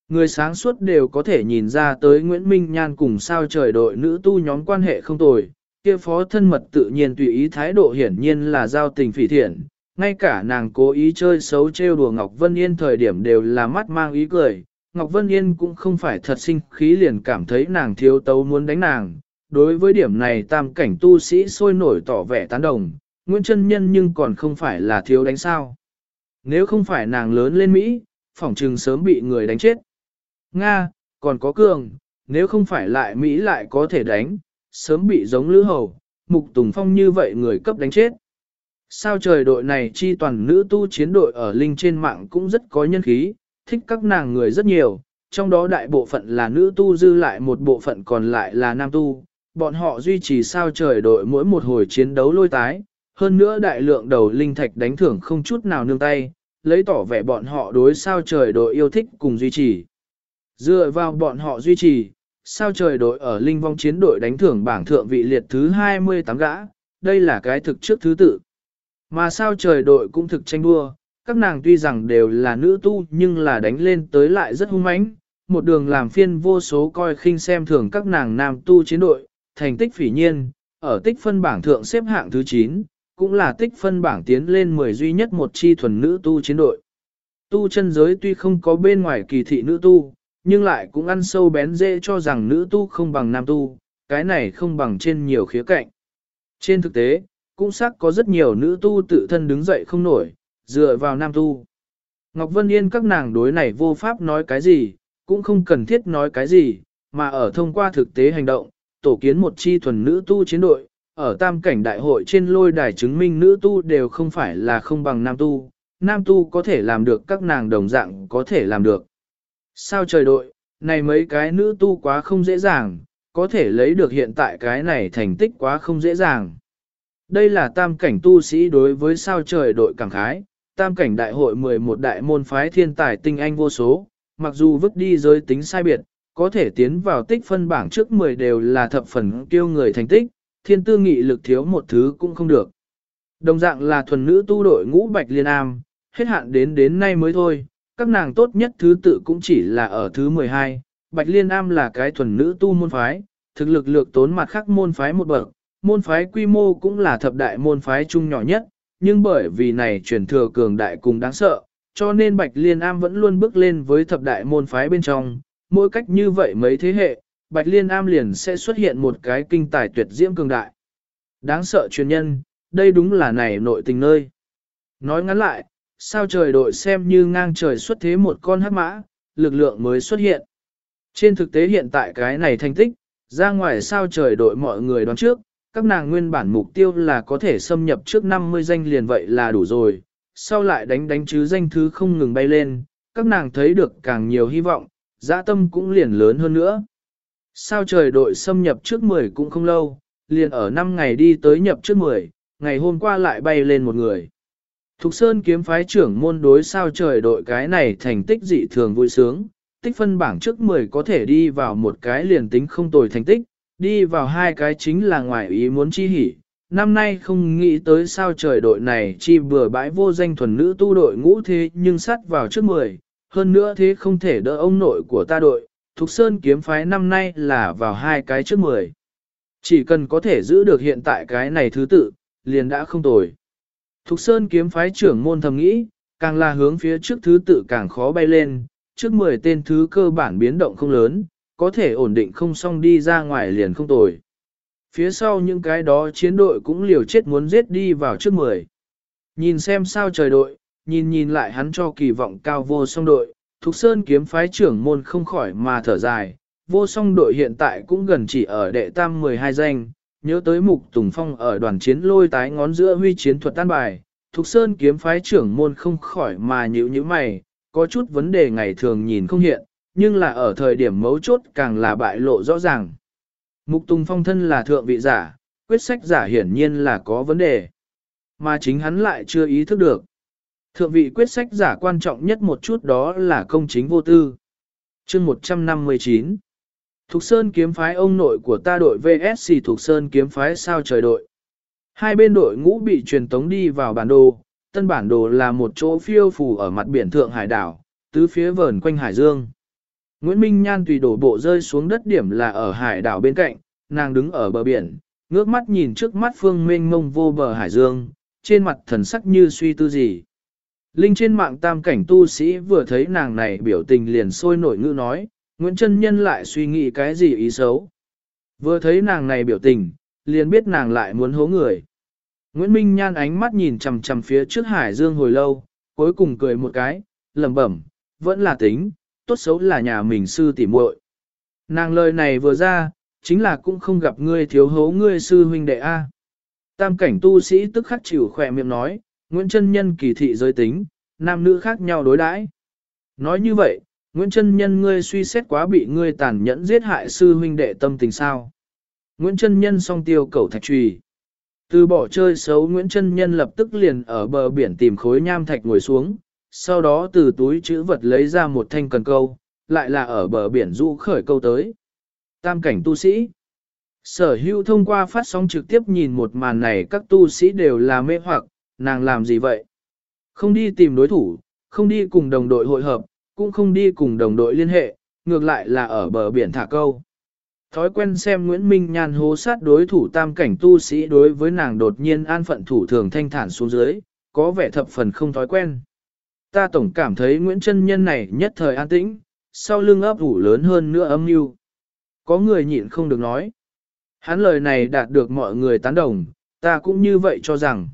Người sáng suốt đều có thể nhìn ra tới Nguyễn Minh Nhan cùng sao trời đội nữ tu nhóm quan hệ không tồi, kia phó thân mật tự nhiên tùy ý thái độ hiển nhiên là giao tình phỉ thiện, ngay cả nàng cố ý chơi xấu trêu đùa Ngọc Vân Yên thời điểm đều là mắt mang ý cười, Ngọc Vân Yên cũng không phải thật sinh khí liền cảm thấy nàng thiếu tấu muốn đánh nàng. Đối với điểm này tam cảnh tu sĩ sôi nổi tỏ vẻ tán đồng, Nguyễn Trân Nhân nhưng còn không phải là thiếu đánh sao. Nếu không phải nàng lớn lên Mỹ, phỏng trừng sớm bị người đánh chết. Nga, còn có cường, nếu không phải lại Mỹ lại có thể đánh, sớm bị giống Lữ Hầu, Mục Tùng Phong như vậy người cấp đánh chết. Sao trời đội này chi toàn nữ tu chiến đội ở Linh trên mạng cũng rất có nhân khí, thích các nàng người rất nhiều, trong đó đại bộ phận là nữ tu dư lại một bộ phận còn lại là nam tu. Bọn họ duy trì sao trời đội mỗi một hồi chiến đấu lôi tái, hơn nữa đại lượng đầu linh thạch đánh thưởng không chút nào nương tay, lấy tỏ vẻ bọn họ đối sao trời đội yêu thích cùng duy trì. Dựa vào bọn họ duy trì, sao trời đội ở linh vong chiến đội đánh thưởng bảng thượng vị liệt thứ 28 gã, đây là cái thực trước thứ tự. Mà sao trời đội cũng thực tranh đua, các nàng tuy rằng đều là nữ tu nhưng là đánh lên tới lại rất hung mãnh, một đường làm phiên vô số coi khinh xem thường các nàng nam tu chiến đội, thành tích phỉ nhiên, ở tích phân bảng thượng xếp hạng thứ 9, cũng là tích phân bảng tiến lên 10 duy nhất một chi thuần nữ tu chiến đội. Tu chân giới tuy không có bên ngoài kỳ thị nữ tu, nhưng lại cũng ăn sâu bén dễ cho rằng nữ tu không bằng nam tu, cái này không bằng trên nhiều khía cạnh. Trên thực tế, cũng xác có rất nhiều nữ tu tự thân đứng dậy không nổi, dựa vào nam tu. Ngọc Vân Yên các nàng đối này vô pháp nói cái gì, cũng không cần thiết nói cái gì, mà ở thông qua thực tế hành động, tổ kiến một chi thuần nữ tu chiến đội, ở tam cảnh đại hội trên lôi đài chứng minh nữ tu đều không phải là không bằng nam tu, nam tu có thể làm được các nàng đồng dạng có thể làm được. Sao trời đội, này mấy cái nữ tu quá không dễ dàng, có thể lấy được hiện tại cái này thành tích quá không dễ dàng. Đây là tam cảnh tu sĩ đối với sao trời đội cảm khái, tam cảnh đại hội 11 đại môn phái thiên tài tinh anh vô số, mặc dù vứt đi giới tính sai biệt, có thể tiến vào tích phân bảng trước 10 đều là thập phần kêu người thành tích, thiên tư nghị lực thiếu một thứ cũng không được. Đồng dạng là thuần nữ tu đội ngũ Bạch Liên Am, hết hạn đến đến nay mới thôi, các nàng tốt nhất thứ tự cũng chỉ là ở thứ 12, Bạch Liên Am là cái thuần nữ tu môn phái, thực lực lược tốn mặt khác môn phái một bậc, môn phái quy mô cũng là thập đại môn phái chung nhỏ nhất, nhưng bởi vì này truyền thừa cường đại cùng đáng sợ, cho nên Bạch Liên Am vẫn luôn bước lên với thập đại môn phái bên trong, mỗi cách như vậy mấy thế hệ, Bạch Liên Am liền sẽ xuất hiện một cái kinh tài tuyệt diễm cường đại. Đáng sợ truyền nhân, đây đúng là này nội tình nơi. Nói ngắn lại, sao trời đội xem như ngang trời xuất thế một con hắc mã, lực lượng mới xuất hiện. Trên thực tế hiện tại cái này thành tích, ra ngoài sao trời đội mọi người đoán trước, các nàng nguyên bản mục tiêu là có thể xâm nhập trước 50 danh liền vậy là đủ rồi, sau lại đánh đánh chứ danh thứ không ngừng bay lên, các nàng thấy được càng nhiều hy vọng, dã tâm cũng liền lớn hơn nữa. Sao trời đội xâm nhập trước 10 cũng không lâu, liền ở 5 ngày đi tới nhập trước 10, ngày hôm qua lại bay lên một người. Thục Sơn kiếm phái trưởng môn đối sao trời đội cái này thành tích dị thường vui sướng, tích phân bảng trước 10 có thể đi vào một cái liền tính không tồi thành tích, đi vào hai cái chính là ngoài ý muốn chi hỉ. Năm nay không nghĩ tới sao trời đội này chi bừa bãi vô danh thuần nữ tu đội ngũ thế nhưng sắt vào trước 10, hơn nữa thế không thể đỡ ông nội của ta đội, Thục Sơn kiếm phái năm nay là vào hai cái trước 10. Chỉ cần có thể giữ được hiện tại cái này thứ tự, liền đã không tồi. Thục Sơn kiếm phái trưởng môn thầm nghĩ, càng là hướng phía trước thứ tự càng khó bay lên, trước 10 tên thứ cơ bản biến động không lớn, có thể ổn định không xong đi ra ngoài liền không tồi. Phía sau những cái đó chiến đội cũng liều chết muốn giết đi vào trước 10. Nhìn xem sao trời đội, nhìn nhìn lại hắn cho kỳ vọng cao vô song đội, Thục Sơn kiếm phái trưởng môn không khỏi mà thở dài, vô song đội hiện tại cũng gần chỉ ở đệ tam 12 danh, nhớ tới mục Tùng Phong ở đoàn chiến lôi tái ngón giữa huy chiến thuật tan bài, Thục Sơn kiếm phái trưởng môn không khỏi mà nhíu như mày, có chút vấn đề ngày thường nhìn không hiện, nhưng là ở thời điểm mấu chốt càng là bại lộ rõ ràng. Mục Tùng Phong thân là thượng vị giả, quyết sách giả hiển nhiên là có vấn đề, mà chính hắn lại chưa ý thức được. Thượng vị quyết sách giả quan trọng nhất một chút đó là công chính vô tư. chương 159 Thục Sơn kiếm phái ông nội của ta đội VSC Thục Sơn kiếm phái sao trời đội. Hai bên đội ngũ bị truyền tống đi vào bản đồ, tân bản đồ là một chỗ phiêu phù ở mặt biển Thượng Hải đảo, tứ phía vờn quanh Hải Dương. Nguyễn Minh Nhan tùy đổ bộ rơi xuống đất điểm là ở hải đảo bên cạnh, nàng đứng ở bờ biển, ngước mắt nhìn trước mắt phương mênh mông vô bờ Hải Dương, trên mặt thần sắc như suy tư gì. Linh trên mạng tam cảnh tu sĩ vừa thấy nàng này biểu tình liền sôi nổi ngữ nói, Nguyễn Trân Nhân lại suy nghĩ cái gì ý xấu. Vừa thấy nàng này biểu tình, liền biết nàng lại muốn hố người. Nguyễn Minh nhan ánh mắt nhìn chằm chằm phía trước hải dương hồi lâu, cuối cùng cười một cái, lẩm bẩm, vẫn là tính, tốt xấu là nhà mình sư tỉ muội. Nàng lời này vừa ra, chính là cũng không gặp ngươi thiếu hấu ngươi sư huynh đệ A. Tam cảnh tu sĩ tức khắc chịu khỏe miệng nói, Nguyễn Trân Nhân kỳ thị giới tính, nam nữ khác nhau đối đãi. Nói như vậy, Nguyễn Trân Nhân ngươi suy xét quá bị ngươi tàn nhẫn giết hại sư huynh đệ tâm tình sao. Nguyễn Trân Nhân song tiêu cầu thạch trùy. Từ bỏ chơi xấu Nguyễn Trân Nhân lập tức liền ở bờ biển tìm khối nham thạch ngồi xuống, sau đó từ túi chữ vật lấy ra một thanh cần câu, lại là ở bờ biển du khởi câu tới. Tam cảnh tu sĩ Sở hữu thông qua phát sóng trực tiếp nhìn một màn này các tu sĩ đều là mê hoặc, nàng làm gì vậy? Không đi tìm đối thủ, không đi cùng đồng đội hội hợp, cũng không đi cùng đồng đội liên hệ, ngược lại là ở bờ biển thả câu. Thói quen xem Nguyễn Minh Nhan hố sát đối thủ tam cảnh tu sĩ đối với nàng đột nhiên an phận thủ thường thanh thản xuống dưới, có vẻ thập phần không thói quen. Ta tổng cảm thấy Nguyễn Trân Nhân này nhất thời an tĩnh, sau lưng ấp ủ lớn hơn nữa âm mưu. Có người nhịn không được nói. Hắn lời này đạt được mọi người tán đồng, ta cũng như vậy cho rằng.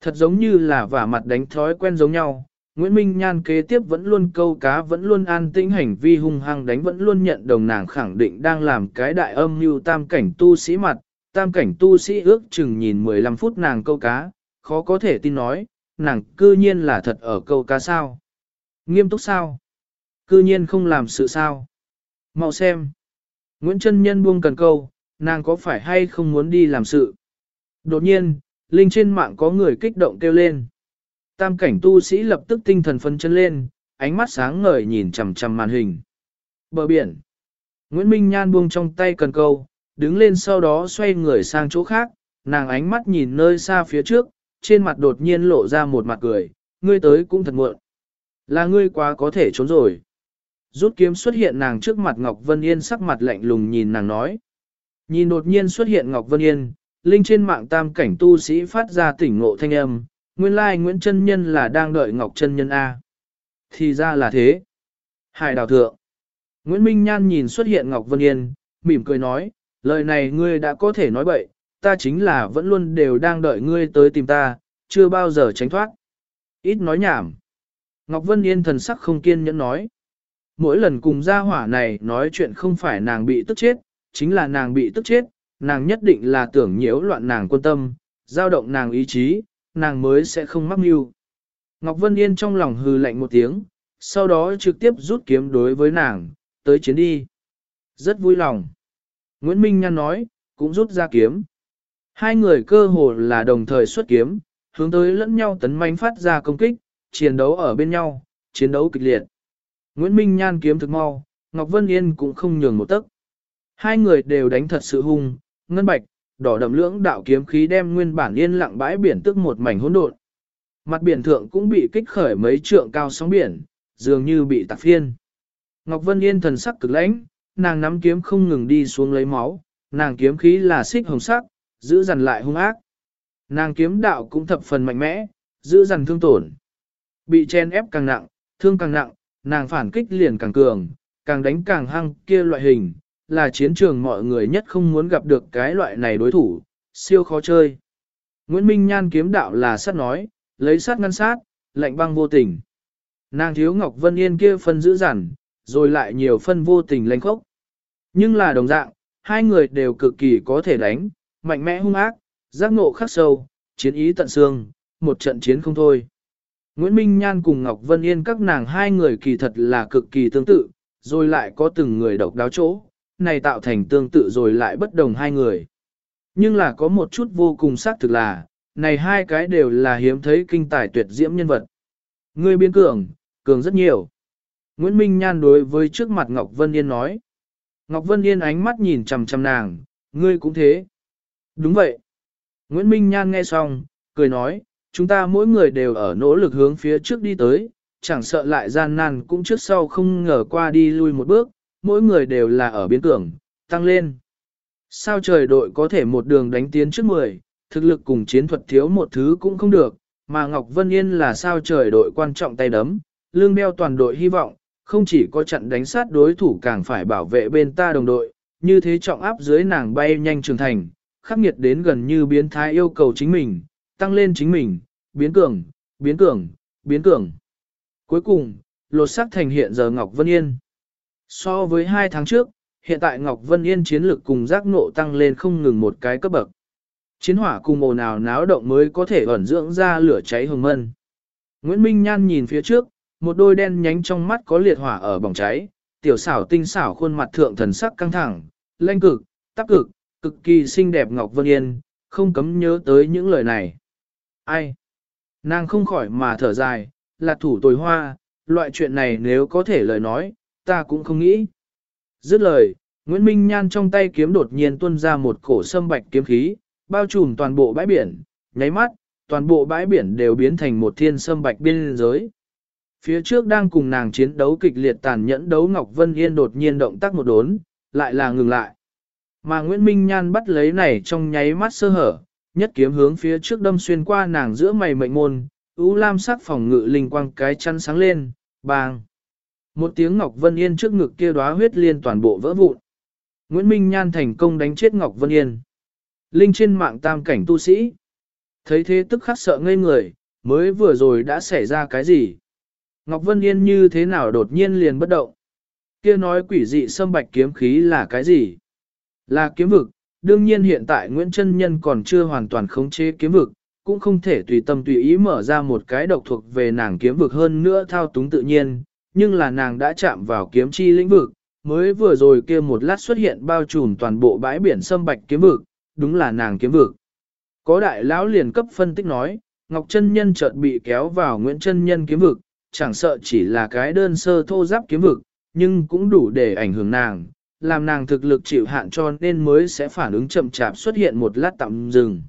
Thật giống như là vả mặt đánh thói quen giống nhau, Nguyễn Minh Nhan kế tiếp vẫn luôn câu cá vẫn luôn an tĩnh hành vi hung hăng đánh vẫn luôn nhận đồng nàng khẳng định đang làm cái đại âm mưu tam cảnh tu sĩ mặt, tam cảnh tu sĩ ước chừng nhìn 15 phút nàng câu cá, khó có thể tin nói, nàng cư nhiên là thật ở câu cá sao. Nghiêm túc sao? Cư nhiên không làm sự sao? Mau xem. Nguyễn Trân Nhân buông cần câu, nàng có phải hay không muốn đi làm sự? Đột nhiên, Linh trên mạng có người kích động kêu lên. Tam cảnh tu sĩ lập tức tinh thần phân chân lên, ánh mắt sáng ngời nhìn chằm chằm màn hình. Bờ biển. Nguyễn Minh Nhan buông trong tay cần câu, đứng lên sau đó xoay người sang chỗ khác, nàng ánh mắt nhìn nơi xa phía trước, trên mặt đột nhiên lộ ra một mặt cười, ngươi tới cũng thật muộn. Là ngươi quá có thể trốn rồi. Rút kiếm xuất hiện nàng trước mặt Ngọc Vân Yên sắc mặt lạnh lùng nhìn nàng nói. Nhìn đột nhiên xuất hiện Ngọc Vân Yên, linh trên mạng tam cảnh tu sĩ phát ra tỉnh ngộ thanh âm, nguyên lai Nguyễn Trân Nhân là đang đợi Ngọc Trân Nhân A. Thì ra là thế. Hải đào thượng. Nguyễn Minh Nhan nhìn xuất hiện Ngọc Vân Yên, mỉm cười nói, lời này ngươi đã có thể nói bậy, ta chính là vẫn luôn đều đang đợi ngươi tới tìm ta, chưa bao giờ tránh thoát. Ít nói nhảm. Ngọc Vân Yên thần sắc không kiên nhẫn nói. Mỗi lần cùng gia hỏa này nói chuyện không phải nàng bị tức chết, chính là nàng bị tức chết, nàng nhất định là tưởng nhiễu loạn nàng quân tâm, giao động nàng ý chí, nàng mới sẽ không mắc mưu. Ngọc Vân Yên trong lòng hừ lạnh một tiếng, sau đó trực tiếp rút kiếm đối với nàng, tới chiến đi. Rất vui lòng. Nguyễn Minh Nhan nói, cũng rút ra kiếm. Hai người cơ hồ là đồng thời xuất kiếm, hướng tới lẫn nhau tấn manh phát ra công kích, chiến đấu ở bên nhau, chiến đấu kịch liệt. Nguyễn Minh Nhan kiếm thực mau, Ngọc Vân Yên cũng không nhường một tấc. Hai người đều đánh thật sự hung, ngân bạch, đỏ đậm lưỡng đạo kiếm khí đem nguyên bản yên lặng bãi biển tức một mảnh hỗn độn. Mặt biển thượng cũng bị kích khởi mấy trượng cao sóng biển, dường như bị tạc phiên. Ngọc Vân Yên thần sắc cực lãnh, nàng nắm kiếm không ngừng đi xuống lấy máu, nàng kiếm khí là xích hồng sắc, giữ dằn lại hung ác. Nàng kiếm đạo cũng thập phần mạnh mẽ, giữ dằn thương tổn. Bị chen ép càng nặng, thương càng nặng, nàng phản kích liền càng cường, càng đánh càng hăng kia loại hình, là chiến trường mọi người nhất không muốn gặp được cái loại này đối thủ, siêu khó chơi. Nguyễn Minh Nhan kiếm đạo là sát nói, lấy sát ngăn sát, lạnh băng vô tình. Nàng thiếu Ngọc Vân Yên kia phân giữ dằn, rồi lại nhiều phân vô tình lãnh khốc. Nhưng là đồng dạng, hai người đều cực kỳ có thể đánh, mạnh mẽ hung ác, giác ngộ khắc sâu, chiến ý tận xương, một trận chiến không thôi. Nguyễn Minh Nhan cùng Ngọc Vân Yên các nàng hai người kỳ thật là cực kỳ tương tự, rồi lại có từng người độc đáo chỗ, này tạo thành tương tự rồi lại bất đồng hai người. Nhưng là có một chút vô cùng xác thực là, này hai cái đều là hiếm thấy kinh tài tuyệt diễm nhân vật. Ngươi biến cường, cường rất nhiều. Nguyễn Minh Nhan đối với trước mặt Ngọc Vân Yên nói. Ngọc Vân Yên ánh mắt nhìn chằm chằm nàng, ngươi cũng thế. Đúng vậy. Nguyễn Minh Nhan nghe xong, cười nói, chúng ta mỗi người đều ở nỗ lực hướng phía trước đi tới, chẳng sợ lại gian nan cũng trước sau không ngờ qua đi lui một bước, mỗi người đều là ở biến cường, tăng lên. Sao trời đội có thể một đường đánh tiến trước 10, thực lực cùng chiến thuật thiếu một thứ cũng không được, mà Ngọc Vân Yên là sao trời đội quan trọng tay đấm, lương đeo toàn đội hy vọng, không chỉ có trận đánh sát đối thủ càng phải bảo vệ bên ta đồng đội, như thế trọng áp dưới nàng bay nhanh trưởng thành, khắc nghiệt đến gần như biến thái yêu cầu chính mình, tăng lên chính mình, biến cường, biến cường, biến cường. Cuối cùng, lột xác thành hiện giờ Ngọc Vân Yên. So với hai tháng trước, hiện tại Ngọc Vân Yên chiến lực cùng giác ngộ tăng lên không ngừng một cái cấp bậc. Chiến hỏa cùng ồn ào náo động mới có thể ẩn dưỡng ra lửa cháy hồng mân. Nguyễn Minh Nhan nhìn phía trước, một đôi đen nhánh trong mắt có liệt hỏa ở bỏng cháy, tiểu xảo tinh xảo khuôn mặt thượng thần sắc căng thẳng, lanh cực, tắc cực, cực kỳ xinh đẹp Ngọc Vân Yên, không cấm nhớ tới những lời này. Ai? Nàng không khỏi mà thở dài, là thủ tồi hoa, loại chuyện này nếu có thể lời nói, ta cũng không nghĩ. Dứt lời, Nguyễn Minh Nhan trong tay kiếm đột nhiên tuôn ra một cổ sâm bạch kiếm khí, bao trùm toàn bộ bãi biển, nháy mắt, toàn bộ bãi biển đều biến thành một thiên sâm bạch biên giới. Phía trước đang cùng nàng chiến đấu kịch liệt tàn nhẫn đấu Ngọc Vân Yên đột nhiên động tác một đốn, lại là ngừng lại. Mà Nguyễn Minh Nhan bắt lấy này trong nháy mắt sơ hở, nhất kiếm hướng phía trước đâm xuyên qua nàng giữa mày mệnh môn, ưu lam sắc phòng ngự linh quang cái chăn sáng lên, bang. Một tiếng Ngọc Vân Yên trước ngực kia đóa huyết liên toàn bộ vỡ vụn. Nguyễn Minh Nhan thành công đánh chết Ngọc Vân Yên. Linh trên mạng tam cảnh tu sĩ. Thấy thế tức khắc sợ ngây người, mới vừa rồi đã xảy ra cái gì? Ngọc Vân Yên như thế nào đột nhiên liền bất động? Kia nói quỷ dị xâm bạch kiếm khí là cái gì? Là kiếm vực, đương nhiên hiện tại Nguyễn Trân Nhân còn chưa hoàn toàn khống chế kiếm vực, cũng không thể tùy tâm tùy ý mở ra một cái độc thuộc về nàng kiếm vực hơn nữa thao túng tự nhiên, nhưng là nàng đã chạm vào kiếm chi lĩnh vực, mới vừa rồi kia một lát xuất hiện bao trùm toàn bộ bãi biển sâm bạch kiếm vực, đúng là nàng kiếm vực. Có đại lão liền cấp phân tích nói, Ngọc Chân Nhân chợt bị kéo vào Nguyễn Chân Nhân kiếm vực, chẳng sợ chỉ là cái đơn sơ thô giáp kiếm vực, nhưng cũng đủ để ảnh hưởng nàng, làm nàng thực lực chịu hạn cho nên mới sẽ phản ứng chậm chạp xuất hiện một lát tạm dừng.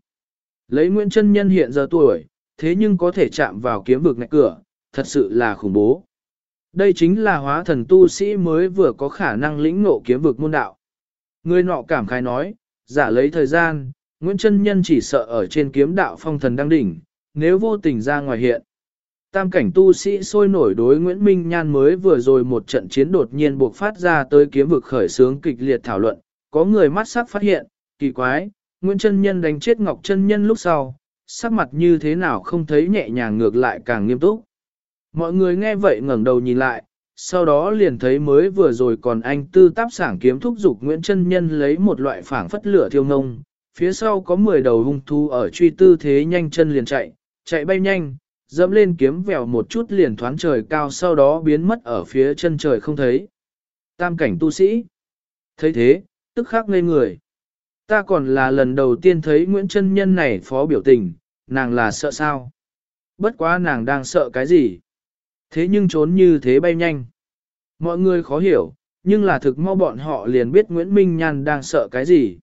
Lấy Nguyễn Chân Nhân hiện giờ tuổi, thế nhưng có thể chạm vào kiếm vực ngạch cửa, thật sự là khủng bố. Đây chính là hóa thần tu sĩ mới vừa có khả năng lĩnh ngộ kiếm vực môn đạo. Người nọ cảm khai nói, giả lấy thời gian, Nguyễn Trân Nhân chỉ sợ ở trên kiếm đạo phong thần đang đỉnh, nếu vô tình ra ngoài hiện. Tam cảnh tu sĩ sôi nổi đối Nguyễn Minh Nhan mới vừa rồi một trận chiến đột nhiên buộc phát ra tới kiếm vực khởi sướng kịch liệt thảo luận, có người mắt sắc phát hiện, kỳ quái, Nguyễn Trân Nhân đánh chết Ngọc Trân Nhân lúc sau, sắc mặt như thế nào không thấy nhẹ nhàng ngược lại càng nghiêm túc. Mọi người nghe vậy ngẩng đầu nhìn lại, sau đó liền thấy mới vừa rồi còn anh tư táp sảng kiếm thúc dục Nguyễn Trân Nhân lấy một loại phảng phất lửa thiêu ngông, phía sau có 10 đầu hung thú ở truy tư thế nhanh chân liền chạy, chạy bay nhanh, dẫm lên kiếm vèo một chút liền thoáng trời cao sau đó biến mất ở phía chân trời không thấy. Tam cảnh tu sĩ. thấy thế, tức khắc ngây người. Ta còn là lần đầu tiên thấy Nguyễn Trân Nhân này phó biểu tình, nàng là sợ sao? Bất quá nàng đang sợ cái gì? Thế nhưng trốn như thế bay nhanh. Mọi người khó hiểu, nhưng là thực mau bọn họ liền biết Nguyễn Minh Nhan đang sợ cái gì.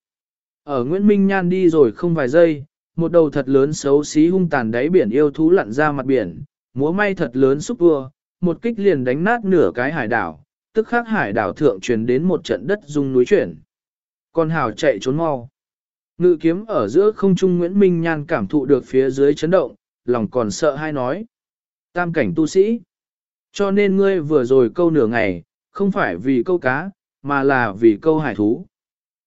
Ở Nguyễn Minh Nhan đi rồi không vài giây, một đầu thật lớn xấu xí hung tàn đáy biển yêu thú lặn ra mặt biển, múa may thật lớn xúc vua, một kích liền đánh nát nửa cái hải đảo, tức khắc hải đảo thượng truyền đến một trận đất rung núi chuyển. Con hào chạy trốn mau. Ngự kiếm ở giữa không trung Nguyễn Minh Nhan cảm thụ được phía dưới chấn động, lòng còn sợ hay nói. Tam cảnh tu sĩ. Cho nên ngươi vừa rồi câu nửa ngày, không phải vì câu cá, mà là vì câu hải thú.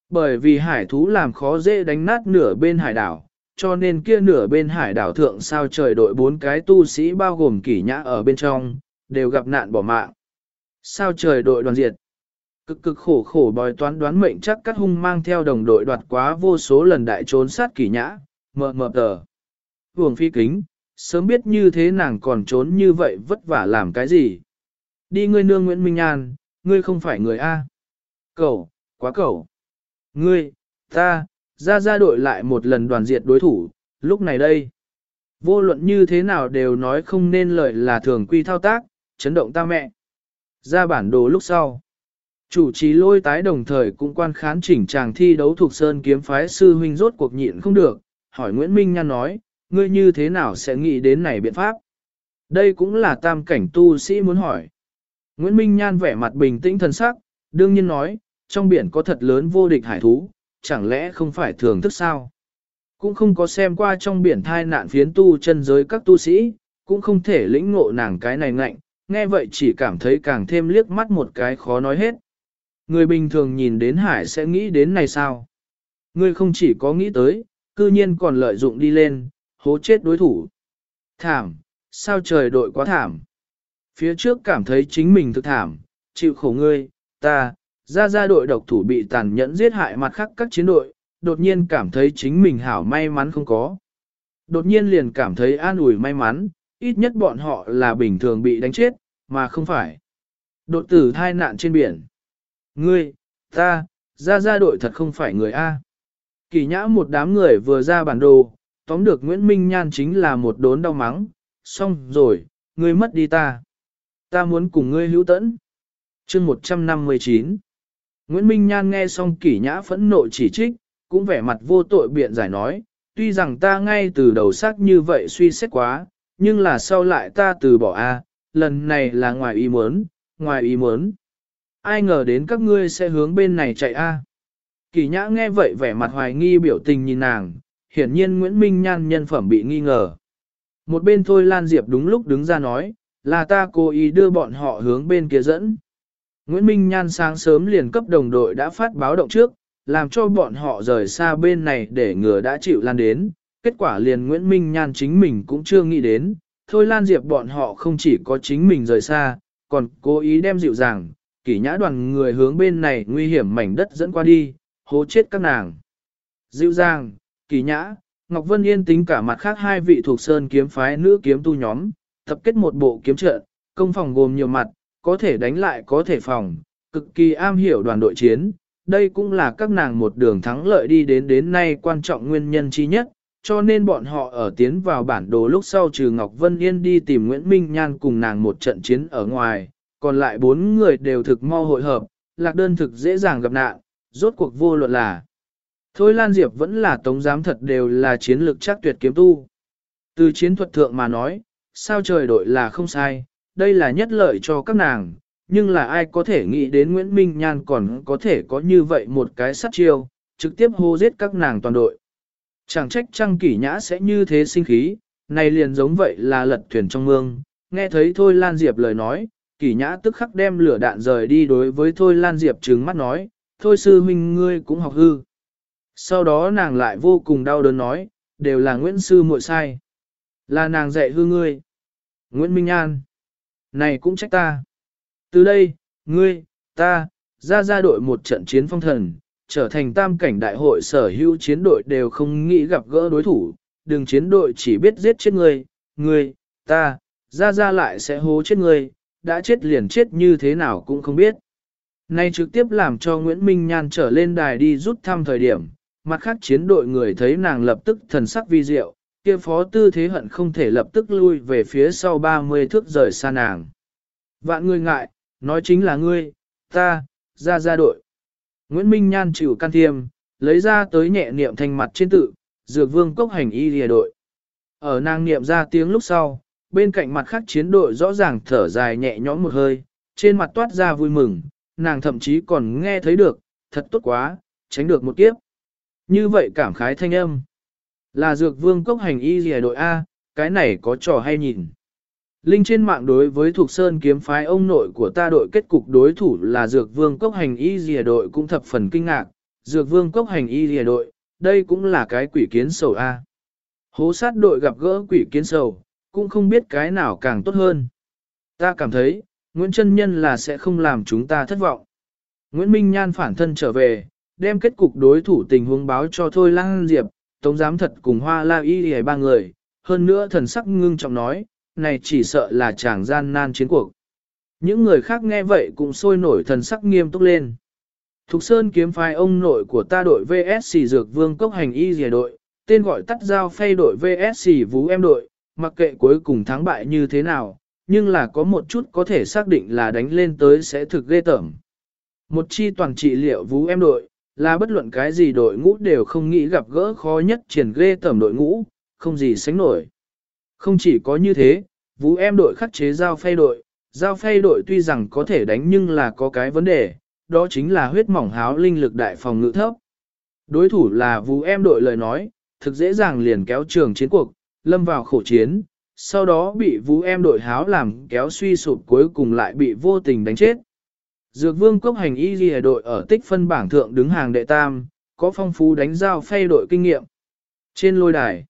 Bởi vì hải thú làm khó dễ đánh nát nửa bên hải đảo, cho nên kia nửa bên hải đảo thượng sao trời đội bốn cái tu sĩ bao gồm kỷ nhã ở bên trong, đều gặp nạn bỏ mạng. Sao trời đội đoàn diệt. Cực cực khổ khổ bòi toán đoán mệnh chắc cắt hung mang theo đồng đội đoạt quá vô số lần đại trốn sát kỷ nhã, mờ mờ tờ. Hưởng phi kính, sớm biết như thế nàng còn trốn như vậy vất vả làm cái gì. Đi ngươi nương Nguyễn Minh An, ngươi không phải người A. Cậu, quá cậu. Ngươi, ta, ra ra đội lại một lần đoàn diệt đối thủ, lúc này đây. Vô luận như thế nào đều nói không nên lời là thường quy thao tác, chấn động ta mẹ. Ra bản đồ lúc sau. Chủ trì lôi tái đồng thời cũng quan khán chỉnh chàng thi đấu thuộc sơn kiếm phái sư huynh rốt cuộc nhịn không được, hỏi Nguyễn Minh Nhan nói, ngươi như thế nào sẽ nghĩ đến này biện pháp? Đây cũng là tam cảnh tu sĩ muốn hỏi. Nguyễn Minh Nhan vẻ mặt bình tĩnh thần sắc, đương nhiên nói, trong biển có thật lớn vô địch hải thú, chẳng lẽ không phải thường thức sao? Cũng không có xem qua trong biển thai nạn phiến tu chân giới các tu sĩ, cũng không thể lĩnh ngộ nàng cái này ngạnh, nghe vậy chỉ cảm thấy càng thêm liếc mắt một cái khó nói hết. Người bình thường nhìn đến hải sẽ nghĩ đến này sao? Ngươi không chỉ có nghĩ tới, cư nhiên còn lợi dụng đi lên, hố chết đối thủ. Thảm, sao trời đội quá thảm. Phía trước cảm thấy chính mình thực thảm, chịu khổ ngươi, ta, ra ra đội độc thủ bị tàn nhẫn giết hại mặt khác các chiến đội, đột nhiên cảm thấy chính mình hảo may mắn không có. Đột nhiên liền cảm thấy an ủi may mắn, ít nhất bọn họ là bình thường bị đánh chết, mà không phải. Đột tử thai nạn trên biển. Ngươi, ta, ra ra đội thật không phải người A. Kỳ nhã một đám người vừa ra bản đồ, tóm được Nguyễn Minh Nhan chính là một đốn đau mắng, xong rồi, ngươi mất đi ta. Ta muốn cùng ngươi hữu tẫn. chương 159 Nguyễn Minh Nhan nghe xong kỷ nhã phẫn nộ chỉ trích, cũng vẻ mặt vô tội biện giải nói, tuy rằng ta ngay từ đầu xác như vậy suy xét quá, nhưng là sau lại ta từ bỏ a, lần này là ngoài ý muốn, ngoài ý muốn. Ai ngờ đến các ngươi sẽ hướng bên này chạy a? Kỳ nhã nghe vậy vẻ mặt hoài nghi biểu tình nhìn nàng, hiển nhiên Nguyễn Minh Nhan nhân phẩm bị nghi ngờ. Một bên thôi Lan Diệp đúng lúc đứng ra nói, là ta cố ý đưa bọn họ hướng bên kia dẫn. Nguyễn Minh Nhan sáng sớm liền cấp đồng đội đã phát báo động trước, làm cho bọn họ rời xa bên này để ngừa đã chịu lan đến. Kết quả liền Nguyễn Minh Nhan chính mình cũng chưa nghĩ đến, thôi Lan Diệp bọn họ không chỉ có chính mình rời xa, còn cố ý đem dịu dàng, kỷ nhã đoàn người hướng bên này nguy hiểm mảnh đất dẫn qua đi, hố chết các nàng. Dịu dàng, kỷ nhã, Ngọc Vân Yên tính cả mặt khác hai vị thuộc sơn kiếm phái nữ kiếm tu nhóm, tập kết một bộ kiếm trợ, công phòng gồm nhiều mặt, có thể đánh lại có thể phòng, cực kỳ am hiểu đoàn đội chiến. Đây cũng là các nàng một đường thắng lợi đi đến đến nay quan trọng nguyên nhân chi nhất, cho nên bọn họ ở tiến vào bản đồ lúc sau trừ Ngọc Vân Yên đi tìm Nguyễn Minh Nhan cùng nàng một trận chiến ở ngoài, còn lại bốn người đều thực mau hội hợp, lạc đơn thực dễ dàng gặp nạn, rốt cuộc vô luận là. Thôi Lan Diệp vẫn là tống giám thật đều là chiến lược chắc tuyệt kiếm tu. Từ chiến thuật thượng mà nói, sao trời đội là không sai, đây là nhất lợi cho các nàng, nhưng là ai có thể nghĩ đến Nguyễn Minh Nhan còn có thể có như vậy một cái sát chiêu, trực tiếp hô giết các nàng toàn đội. Chẳng trách trăng kỷ nhã sẽ như thế sinh khí, này liền giống vậy là lật thuyền trong mương, nghe thấy Thôi Lan Diệp lời nói, kỷ nhã tức khắc đem lửa đạn rời đi đối với Thôi Lan Diệp trừng mắt nói, Thôi sư huynh ngươi cũng học hư. Sau đó nàng lại vô cùng đau đớn nói, đều là Nguyễn sư muội sai. Là nàng dạy hư ngươi. Nguyễn Minh An. Này cũng trách ta. Từ đây, ngươi, ta, ra ra đội một trận chiến phong thần, trở thành tam cảnh đại hội sở hữu chiến đội đều không nghĩ gặp gỡ đối thủ, đường chiến đội chỉ biết giết chết ngươi, ngươi, ta, ra ra lại sẽ hố chết ngươi, đã chết liền chết như thế nào cũng không biết. Này trực tiếp làm cho Nguyễn Minh Nhan trở lên đài đi rút thăm thời điểm, mặt khác chiến đội người thấy nàng lập tức thần sắc vi diệu, kia phó tư thế hận không thể lập tức lui về phía sau 30 thước rời xa nàng. Vạn người ngại, nói chính là ngươi, ta, ra ra đội. Nguyễn Minh Nhan chịu can thiêm, lấy ra tới nhẹ niệm thành mặt trên tự, dược vương cốc hành y lìa đội. Ở nàng niệm ra tiếng lúc sau, bên cạnh mặt khác chiến đội rõ ràng thở dài nhẹ nhõm một hơi, trên mặt toát ra vui mừng, nàng thậm chí còn nghe thấy được, thật tốt quá, tránh được một kiếp. Như vậy cảm khái thanh âm. Là dược vương cốc hành y lìa đội A, cái này có trò hay nhìn. Linh trên mạng đối với thuộc sơn kiếm phái ông nội của ta đội kết cục đối thủ là Dược Vương Cốc Hành Y gì đội cũng thập phần kinh ngạc. Dược Vương Cốc Hành Y gì đội, đây cũng là cái quỷ kiến sầu A. Hố sát đội gặp gỡ quỷ kiến sầu, cũng không biết cái nào càng tốt hơn. Ta cảm thấy, Nguyễn Trân Nhân là sẽ không làm chúng ta thất vọng. Nguyễn Minh Nhan phản thân trở về, đem kết cục đối thủ tình huống báo cho Thôi Lang Diệp, Tống Giám Thật cùng Hoa La Y Dìa ba người. Hơn nữa thần sắc ngưng trọng nói, này chỉ sợ là chàng gian nan chiến cuộc. Những người khác nghe vậy cũng sôi nổi thần sắc nghiêm túc lên. Thục Sơn kiếm phái ông nội của ta đội VSC Dược Vương Cốc Hành Y Dìa đội, tên gọi tắt giao phay đội VSC Vũ Em đội, mặc kệ cuối cùng thắng bại như thế nào, nhưng là có một chút có thể xác định là đánh lên tới sẽ thực ghê tởm. Một chi toàn trị liệu vũ em đội, là bất luận cái gì đội ngũ đều không nghĩ gặp gỡ khó nhất triển ghê tẩm đội ngũ, không gì sánh nổi. Không chỉ có như thế, vũ em đội khắc chế giao phay đội, giao phay đội tuy rằng có thể đánh nhưng là có cái vấn đề, đó chính là huyết mỏng háo linh lực đại phòng ngự thấp. Đối thủ là vũ em đội lời nói, thực dễ dàng liền kéo trường chiến cuộc, lâm vào khổ chiến, sau đó bị vũ em đội háo làm kéo suy sụp cuối cùng lại bị vô tình đánh chết. Dược vương cốc hành y ghi đội ở tích phân bảng thượng đứng hàng đệ tam, có phong phú đánh giao phay đội kinh nghiệm. Trên lôi đài,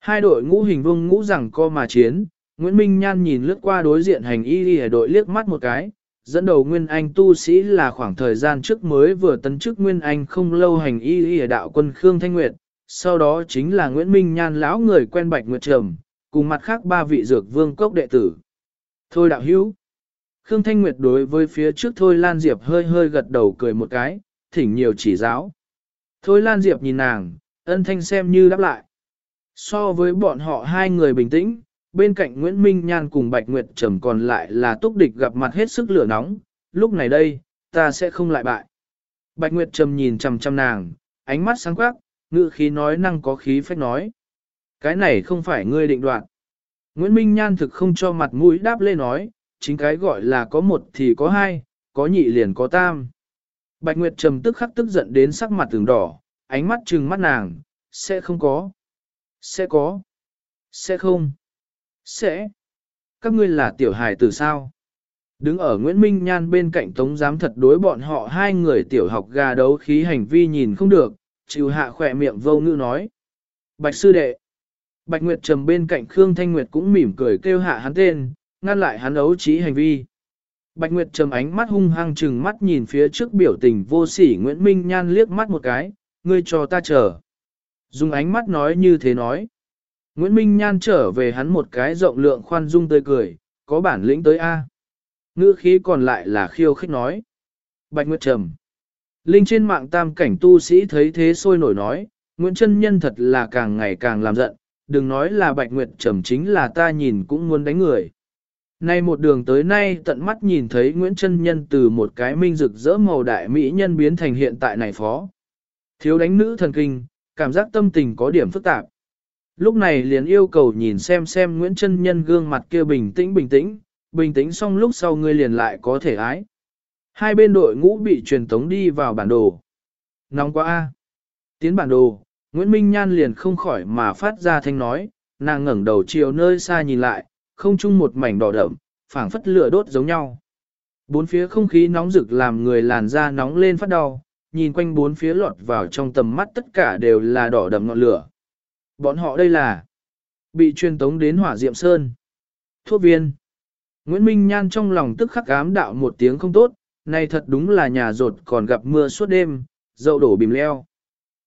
hai đội ngũ hình vương ngũ rằng co mà chiến, Nguyễn Minh Nhan nhìn lướt qua đối diện hành y ghi đội liếc mắt một cái, dẫn đầu Nguyên Anh tu sĩ là khoảng thời gian trước mới vừa tấn chức Nguyên Anh không lâu hành y ghi đạo quân Khương Thanh Nguyệt, sau đó chính là Nguyễn Minh Nhan lão người quen Bạch Nguyệt Trầm, cùng mặt khác ba vị dược vương cốc đệ tử. Thôi đạo hữu. Khương Thanh Nguyệt đối với phía trước Thôi Lan Diệp hơi hơi gật đầu cười một cái, thỉnh nhiều chỉ giáo. Thôi Lan Diệp nhìn nàng, ân thanh xem như đáp lại. So với bọn họ hai người bình tĩnh, bên cạnh Nguyễn Minh Nhan cùng Bạch Nguyệt Trầm còn lại là túc địch gặp mặt hết sức lửa nóng, lúc này đây, ta sẽ không lại bại. Bạch Nguyệt Trầm nhìn chằm chằm nàng, ánh mắt sáng quắc, ngự khí nói năng có khí phách nói. Cái này không phải ngươi định đoạt. Nguyễn Minh Nhan thực không cho mặt mũi đáp lê nói, chính cái gọi là có một thì có hai, có nhị liền có tam. Bạch Nguyệt trầm tức khắc tức giận đến sắc mặt tường đỏ, ánh mắt trừng mắt nàng, sẽ không có. Sẽ có. Sẽ không. Sẽ. Các ngươi là tiểu hài từ sao? Đứng ở Nguyễn Minh Nhan bên cạnh Tống Giám thật đối bọn họ hai người tiểu học gà đấu khí hành vi nhìn không được, chịu hạ khỏe miệng vô ngữ nói. Bạch sư đệ. Bạch Nguyệt trầm bên cạnh Khương Thanh Nguyệt cũng mỉm cười kêu hạ hắn tên, ngăn lại hắn ấu trí hành vi. Bạch Nguyệt trầm ánh mắt hung hăng chừng mắt nhìn phía trước biểu tình vô sỉ Nguyễn Minh Nhan liếc mắt một cái, ngươi cho ta chờ. Dùng ánh mắt nói như thế nói. Nguyễn Minh Nhan trở về hắn một cái rộng lượng khoan dung tươi cười, có bản lĩnh tới A. Ngữ khí còn lại là khiêu khích nói. Bạch Nguyệt trầm. Linh trên mạng tam cảnh tu sĩ thấy thế sôi nổi nói, Nguyễn Trân Nhân thật là càng ngày càng làm giận, đừng nói là Bạch Nguyệt trầm chính là ta nhìn cũng muốn đánh người. Nay một đường tới nay tận mắt nhìn thấy Nguyễn Trân Nhân từ một cái minh rực rỡ màu đại mỹ nhân biến thành hiện tại này phó. Thiếu đánh nữ thần kinh, cảm giác tâm tình có điểm phức tạp. Lúc này liền yêu cầu nhìn xem xem Nguyễn Trân Nhân gương mặt kia bình tĩnh bình tĩnh, bình tĩnh xong lúc sau ngươi liền lại có thể ái. Hai bên đội ngũ bị truyền tống đi vào bản đồ. Nóng quá a. Tiến bản đồ, Nguyễn Minh Nhan liền không khỏi mà phát ra thanh nói, nàng ngẩng đầu chiều nơi xa nhìn lại, không chung một mảnh đỏ đậm, phảng phất lửa đốt giống nhau. Bốn phía không khí nóng rực làm người làn da nóng lên phát đau, nhìn quanh bốn phía lọt vào trong tầm mắt tất cả đều là đỏ đậm ngọn lửa. Bọn họ đây là bị truyền tống đến hỏa diệm sơn. Thuốc viên. Nguyễn Minh Nhan trong lòng tức khắc ám đạo một tiếng không tốt, này thật đúng là nhà rột còn gặp mưa suốt đêm, dậu đổ bìm leo.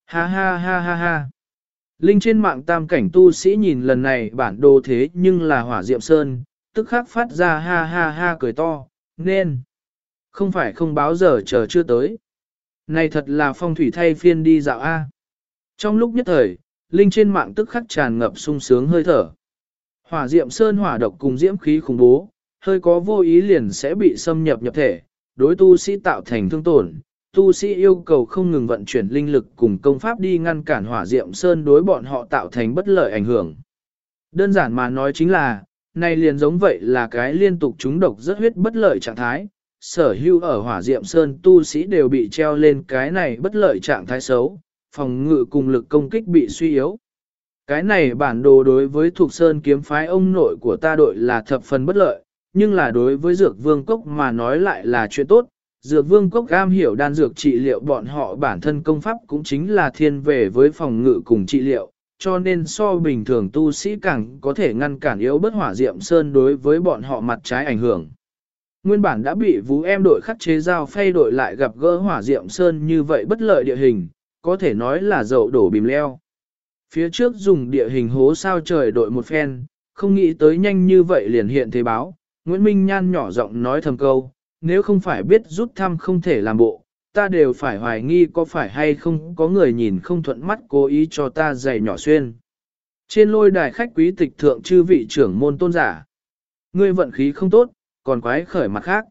Ha ha ha ha ha. Linh trên mạng tam cảnh tu sĩ nhìn lần này bản đồ thế nhưng là hỏa diệm sơn, tức khắc phát ra ha ha ha cười to, nên. Không phải không báo giờ chờ chưa tới. Này thật là phong thủy thay phiên đi dạo A. Trong lúc nhất thời, Linh trên mạng tức khắc tràn ngập sung sướng hơi thở. Hỏa diệm sơn hỏa độc cùng diễm khí khủng bố, hơi có vô ý liền sẽ bị xâm nhập nhập thể, đối tu sĩ tạo thành thương tổn, tu sĩ yêu cầu không ngừng vận chuyển linh lực cùng công pháp đi ngăn cản hỏa diệm sơn đối bọn họ tạo thành bất lợi ảnh hưởng. Đơn giản mà nói chính là, này liền giống vậy là cái liên tục trúng độc rất huyết bất lợi trạng thái, sở hữu ở hỏa diệm sơn tu sĩ đều bị treo lên cái này bất lợi trạng thái xấu, phòng ngự cùng lực công kích bị suy yếu. Cái này bản đồ đối với thuộc sơn kiếm phái ông nội của ta đội là thập phần bất lợi, nhưng là đối với dược vương cốc mà nói lại là chuyện tốt, dược vương cốc cam hiểu đan dược trị liệu bọn họ bản thân công pháp cũng chính là thiên về với phòng ngự cùng trị liệu, cho nên so bình thường tu sĩ càng có thể ngăn cản yếu bất hỏa diệm sơn đối với bọn họ mặt trái ảnh hưởng. Nguyên bản đã bị vũ em đội khắc chế giao phay đội lại gặp gỡ hỏa diệm sơn như vậy bất lợi địa hình, có thể nói là dậu đổ bìm leo. Phía trước dùng địa hình hố sao trời đội một phen, không nghĩ tới nhanh như vậy liền hiện thế báo, Nguyễn Minh Nhan nhỏ giọng nói thầm câu, nếu không phải biết rút thăm không thể làm bộ, ta đều phải hoài nghi có phải hay không có người nhìn không thuận mắt cố ý cho ta giày nhỏ xuyên. Trên lôi đài khách quý tịch thượng chư vị trưởng môn tôn giả. Ngươi vận khí không tốt, còn quái khởi mặt khác.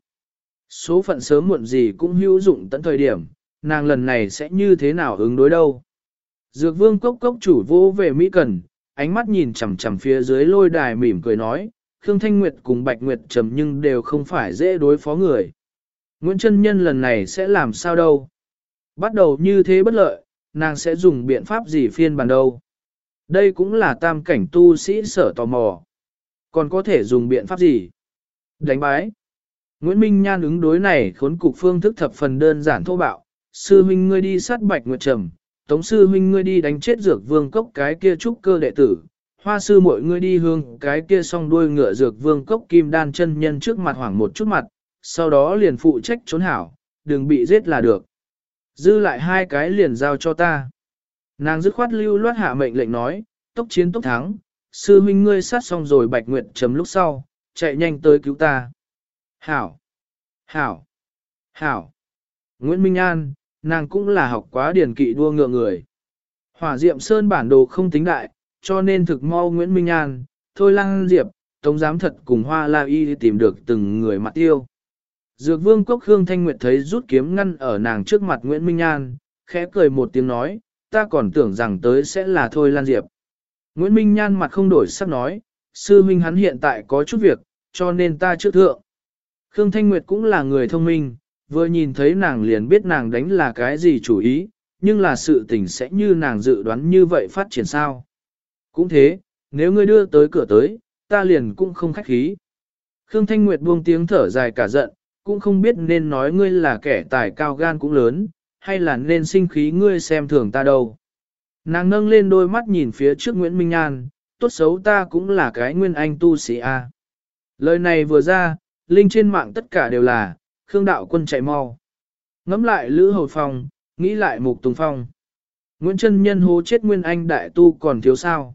Số phận sớm muộn gì cũng hữu dụng tận thời điểm, nàng lần này sẽ như thế nào ứng đối đâu. Dược vương cốc cốc chủ vô về Mỹ Cần, ánh mắt nhìn chằm chằm phía dưới lôi đài mỉm cười nói, Khương Thanh Nguyệt cùng Bạch Nguyệt trầm nhưng đều không phải dễ đối phó người. Nguyễn Trân Nhân lần này sẽ làm sao đâu? Bắt đầu như thế bất lợi, nàng sẽ dùng biện pháp gì phiên bản đâu? Đây cũng là tam cảnh tu sĩ sở tò mò. Còn có thể dùng biện pháp gì? Đánh bái. Nguyễn Minh Nhan ứng đối này khốn cục phương thức thập phần đơn giản thô bạo. Sư huynh ngươi đi sát bạch nguyệt trầm, tống sư huynh ngươi đi đánh chết dược vương cốc cái kia trúc cơ đệ tử. Hoa sư mọi ngươi đi hương cái kia song đuôi ngựa dược vương cốc kim đan chân nhân trước mặt hoảng một chút mặt, sau đó liền phụ trách trốn hảo, đừng bị giết là được. Dư lại hai cái liền giao cho ta. Nàng dứt khoát lưu loát hạ mệnh lệnh nói, tốc chiến tốc thắng, sư huynh ngươi sát xong rồi bạch nguyệt chấm lúc sau, chạy nhanh tới cứu ta. Hảo! Hảo! Hảo! Nguyễn Minh An, nàng cũng là học quá điển kỵ đua ngựa người. Hỏa Diệm Sơn bản đồ không tính đại, cho nên thực mau Nguyễn Minh An, Thôi Lăng Diệp, Tống Giám Thật cùng Hoa La Y tìm được từng người mặt tiêu. Dược vương cốc Hương Thanh Nguyệt thấy rút kiếm ngăn ở nàng trước mặt Nguyễn Minh An, khẽ cười một tiếng nói, ta còn tưởng rằng tới sẽ là Thôi Lan Diệp. Nguyễn Minh Nhan mặt không đổi sắc nói, sư minh hắn hiện tại có chút việc, cho nên ta trước thượng. Khương Thanh Nguyệt cũng là người thông minh, vừa nhìn thấy nàng liền biết nàng đánh là cái gì chủ ý, nhưng là sự tình sẽ như nàng dự đoán như vậy phát triển sao. Cũng thế, nếu ngươi đưa tới cửa tới, ta liền cũng không khách khí. Khương Thanh Nguyệt buông tiếng thở dài cả giận, cũng không biết nên nói ngươi là kẻ tài cao gan cũng lớn, hay là nên sinh khí ngươi xem thường ta đâu. Nàng nâng lên đôi mắt nhìn phía trước Nguyễn Minh An, tốt xấu ta cũng là cái nguyên anh tu sĩ A. Lời này vừa ra, linh trên mạng tất cả đều là, Khương Đạo Quân chạy mau. Ngắm lại Lữ Hầu Phong, nghĩ lại Mục Tùng Phong. Nguyễn Trân Nhân hố chết Nguyên Anh đại tu còn thiếu sao.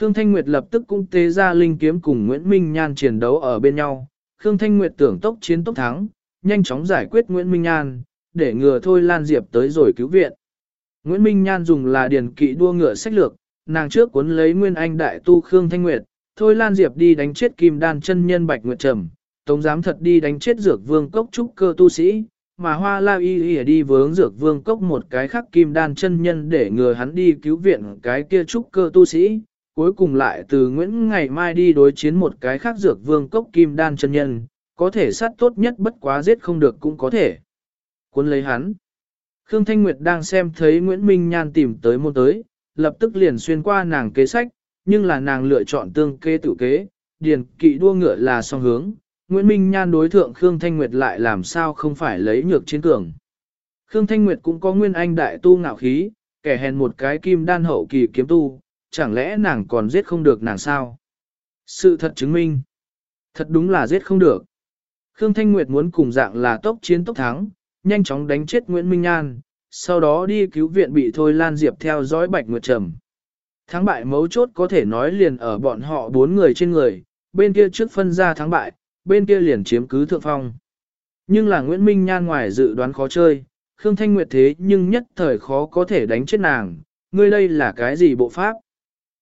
Khương Thanh Nguyệt lập tức cũng tế ra linh kiếm cùng Nguyễn Minh Nhan chiến đấu ở bên nhau. Khương Thanh Nguyệt tưởng tốc chiến tốc thắng, nhanh chóng giải quyết Nguyễn Minh Nhan, để ngừa thôi Lan Diệp tới rồi cứu viện. Nguyễn Minh Nhan dùng là điển kỵ đua ngựa sách lược, nàng trước cuốn lấy Nguyên Anh đại tu Khương Thanh Nguyệt, thôi Lan Diệp đi đánh chết Kim Đan chân nhân Bạch Nguyệt Trầm, Tống giám thật đi đánh chết dược vương cốc trúc cơ tu sĩ, mà hoa la y y đi vướng dược vương cốc một cái khác kim đan chân nhân để ngừa hắn đi cứu viện cái kia trúc cơ tu sĩ, cuối cùng lại từ Nguyễn ngày mai đi đối chiến một cái khác dược vương cốc kim đan chân nhân, có thể sát tốt nhất bất quá giết không được cũng có thể. Cuốn lấy hắn. Khương Thanh Nguyệt đang xem thấy Nguyễn Minh Nhan tìm tới môn tới, lập tức liền xuyên qua nàng kế sách, nhưng là nàng lựa chọn tương kế tự kế, điền kỵ đua ngựa là song hướng, Nguyễn Minh Nhan đối thượng Khương Thanh Nguyệt lại làm sao không phải lấy nhược chiến cường. Khương Thanh Nguyệt cũng có nguyên anh đại tu ngạo khí, kẻ hèn một cái kim đan hậu kỳ kiếm tu, chẳng lẽ nàng còn giết không được nàng sao? Sự thật chứng minh, thật đúng là giết không được. Khương Thanh Nguyệt muốn cùng dạng là tốc chiến tốc thắng, nhanh chóng đánh chết Nguyễn Minh Nhan, sau đó đi cứu viện bị Thôi Lan Diệp theo dõi Bạch Nguyệt Trầm. Thắng bại mấu chốt có thể nói liền ở bọn họ bốn người trên người, bên kia trước phân ra thắng bại, bên kia liền chiếm cứ thượng phong. Nhưng là Nguyễn Minh Nhan ngoài dự đoán khó chơi, Khương Thanh Nguyệt thế nhưng nhất thời khó có thể đánh chết nàng, ngươi đây là cái gì bộ pháp?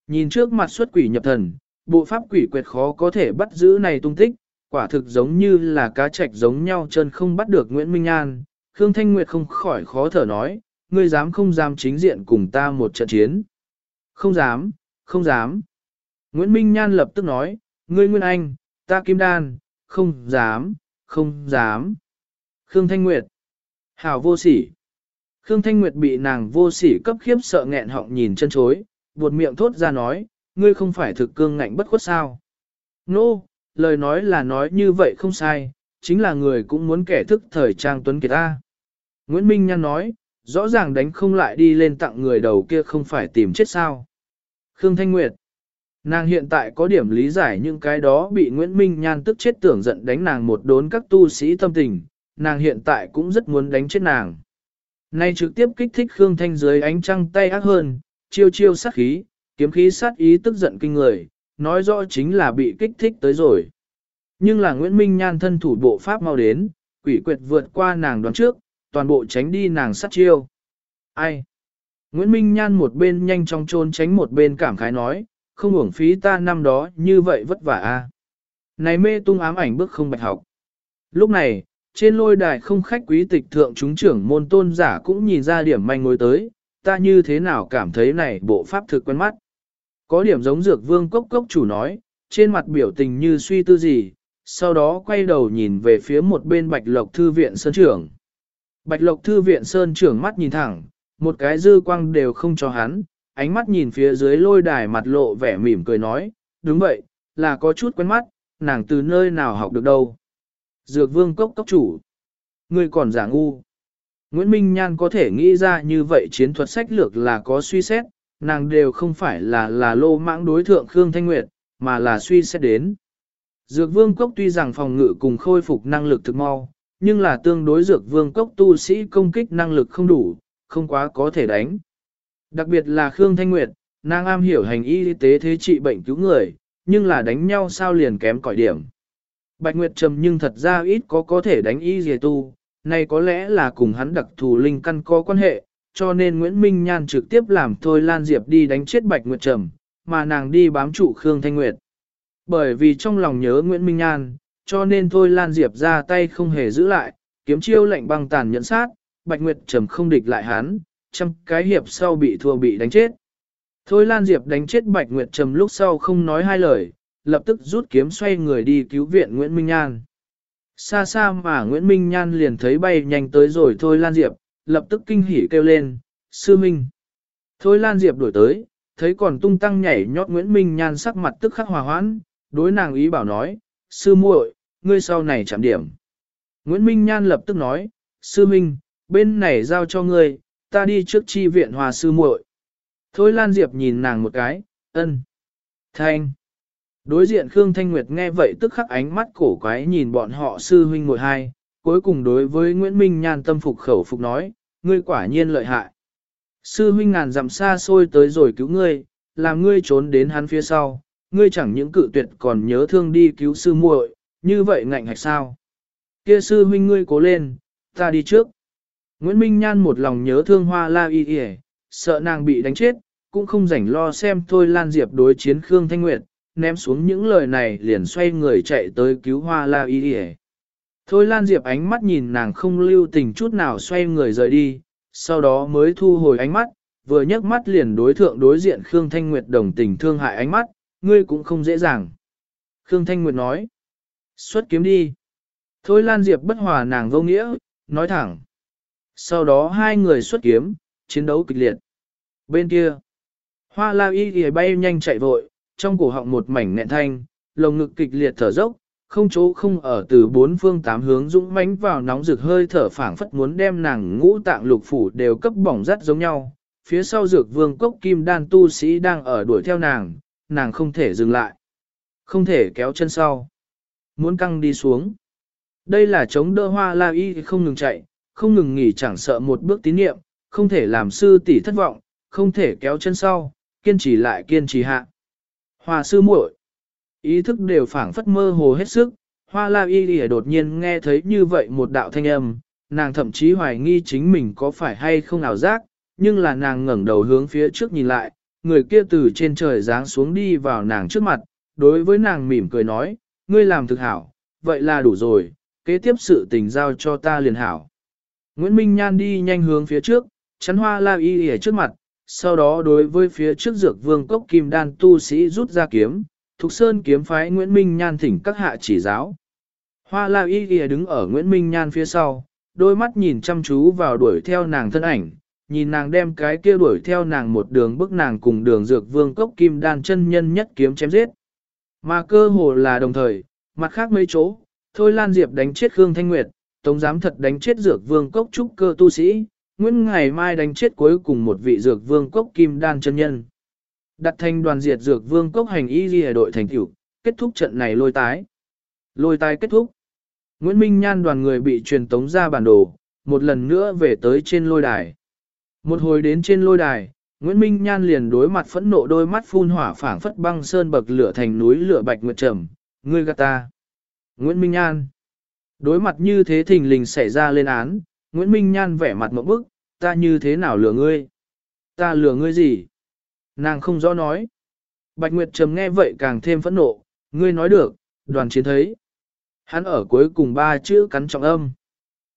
Nhìn trước mặt xuất quỷ nhập thần, bộ pháp quỷ quyệt khó có thể bắt giữ này tung tích, quả thực giống như là cá trạch giống nhau chân không bắt được Nguyễn Minh An. Khương Thanh Nguyệt không khỏi khó thở nói, ngươi dám không dám chính diện cùng ta một trận chiến. Không dám, không dám. Nguyễn Minh Nhan lập tức nói, ngươi Nguyên Anh, ta Kim Đan, không dám, không dám. Khương Thanh Nguyệt. Hảo vô sỉ. Khương Thanh Nguyệt bị nàng vô sỉ cấp khiếp sợ nghẹn họng nhìn chân chối, buột miệng thốt ra nói, ngươi không phải thực cương ngạnh bất khuất sao. Nô, no, lời nói là nói như vậy không sai, chính là người cũng muốn kẻ thức thời trang tuấn kiệt ta. Nguyễn Minh Nhan nói, rõ ràng đánh không lại đi lên tặng người đầu kia không phải tìm chết sao. Khương Thanh Nguyệt. Nàng hiện tại có điểm lý giải những cái đó bị Nguyễn Minh Nhan tức chết tưởng giận đánh nàng một đốn các tu sĩ tâm tình, nàng hiện tại cũng rất muốn đánh chết nàng. Nay trực tiếp kích thích Khương Thanh dưới ánh trăng tay ác hơn, chiêu chiêu sát khí, kiếm khí sát ý tức giận kinh người, nói rõ chính là bị kích thích tới rồi. Nhưng là Nguyễn Minh Nhan thân thủ bộ pháp mau đến, quỷ quyệt vượt qua nàng đoán trước, toàn bộ tránh đi nàng sát chiêu. Ai? Nguyễn Minh Nhan một bên nhanh chóng trốn tránh một bên cảm khái nói, không uổng phí ta năm đó như vậy vất vả a. Này mê tung ám ảnh bước không bạch học. Lúc này, trên lôi đài không khách quý tịch thượng chúng trưởng môn tôn giả cũng nhìn ra điểm manh ngồi tới, ta như thế nào cảm thấy này bộ pháp thực quen mắt. Có điểm giống dược vương cốc cốc chủ nói, trên mặt biểu tình như suy tư gì, sau đó quay đầu nhìn về phía một bên bạch lộc thư viện sơn trưởng. Bạch lộc thư viện sơn trưởng mắt nhìn thẳng, một cái dư quang đều không cho hắn, ánh mắt nhìn phía dưới lôi đài mặt lộ vẻ mỉm cười nói, đúng vậy, là có chút quen mắt, nàng từ nơi nào học được đâu. Dược vương cốc cốc chủ. Ngươi còn giả ngu. Nguyễn Minh Nhan có thể nghĩ ra như vậy chiến thuật sách lược là có suy xét, nàng đều không phải là là lô mãng đối thượng Khương Thanh Nguyệt, mà là suy xét đến. Dược vương cốc tuy rằng phòng ngự cùng khôi phục năng lực thực mau, nhưng là tương đối dược vương cốc tu sĩ công kích năng lực không đủ, không quá có thể đánh. Đặc biệt là Khương Thanh Nguyệt, nàng am hiểu hành y tế thế trị bệnh cứu người, nhưng là đánh nhau sao liền kém cỏi điểm. Bạch Nguyệt Trầm nhưng thật ra ít có có thể đánh y dề tu, này có lẽ là cùng hắn đặc thù linh căn có quan hệ, cho nên Nguyễn Minh Nhan trực tiếp làm Thôi Lan Diệp đi đánh chết Bạch Nguyệt Trầm, mà nàng đi bám trụ Khương Thanh Nguyệt. Bởi vì trong lòng nhớ Nguyễn Minh Nhan, cho nên Thôi Lan Diệp ra tay không hề giữ lại, kiếm chiêu lệnh băng tàn nhẫn sát, Bạch Nguyệt Trầm không địch lại hắn, trăm cái hiệp sau bị thua bị đánh chết. Thôi Lan Diệp đánh chết Bạch Nguyệt Trầm lúc sau không nói hai lời, lập tức rút kiếm xoay người đi cứu viện Nguyễn Minh Nhan. Xa xa mà Nguyễn Minh Nhan liền thấy bay nhanh tới rồi Thôi Lan Diệp, lập tức kinh hỉ kêu lên, Sư Minh. Thôi Lan Diệp đổi tới, thấy còn tung tăng nhảy nhót Nguyễn Minh Nhan sắc mặt tức khắc hòa hoãn, đối nàng ý bảo nói, Sư muội, ngươi sau này chạm điểm. Nguyễn Minh Nhan lập tức nói, Sư Minh, bên này giao cho ngươi, ta đi trước chi viện hòa sư muội. Thôi Lan Diệp nhìn nàng một cái, ân. Thanh. Đối diện Khương Thanh Nguyệt nghe vậy tức khắc ánh mắt cổ quái nhìn bọn họ sư huynh ngồi hai, cuối cùng đối với Nguyễn Minh Nhan tâm phục khẩu phục nói, ngươi quả nhiên lợi hại. Sư huynh ngàn dặm xa xôi tới rồi cứu ngươi, làm ngươi trốn đến hắn phía sau, ngươi chẳng những cự tuyệt còn nhớ thương đi cứu sư muội, như vậy ngạnh hạch sao? Kia sư huynh ngươi cố lên, ta đi trước. Nguyễn Minh Nhan một lòng nhớ thương hoa la y y, sợ nàng bị đánh chết, cũng không rảnh lo xem thôi Lan Diệp đối chiến Khương Thanh Nguyệt, ném xuống những lời này liền xoay người chạy tới cứu hoa la y đi Thôi Lan Diệp ánh mắt nhìn nàng không lưu tình chút nào xoay người rời đi, sau đó mới thu hồi ánh mắt, vừa nhấc mắt liền đối thượng đối diện Khương Thanh Nguyệt đồng tình thương hại ánh mắt, ngươi cũng không dễ dàng. Khương Thanh Nguyệt nói, xuất kiếm đi. Thôi Lan Diệp bất hòa nàng vô nghĩa, nói thẳng. Sau đó hai người xuất kiếm, chiến đấu kịch liệt. Bên kia, hoa la y thì bay nhanh chạy vội, trong cổ họng một mảnh nghẹn thanh, lồng ngực kịch liệt thở dốc, không chỗ không ở từ bốn phương tám hướng dũng mãnh vào nóng rực hơi thở phảng phất muốn đem nàng ngũ tạng lục phủ đều cấp bỏng rát giống nhau. Phía sau dược vương cốc kim đan tu sĩ đang ở đuổi theo nàng, nàng không thể dừng lại. Không thể kéo chân sau. Muốn căng đi xuống. Đây là chống đỡ hoa la y không ngừng chạy, không ngừng nghỉ chẳng sợ một bước tín niệm, không thể làm sư tỷ thất vọng, không thể kéo chân sau, kiên trì lại kiên trì hạ. Hoa sư muội, ý thức đều phảng phất mơ hồ hết sức, hoa la y lìa đột nhiên nghe thấy như vậy một đạo thanh âm, nàng thậm chí hoài nghi chính mình có phải hay không ảo giác, nhưng là nàng ngẩng đầu hướng phía trước nhìn lại, người kia từ trên trời giáng xuống đi vào nàng trước mặt, đối với nàng mỉm cười nói, ngươi làm thực hảo, vậy là đủ rồi, kế tiếp sự tình giao cho ta liền hảo. Nguyễn Minh Nhan đi nhanh hướng phía trước, chắn hoa la y ở trước mặt, sau đó đối với phía trước dược vương cốc kim đan tu sĩ rút ra kiếm, Thục Sơn kiếm phái Nguyễn Minh Nhan thỉnh các hạ chỉ giáo. Hoa la y ghi đứng ở Nguyễn Minh Nhan phía sau, đôi mắt nhìn chăm chú vào đuổi theo nàng thân ảnh, nhìn nàng đem cái kia đuổi theo nàng một đường bước nàng cùng đường dược vương cốc kim đan chân nhân nhất kiếm chém giết. Mà cơ hồ là đồng thời, mặt khác mấy chỗ, Thôi Lan Diệp đánh chết Khương Thanh Nguyệt, Tống giám thật đánh chết dược vương cốc trúc cơ tu sĩ, Nguyễn ngày mai đánh chết cuối cùng một vị dược vương cốc kim đan chân nhân. Đặt thành đoàn diệt dược vương cốc hành y ghi đội thành tiểu, kết thúc trận này lôi tái. Lôi tái kết thúc. Nguyễn Minh Nhan đoàn người bị truyền tống ra bản đồ, một lần nữa về tới trên lôi đài. Một hồi đến trên lôi đài, Nguyễn Minh Nhan liền đối mặt phẫn nộ đôi mắt phun hỏa phảng phất băng sơn bậc lửa thành núi lửa bạch nguyệt trầm, ngươi gạt ta. Nguyễn Minh Nhan. Đối mặt như thế thình lình xảy ra lên án, Nguyễn Minh Nhan vẻ mặt một bức, ta như thế nào lừa ngươi? Ta lừa ngươi gì? Nàng không rõ nói. Bạch Nguyệt Trầm nghe vậy càng thêm phẫn nộ, ngươi nói được, đoàn chiến thấy. Hắn ở cuối cùng ba chữ cắn trọng âm.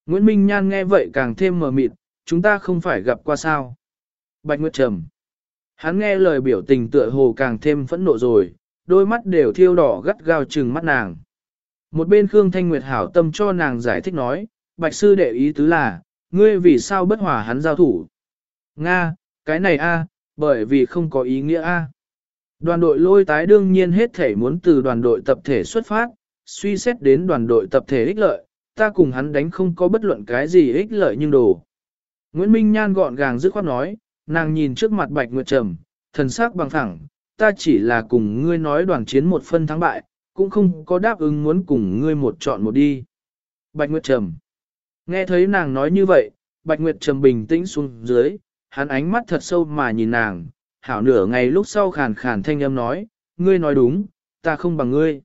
Nguyễn Minh Nhan nghe vậy càng thêm mờ mịt, chúng ta không phải gặp qua sao. Bạch Nguyệt Trầm. Hắn nghe lời biểu tình tựa hồ càng thêm phẫn nộ rồi, đôi mắt đều thiêu đỏ gắt gao trừng mắt nàng. Một bên Khương Thanh Nguyệt hảo tâm cho nàng giải thích nói, Bạch Sư đệ ý tứ là, ngươi vì sao bất hòa hắn giao thủ. Nga, cái này a, à, bởi vì không có ý nghĩa a. Đoàn đội lôi tái đương nhiên hết thể muốn từ đoàn đội tập thể xuất phát, suy xét đến đoàn đội tập thể ích lợi, ta cùng hắn đánh không có bất luận cái gì ích lợi nhưng đồ. Nguyễn Minh Nhan gọn gàng dứt khoát nói, nàng nhìn trước mặt Bạch Nguyệt Trầm, thần sắc bằng thẳng, ta chỉ là cùng ngươi nói đoàn chiến một phân thắng bại, cũng không có đáp ứng muốn cùng ngươi một chọn một đi. Bạch Nguyệt Trầm Nghe thấy nàng nói như vậy, Bạch Nguyệt Trầm bình tĩnh xuống dưới, hắn ánh mắt thật sâu mà nhìn nàng, hảo nửa ngày lúc sau khàn khàn thanh âm nói, ngươi nói đúng, ta không bằng ngươi.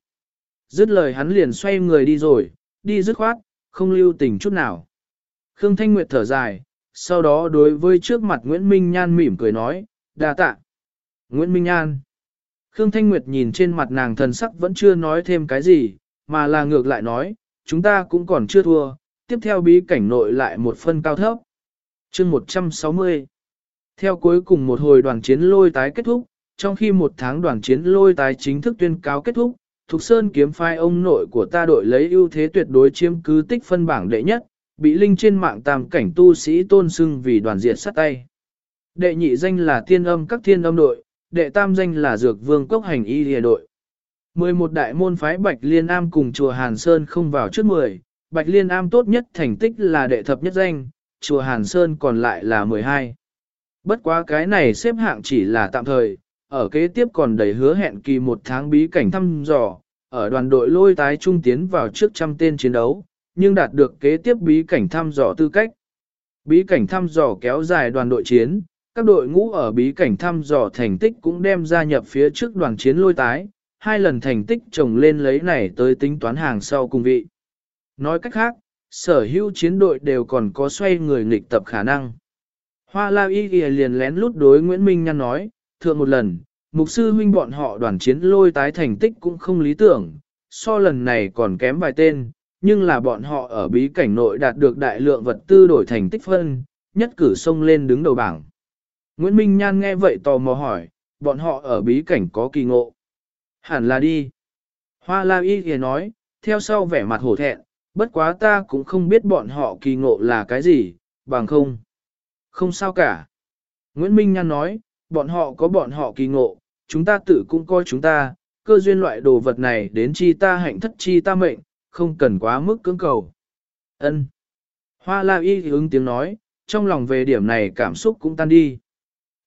Dứt lời hắn liền xoay người đi rồi, đi dứt khoát, không lưu tình chút nào. Khương Thanh Nguyệt thở dài, sau đó đối với trước mặt Nguyễn Minh Nhan mỉm cười nói, đa tạ. Nguyễn Minh Nhan. Khương Thanh Nguyệt nhìn trên mặt nàng thần sắc vẫn chưa nói thêm cái gì, mà là ngược lại nói, chúng ta cũng còn chưa thua, tiếp theo bí cảnh nội lại một phân cao thấp. chương 160 Theo cuối cùng một hồi đoàn chiến lôi tái kết thúc, trong khi một tháng đoàn chiến lôi tái chính thức tuyên cáo kết thúc, Thục Sơn kiếm phái ông nội của ta đội lấy ưu thế tuyệt đối chiếm cứ tích phân bảng đệ nhất, bị linh trên mạng tam cảnh tu sĩ tôn sưng vì đoàn diệt sát tay. Đệ nhị danh là tiên âm các thiên âm đội, đệ tam danh là dược vương cốc hành y địa đội. 11 đại môn phái Bạch Liên Am cùng chùa Hàn Sơn không vào trước 10, Bạch Liên Am tốt nhất thành tích là đệ thập nhất danh, chùa Hàn Sơn còn lại là 12. Bất quá cái này xếp hạng chỉ là tạm thời, ở kế tiếp còn đầy hứa hẹn kỳ một tháng bí cảnh thăm dò, ở đoàn đội lôi tái trung tiến vào trước trăm tên chiến đấu, nhưng đạt được kế tiếp bí cảnh thăm dò tư cách. Bí cảnh thăm dò kéo dài đoàn đội chiến, các đội ngũ ở bí cảnh thăm dò thành tích cũng đem gia nhập phía trước đoàn chiến lôi tái, hai lần thành tích chồng lên lấy này tới tính toán hàng sau cùng vị. Nói cách khác, sở hữu chiến đội đều còn có xoay người nghịch tập khả năng. Hoa La Y ghi liền lén lút đối Nguyễn Minh Nhăn nói, thượng một lần, mục sư huynh bọn họ đoàn chiến lôi tái thành tích cũng không lý tưởng, so lần này còn kém vài tên, nhưng là bọn họ ở bí cảnh nội đạt được đại lượng vật tư đổi thành tích phân, nhất cử xông lên đứng đầu bảng. Nguyễn Minh Nhan nghe vậy tò mò hỏi, bọn họ ở bí cảnh có kỳ ngộ. Hẳn là đi. Hoa La Y thì nói, theo sau vẻ mặt hổ thẹn, bất quá ta cũng không biết bọn họ kỳ ngộ là cái gì, bằng không. Không sao cả. Nguyễn Minh Nhan nói, bọn họ có bọn họ kỳ ngộ, chúng ta tự cũng coi chúng ta, cơ duyên loại đồ vật này đến chi ta hạnh thất chi ta mệnh, không cần quá mức cưỡng cầu. Ân. Hoa La Y ứng tiếng nói, trong lòng về điểm này cảm xúc cũng tan đi.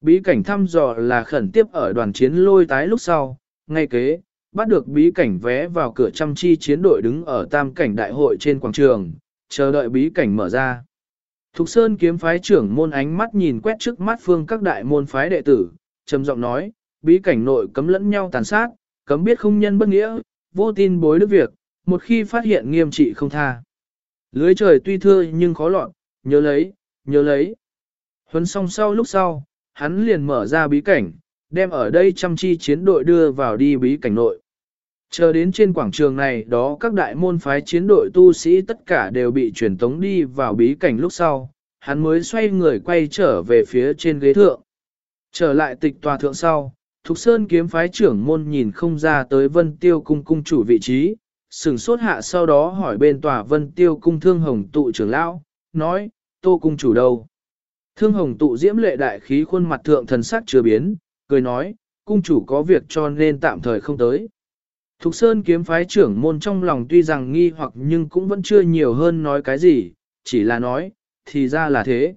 Bí cảnh thăm dò là khẩn tiếp ở đoàn chiến lôi tái lúc sau, ngay kế, bắt được bí cảnh vé vào cửa trăm chi chiến đội đứng ở tam cảnh đại hội trên quảng trường, chờ đợi bí cảnh mở ra. Thục Sơn kiếm phái trưởng môn ánh mắt nhìn quét trước mắt phương các đại môn phái đệ tử, trầm giọng nói, bí cảnh nội cấm lẫn nhau tàn sát, cấm biết không nhân bất nghĩa, vô tin bối đức việc, một khi phát hiện nghiêm trị không tha. Lưới trời tuy thưa nhưng khó lọt, nhớ lấy, nhớ lấy. Huấn xong sau lúc sau, hắn liền mở ra bí cảnh, đem ở đây chăm chi chiến đội đưa vào đi bí cảnh nội. Chờ đến trên quảng trường này đó các đại môn phái chiến đội tu sĩ tất cả đều bị truyền tống đi vào bí cảnh lúc sau, hắn mới xoay người quay trở về phía trên ghế thượng. Trở lại tịch tòa thượng sau, Thục Sơn kiếm phái trưởng môn nhìn không ra tới vân tiêu cung cung chủ vị trí, sừng sốt hạ sau đó hỏi bên tòa vân tiêu cung thương hồng tụ trưởng lão, nói, tô cung chủ đâu? Thương hồng tụ diễm lệ đại khí khuôn mặt thượng thần sắc chưa biến, cười nói, cung chủ có việc cho nên tạm thời không tới. Thục Sơn kiếm phái trưởng môn trong lòng tuy rằng nghi hoặc nhưng cũng vẫn chưa nhiều hơn nói cái gì, chỉ là nói, thì ra là thế.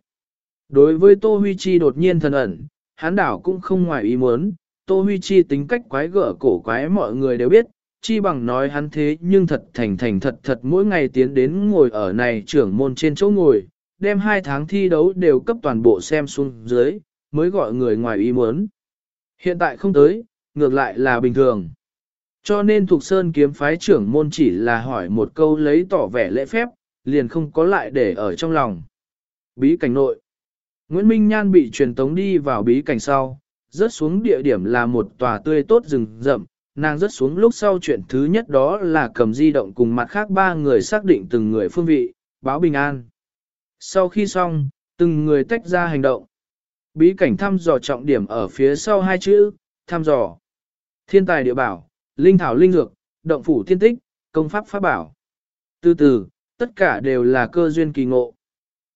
Đối với Tô Huy Chi đột nhiên thần ẩn, hán đảo cũng không ngoài ý muốn, Tô Huy Chi tính cách quái gở cổ quái mọi người đều biết, chi bằng nói hắn thế nhưng thật thành thành thật thật mỗi ngày tiến đến ngồi ở này trưởng môn trên chỗ ngồi, đem hai tháng thi đấu đều cấp toàn bộ xem xuống dưới, mới gọi người ngoài ý muốn. Hiện tại không tới, ngược lại là bình thường. Cho nên Thục Sơn kiếm phái trưởng môn chỉ là hỏi một câu lấy tỏ vẻ lễ phép, liền không có lại để ở trong lòng. Bí cảnh nội Nguyễn Minh Nhan bị truyền tống đi vào bí cảnh sau, rớt xuống địa điểm là một tòa tươi tốt rừng rậm, nàng rớt xuống lúc sau chuyện thứ nhất đó là cầm di động cùng mặt khác ba người xác định từng người phương vị, báo bình an. Sau khi xong, từng người tách ra hành động. Bí cảnh thăm dò trọng điểm ở phía sau hai chữ, thăm dò. Thiên tài địa bảo, linh thảo linh dược, động phủ thiên tích, công pháp pháp bảo. Từ từ, tất cả đều là cơ duyên kỳ ngộ.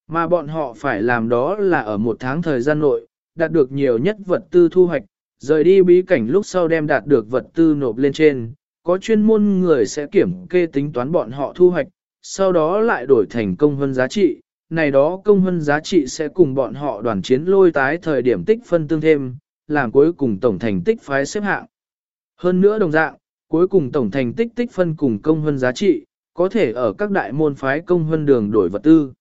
Mà bọn họ phải làm đó là ở một tháng thời gian nội, đạt được nhiều nhất vật tư thu hoạch, rời đi bí cảnh lúc sau đem đạt được vật tư nộp lên trên, có chuyên môn người sẽ kiểm kê tính toán bọn họ thu hoạch, sau đó lại đổi thành công hơn giá trị, này đó công hơn giá trị sẽ cùng bọn họ đoàn chiến lôi tái thời điểm tích phân tương thêm, làm cuối cùng tổng thành tích phái xếp hạng. Hơn nữa đồng dạng, cuối cùng tổng thành tích tích phân cùng công hơn giá trị, có thể ở các đại môn phái công hơn đường đổi vật tư.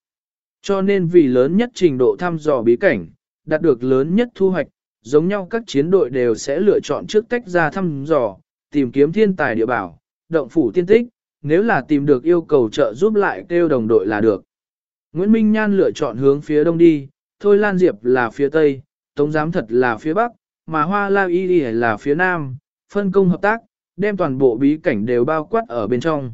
Cho nên vì lớn nhất trình độ thăm dò bí cảnh, đạt được lớn nhất thu hoạch, giống nhau các chiến đội đều sẽ lựa chọn trước tách ra thăm dò, tìm kiếm thiên tài địa bảo, động phủ tiên tích, nếu là tìm được yêu cầu trợ giúp lại kêu đồng đội là được. Nguyễn Minh Nhan lựa chọn hướng phía đông đi, Thôi Lan Diệp là phía tây, Tống Giám Thật là phía bắc, mà Hoa La Y là phía nam, phân công hợp tác, đem toàn bộ bí cảnh đều bao quát ở bên trong.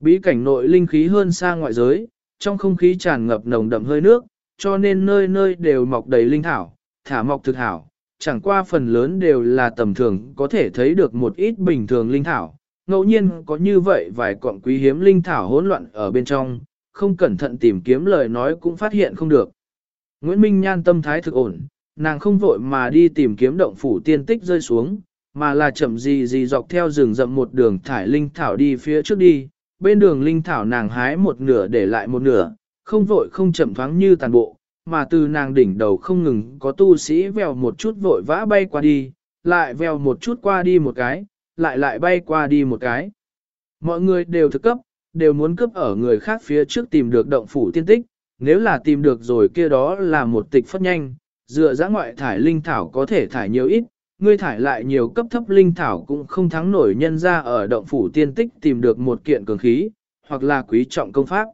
Bí cảnh nội linh khí hơn xa ngoại giới, trong không khí tràn ngập nồng đậm hơi nước, cho nên nơi nơi đều mọc đầy linh thảo, thả mọc thực hảo, chẳng qua phần lớn đều là tầm thường có thể thấy được một ít bình thường linh thảo. Ngẫu nhiên có như vậy vài cọng quý hiếm linh thảo hỗn loạn ở bên trong, không cẩn thận tìm kiếm lời nói cũng phát hiện không được. Nguyễn Minh Nhan tâm thái thực ổn, nàng không vội mà đi tìm kiếm động phủ tiên tích rơi xuống, mà là chậm gì gì dọc theo rừng rậm một đường thải linh thảo đi phía trước đi, bên đường linh thảo nàng hái một nửa để lại một nửa, không vội không chậm thoáng như tàn bộ, mà từ nàng đỉnh đầu không ngừng có tu sĩ vèo một chút vội vã bay qua đi, lại vèo một chút qua đi một cái, lại lại bay qua đi một cái. Mọi người đều thực cấp, đều muốn cướp ở người khác phía trước tìm được động phủ tiên tích, nếu là tìm được rồi kia đó là một tịch phất nhanh, dựa ra ngoại thải linh thảo có thể thải nhiều ít, ngươi thải lại nhiều cấp thấp linh thảo cũng không thắng nổi nhân ra ở động phủ tiên tích tìm được một kiện cường khí, hoặc là quý trọng công pháp.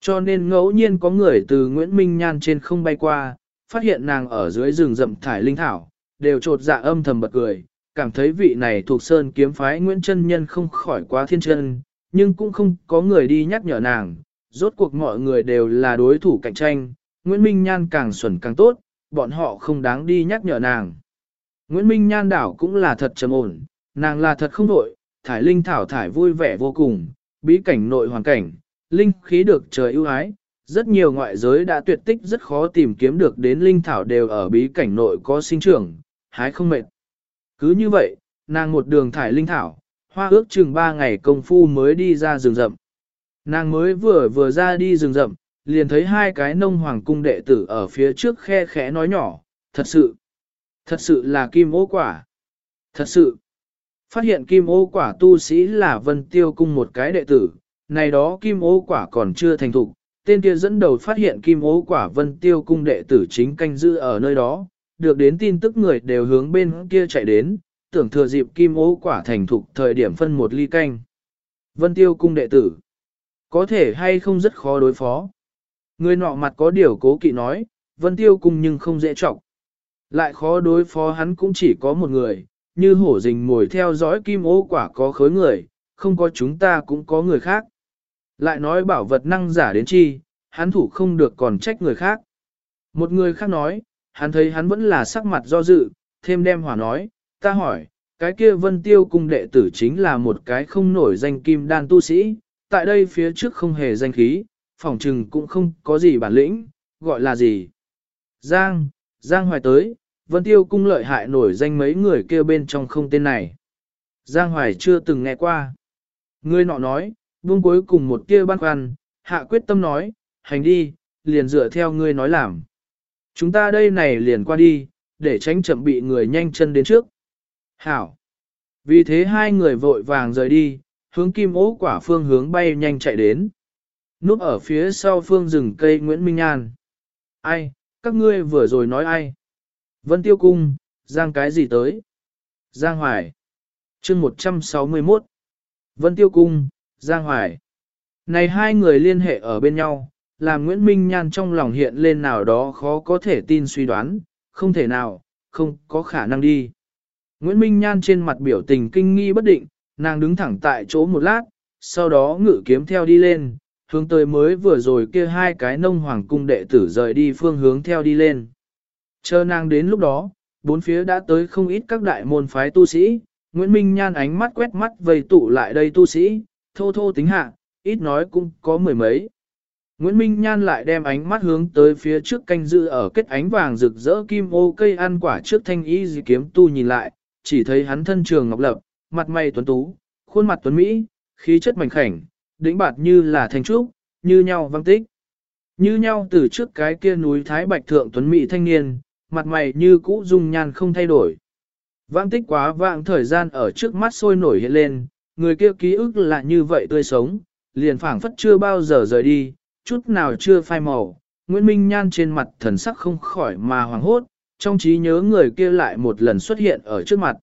Cho nên ngẫu nhiên có người từ Nguyễn Minh Nhan trên không bay qua, phát hiện nàng ở dưới rừng rậm thải linh thảo, đều trột dạ âm thầm bật cười, cảm thấy vị này thuộc sơn kiếm phái Nguyễn Trân Nhân không khỏi quá thiên chân, nhưng cũng không có người đi nhắc nhở nàng, rốt cuộc mọi người đều là đối thủ cạnh tranh, Nguyễn Minh Nhan càng xuẩn càng tốt, bọn họ không đáng đi nhắc nhở nàng. Nguyễn Minh Nhan đảo cũng là thật trầm ổn, nàng là thật không đội, thải linh thảo thải vui vẻ vô cùng, bí cảnh nội hoàn cảnh, linh khí được trời ưu ái, rất nhiều ngoại giới đã tuyệt tích rất khó tìm kiếm được đến linh thảo đều ở bí cảnh nội có sinh trưởng, hái không mệt. Cứ như vậy, nàng một đường thải linh thảo, hoa ước chừng 3 ngày công phu mới đi ra rừng rậm. Nàng mới vừa vừa ra đi rừng rậm, liền thấy hai cái nông hoàng cung đệ tử ở phía trước khe khẽ nói nhỏ, thật sự, thật sự là kim ô quả, thật sự. Phát hiện kim ô quả tu sĩ là vân tiêu cung một cái đệ tử, này đó kim ô quả còn chưa thành thục, tên kia dẫn đầu phát hiện kim ô quả vân tiêu cung đệ tử chính canh giữ ở nơi đó, được đến tin tức người đều hướng bên kia chạy đến, tưởng thừa dịp kim ô quả thành thục thời điểm phân một ly canh. Vân tiêu cung đệ tử, có thể hay không rất khó đối phó. Người nọ mặt có điều cố kỵ nói, vân tiêu cung nhưng không dễ trọng. Lại khó đối phó hắn cũng chỉ có một người, như hổ rình ngồi theo dõi kim ô quả có khối người, không có chúng ta cũng có người khác. Lại nói bảo vật năng giả đến chi, hắn thủ không được còn trách người khác. Một người khác nói, hắn thấy hắn vẫn là sắc mặt do dự, thêm đem hỏa nói, ta hỏi, cái kia vân tiêu cung đệ tử chính là một cái không nổi danh kim đan tu sĩ, tại đây phía trước không hề danh khí, phỏng trừng cũng không có gì bản lĩnh, gọi là gì. Giang, Giang Hoài tới, vân tiêu cung lợi hại nổi danh mấy người kêu bên trong không tên này. Giang Hoài chưa từng nghe qua. Người nọ nói, buông cuối cùng một kia băn khoăn, hạ quyết tâm nói, hành đi, liền dựa theo ngươi nói làm. Chúng ta đây này liền qua đi, để tránh chậm bị người nhanh chân đến trước. Hảo. Vì thế hai người vội vàng rời đi, hướng kim ố quả phương hướng bay nhanh chạy đến. Núp ở phía sau phương rừng cây Nguyễn Minh An. Ai, các ngươi vừa rồi nói ai? Vân Tiêu Cung, Giang cái gì tới? Giang Hoài. chương 161. Vân Tiêu Cung, Giang Hoài. Này hai người liên hệ ở bên nhau, làm Nguyễn Minh Nhan trong lòng hiện lên nào đó khó có thể tin suy đoán, không thể nào, không có khả năng đi. Nguyễn Minh Nhan trên mặt biểu tình kinh nghi bất định, nàng đứng thẳng tại chỗ một lát, sau đó ngự kiếm theo đi lên, hướng tới mới vừa rồi kia hai cái nông hoàng cung đệ tử rời đi phương hướng theo đi lên. Chờ nàng đến lúc đó, bốn phía đã tới không ít các đại môn phái tu sĩ, Nguyễn Minh Nhan ánh mắt quét mắt vây tụ lại đây tu sĩ, thô thô tính hạ, ít nói cũng có mười mấy. Nguyễn Minh Nhan lại đem ánh mắt hướng tới phía trước canh dự ở kết ánh vàng rực rỡ kim ô cây ăn quả trước thanh y dì kiếm tu nhìn lại, chỉ thấy hắn thân trường ngọc lập, mặt mày tuấn tú, khuôn mặt tuấn Mỹ, khí chất mảnh khảnh, đĩnh bạt như là thanh trúc, như nhau văng tích. Như nhau từ trước cái kia núi Thái Bạch Thượng tuấn Mỹ thanh niên, mặt mày như cũ dung nhan không thay đổi. Vãng tích quá vãng thời gian ở trước mắt sôi nổi hiện lên, người kia ký ức là như vậy tươi sống, liền phảng phất chưa bao giờ rời đi, chút nào chưa phai màu. Nguyễn Minh Nhan trên mặt thần sắc không khỏi mà hoàng hốt, trong trí nhớ người kia lại một lần xuất hiện ở trước mặt.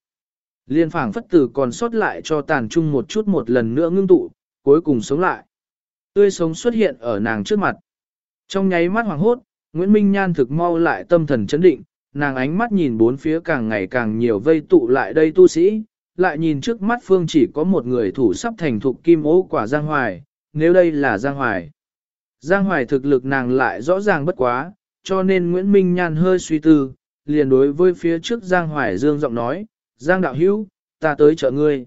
Liên phảng phất tử còn sót lại cho tàn trung một chút một lần nữa ngưng tụ, cuối cùng sống lại. Tươi sống xuất hiện ở nàng trước mặt. Trong nháy mắt hoàng hốt, Nguyễn Minh Nhan thực mau lại tâm thần chấn định, nàng ánh mắt nhìn bốn phía càng ngày càng nhiều vây tụ lại đây tu sĩ, lại nhìn trước mắt phương chỉ có một người thủ sắp thành thục kim ố quả Giang Hoài, nếu đây là Giang Hoài. Giang Hoài thực lực nàng lại rõ ràng bất quá, cho nên Nguyễn Minh Nhan hơi suy tư, liền đối với phía trước Giang Hoài dương giọng nói, Giang đạo hữu, ta tới chợ ngươi.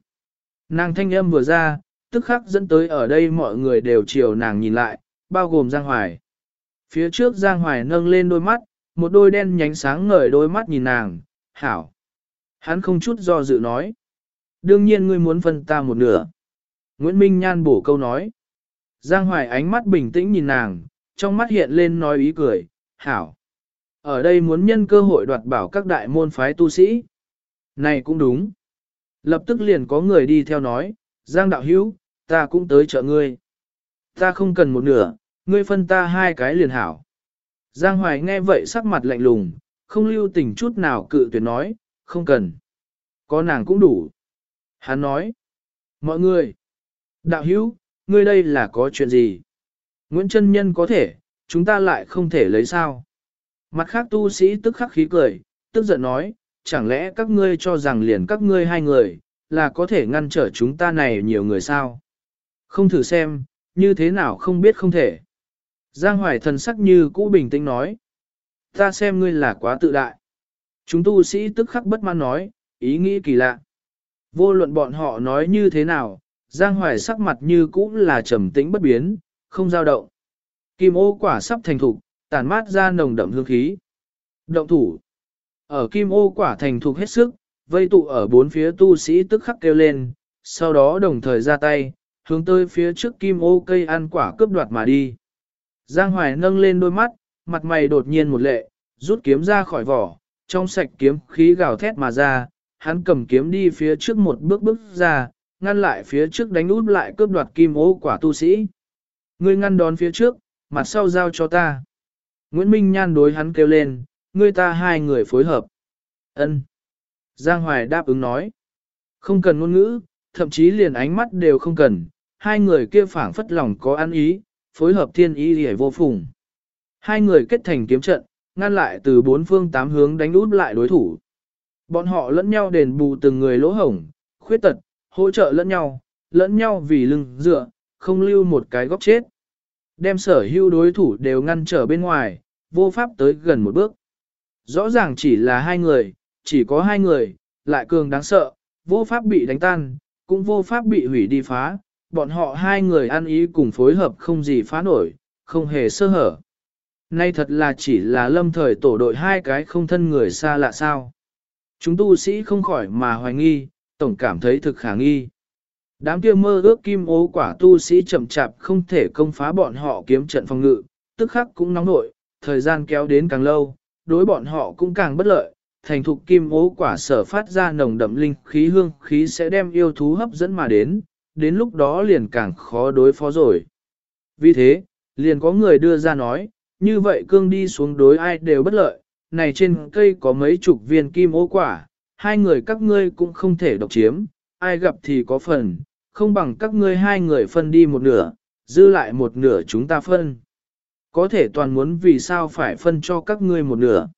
Nàng thanh âm vừa ra, tức khắc dẫn tới ở đây mọi người đều chiều nàng nhìn lại, bao gồm Giang Hoài. Phía trước Giang Hoài nâng lên đôi mắt, một đôi đen nhánh sáng ngời đôi mắt nhìn nàng, hảo. Hắn không chút do dự nói. Đương nhiên ngươi muốn phân ta một nửa. Nguyễn Minh Nhan bổ câu nói. Giang Hoài ánh mắt bình tĩnh nhìn nàng, trong mắt hiện lên nói ý cười, hảo. Ở đây muốn nhân cơ hội đoạt bảo các đại môn phái tu sĩ. Này cũng đúng. Lập tức liền có người đi theo nói, Giang đạo hữu, ta cũng tới chợ ngươi. Ta không cần một nửa, ngươi phân ta hai cái liền hảo. Giang Hoài nghe vậy sắc mặt lạnh lùng, không lưu tình chút nào cự tuyệt nói, không cần. Có nàng cũng đủ. Hắn nói, mọi người, đạo hữu, ngươi đây là có chuyện gì? Nguyễn Trân Nhân có thể, chúng ta lại không thể lấy sao? Mặt khác tu sĩ tức khắc khí cười, tức giận nói, chẳng lẽ các ngươi cho rằng liền các ngươi hai người, là có thể ngăn trở chúng ta này nhiều người sao? Không thử xem, như thế nào không biết không thể. Giang Hoài thần sắc như cũ bình tĩnh nói. Ta xem ngươi là quá tự đại. Chúng tu sĩ tức khắc bất mãn nói, ý nghĩ kỳ lạ. Vô luận bọn họ nói như thế nào, Giang Hoài sắc mặt như cũ là trầm tĩnh bất biến, không dao động. Kim ô quả sắp thành thục, tản mát ra nồng đậm hương khí. Động thủ. Ở kim ô quả thành thục hết sức, vây tụ ở bốn phía tu sĩ tức khắc kêu lên, sau đó đồng thời ra tay, hướng tới phía trước kim ô cây ăn quả cướp đoạt mà đi. Giang Hoài nâng lên đôi mắt, mặt mày đột nhiên một lệ, rút kiếm ra khỏi vỏ, trong sạch kiếm khí gào thét mà ra, hắn cầm kiếm đi phía trước một bước bước ra, ngăn lại phía trước đánh út lại cướp đoạt kim ô quả tu sĩ. Ngươi ngăn đón phía trước, mặt sau giao cho ta. Nguyễn Minh Nhan đối hắn kêu lên, ngươi ta hai người phối hợp. Ân. Giang Hoài đáp ứng nói. Không cần ngôn ngữ, thậm chí liền ánh mắt đều không cần, hai người kia phảng phất lòng có ăn ý, phối hợp thiên ý hề vô phùng. Hai người kết thành kiếm trận, ngăn lại từ bốn phương tám hướng đánh út lại đối thủ. Bọn họ lẫn nhau đền bù từng người lỗ hổng, khuyết tật, hỗ trợ lẫn nhau, lẫn nhau vì lưng dựa, không lưu một cái góc chết. Đem sở hữu đối thủ đều ngăn trở bên ngoài, vô pháp tới gần một bước. Rõ ràng chỉ là hai người, chỉ có hai người, lại cường đáng sợ, vô pháp bị đánh tan, cũng vô pháp bị hủy đi phá, bọn họ hai người ăn ý cùng phối hợp không gì phá nổi, không hề sơ hở. Nay thật là chỉ là lâm thời tổ đội hai cái không thân người xa lạ sao. Chúng tu sĩ không khỏi mà hoài nghi, tổng cảm thấy thực khả nghi. Đám kia mơ ước kim ố quả tu sĩ chậm chạp không thể công phá bọn họ kiếm trận phòng ngự, tức khắc cũng nóng nội, thời gian kéo đến càng lâu, đối bọn họ cũng càng bất lợi, thành thục kim ố quả sở phát ra nồng đậm linh khí hương khí sẽ đem yêu thú hấp dẫn mà đến, đến lúc đó liền càng khó đối phó rồi. Vì thế, liền có người đưa ra nói, như vậy cương đi xuống đối ai đều bất lợi, này trên cây có mấy chục viên kim ô quả, hai người các ngươi cũng không thể độc chiếm, ai gặp thì có phần, không bằng các ngươi hai người phân đi một nửa, dư lại một nửa chúng ta phân. Có thể toàn muốn vì sao phải phân cho các ngươi một nửa.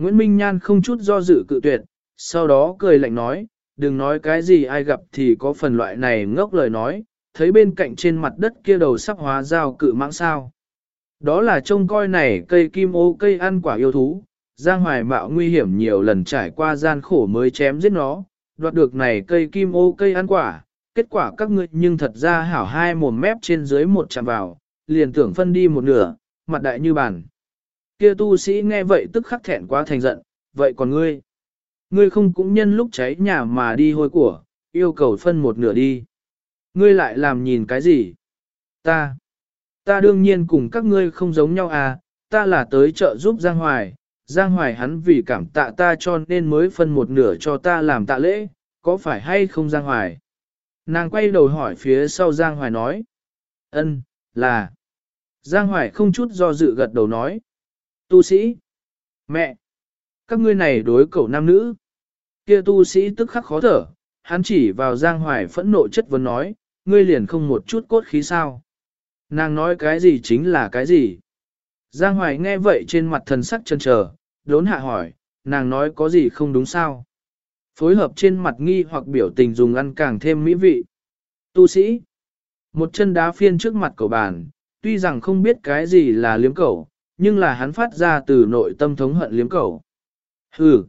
Nguyễn Minh Nhan không chút do dự cự tuyệt, sau đó cười lạnh nói, đừng nói cái gì ai gặp thì có phần loại này ngốc lời nói, thấy bên cạnh trên mặt đất kia đầu sắp hóa dao cự mãng sao. Đó là trông coi này cây kim ô cây ăn quả yêu thú, Giang Hoài Mạo nguy hiểm nhiều lần trải qua gian khổ mới chém giết nó, đoạt được này cây kim ô cây ăn quả, kết quả các ngươi nhưng thật ra hảo hai mồm mép trên dưới một chạm vào, liền tưởng phân đi một nửa, mặt đại như bàn. Kia tu sĩ nghe vậy tức khắc thẹn quá thành giận, vậy còn ngươi? Ngươi không cũng nhân lúc cháy nhà mà đi hôi của, yêu cầu phân một nửa đi. Ngươi lại làm nhìn cái gì? Ta, ta đương nhiên cùng các ngươi không giống nhau à, ta là tới chợ giúp Giang Hoài, Giang Hoài hắn vì cảm tạ ta cho nên mới phân một nửa cho ta làm tạ lễ, có phải hay không Giang Hoài? Nàng quay đầu hỏi phía sau Giang Hoài nói. ân là. Giang Hoài không chút do dự gật đầu nói. Tu sĩ. Mẹ. Các ngươi này đối cậu nam nữ. Kia tu sĩ tức khắc khó thở, hắn chỉ vào Giang Hoài phẫn nộ chất vấn nói, ngươi liền không một chút cốt khí sao. Nàng nói cái gì chính là cái gì. Giang Hoài nghe vậy trên mặt thần sắc chân chờ, đốn hạ hỏi, nàng nói có gì không đúng sao. Phối hợp trên mặt nghi hoặc biểu tình dùng ăn càng thêm mỹ vị. Tu sĩ. Một chân đá phiên trước mặt cậu bàn, tuy rằng không biết cái gì là liếm cậu, nhưng là hắn phát ra từ nội tâm thống hận liếm cầu. Hừ.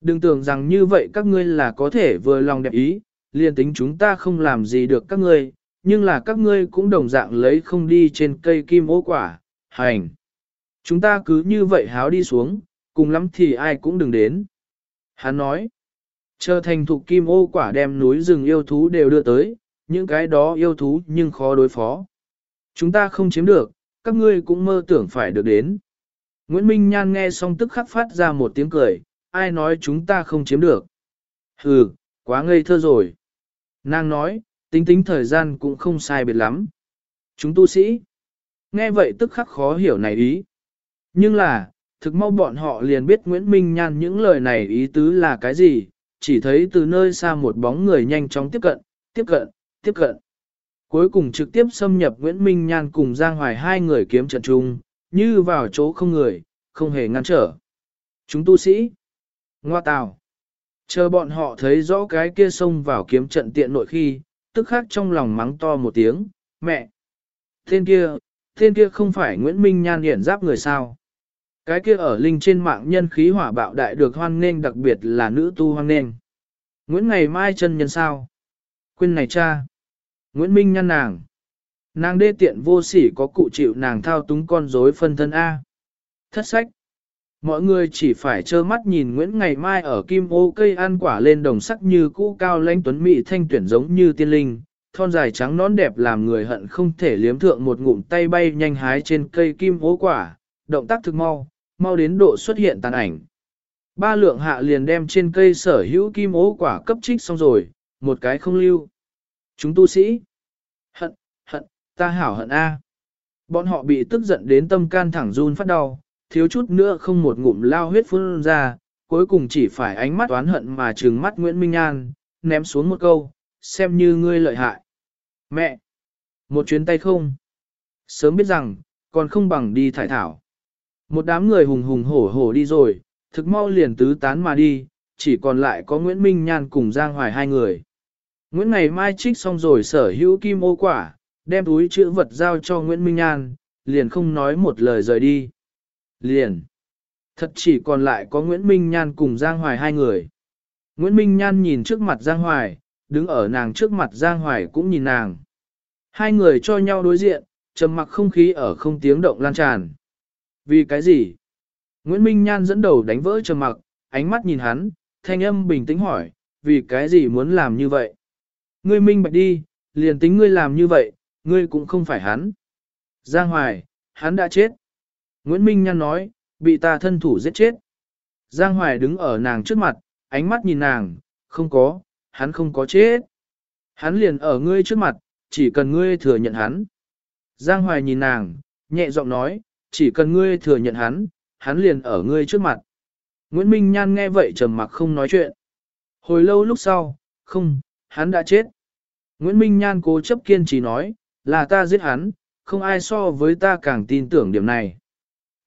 Đừng tưởng rằng như vậy các ngươi là có thể vừa lòng đẹp ý, liền tính chúng ta không làm gì được các ngươi, nhưng là các ngươi cũng đồng dạng lấy không đi trên cây kim ô quả, hành. Chúng ta cứ như vậy háo đi xuống, cùng lắm thì ai cũng đừng đến. Hắn nói, chờ thành thục kim ô quả đem núi rừng yêu thú đều đưa tới, những cái đó yêu thú nhưng khó đối phó. Chúng ta không chiếm được, các ngươi cũng mơ tưởng phải được đến. Nguyễn Minh Nhan nghe xong tức khắc phát ra một tiếng cười, ai nói chúng ta không chiếm được. Hừ, quá ngây thơ rồi. Nàng nói, tính tính thời gian cũng không sai biệt lắm. Chúng tu sĩ. Nghe vậy tức khắc khó hiểu này ý. Nhưng là, thực mau bọn họ liền biết Nguyễn Minh Nhan những lời này ý tứ là cái gì, chỉ thấy từ nơi xa một bóng người nhanh chóng tiếp cận, tiếp cận, tiếp cận. Cuối cùng trực tiếp xâm nhập Nguyễn Minh Nhan cùng Giang Hoài hai người kiếm trận chung, như vào chỗ không người, không hề ngăn trở. Chúng tu sĩ. Ngoa tào. Chờ bọn họ thấy rõ cái kia xông vào kiếm trận tiện nội khi, tức khắc trong lòng mắng to một tiếng, mẹ. Tên kia, tên kia không phải Nguyễn Minh Nhan hiển giáp người sao. Cái kia ở linh trên mạng nhân khí hỏa bạo đại được hoan nghênh đặc biệt là nữ tu hoan nghênh. Nguyễn ngày mai chân nhân sao? Quên này cha. Nguyễn Minh nhăn nàng. Nàng đê tiện vô sỉ có cụ chịu nàng thao túng con rối phân thân A. Thất sách. Mọi người chỉ phải trơ mắt nhìn Nguyễn ngày mai ở kim ô cây ăn quả lên đồng sắc như cũ cao lãnh tuấn mỹ thanh tuyển giống như tiên linh, thon dài trắng nón đẹp làm người hận không thể liếm thượng một ngụm tay bay nhanh hái trên cây kim ô quả, động tác thực mau, mau đến độ xuất hiện tàn ảnh. Ba lượng hạ liền đem trên cây sở hữu kim ố quả cấp trích xong rồi, một cái không lưu. Chúng tu sĩ. Hận, hận, ta hảo hận A. Bọn họ bị tức giận đến tâm can thẳng run phát đau, thiếu chút nữa không một ngụm lao huyết phun ra, cuối cùng chỉ phải ánh mắt oán hận mà trừng mắt Nguyễn Minh An, ném xuống một câu, xem như ngươi lợi hại. Mẹ! Một chuyến tay không? Sớm biết rằng, còn không bằng đi thải thảo. Một đám người hùng hùng hổ hổ đi rồi, thực mau liền tứ tán mà đi, chỉ còn lại có Nguyễn Minh Nhan cùng Giang Hoài hai người. Nguyễn ngày mai trích xong rồi sở hữu kim ô quả, đem túi chữ vật giao cho Nguyễn Minh Nhan, liền không nói một lời rời đi. Liền. Thật chỉ còn lại có Nguyễn Minh Nhan cùng Giang Hoài hai người. Nguyễn Minh Nhan nhìn trước mặt Giang Hoài, đứng ở nàng trước mặt Giang Hoài cũng nhìn nàng. Hai người cho nhau đối diện, trầm mặc không khí ở không tiếng động lan tràn. Vì cái gì? Nguyễn Minh Nhan dẫn đầu đánh vỡ trầm mặc, ánh mắt nhìn hắn, thanh âm bình tĩnh hỏi, vì cái gì muốn làm như vậy? Ngươi minh bạch đi, liền tính ngươi làm như vậy, ngươi cũng không phải hắn. Giang Hoài, hắn đã chết. Nguyễn Minh Nhan nói, bị ta thân thủ giết chết. Giang Hoài đứng ở nàng trước mặt, ánh mắt nhìn nàng, không có, hắn không có chết. Hắn liền ở ngươi trước mặt, chỉ cần ngươi thừa nhận hắn. Giang Hoài nhìn nàng, nhẹ giọng nói, chỉ cần ngươi thừa nhận hắn, hắn liền ở ngươi trước mặt. Nguyễn Minh Nhan nghe vậy trầm mặc không nói chuyện. Hồi lâu lúc sau, không, hắn đã chết. Nguyễn Minh Nhan cố chấp kiên trì nói, là ta giết hắn, không ai so với ta càng tin tưởng điểm này.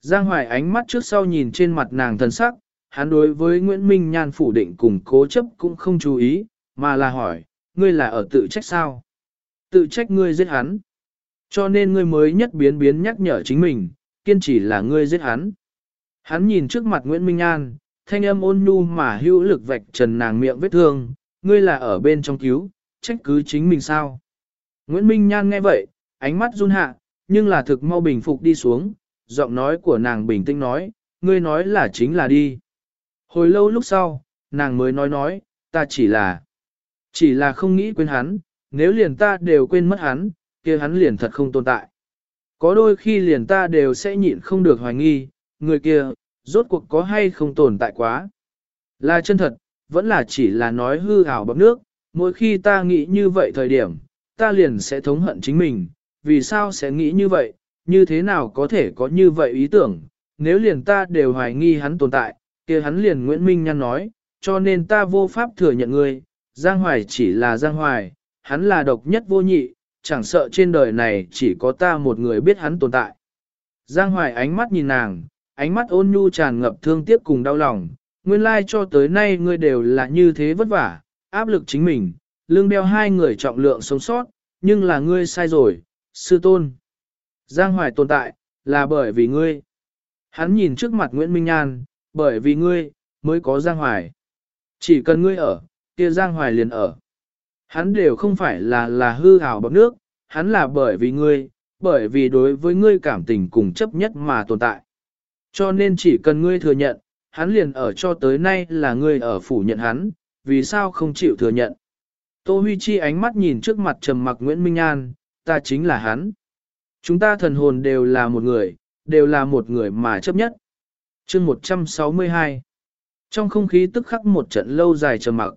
Giang Hoài ánh mắt trước sau nhìn trên mặt nàng thần sắc, hắn đối với Nguyễn Minh Nhan phủ định cùng cố chấp cũng không chú ý, mà là hỏi, ngươi là ở tự trách sao? tự trách ngươi giết hắn. Cho nên ngươi mới nhất biến biến nhắc nhở chính mình, kiên trì là ngươi giết hắn. Hắn nhìn trước mặt Nguyễn Minh Nhan, thanh âm ôn nhu mà hữu lực vạch trần nàng miệng vết thương, ngươi là ở bên trong cứu, trách cứ chính mình sao. Nguyễn Minh Nhan nghe vậy, ánh mắt run hạ, nhưng là thực mau bình phục đi xuống, giọng nói của nàng bình tĩnh nói, ngươi nói là chính là đi. Hồi lâu lúc sau, nàng mới nói nói, ta chỉ là, chỉ là không nghĩ quên hắn, nếu liền ta đều quên mất hắn, kia hắn liền thật không tồn tại. Có đôi khi liền ta đều sẽ nhịn không được hoài nghi, người kia, rốt cuộc có hay không tồn tại quá. Là chân thật, vẫn là chỉ là nói hư hào bọc nước, mỗi khi ta nghĩ như vậy thời điểm, ta liền sẽ thống hận chính mình, vì sao sẽ nghĩ như vậy, như thế nào có thể có như vậy ý tưởng, nếu liền ta đều hoài nghi hắn tồn tại, kia hắn liền Nguyễn Minh Nhăn nói, cho nên ta vô pháp thừa nhận ngươi, Giang Hoài chỉ là Giang Hoài, hắn là độc nhất vô nhị, chẳng sợ trên đời này chỉ có ta một người biết hắn tồn tại. Giang Hoài ánh mắt nhìn nàng, ánh mắt ôn nhu tràn ngập thương tiếc cùng đau lòng, nguyên lai cho tới nay ngươi đều là như thế vất vả, áp lực chính mình, lương đeo hai người trọng lượng sống sót, nhưng là ngươi sai rồi, sư tôn. Giang Hoài tồn tại, là bởi vì ngươi. Hắn nhìn trước mặt Nguyễn Minh Nhan, bởi vì ngươi, mới có Giang Hoài. Chỉ cần ngươi ở, kia Giang Hoài liền ở. Hắn đều không phải là là hư hào bọc nước, hắn là bởi vì ngươi, bởi vì đối với ngươi cảm tình cùng chấp nhất mà tồn tại. Cho nên chỉ cần ngươi thừa nhận, hắn liền ở cho tới nay là ngươi ở phủ nhận hắn, vì sao không chịu thừa nhận. Tô Huy Chi ánh mắt nhìn trước mặt trầm mặc Nguyễn Minh An, ta chính là hắn. Chúng ta thần hồn đều là một người, đều là một người mà chấp nhất. chương 162 Trong không khí tức khắc một trận lâu dài trầm mặc.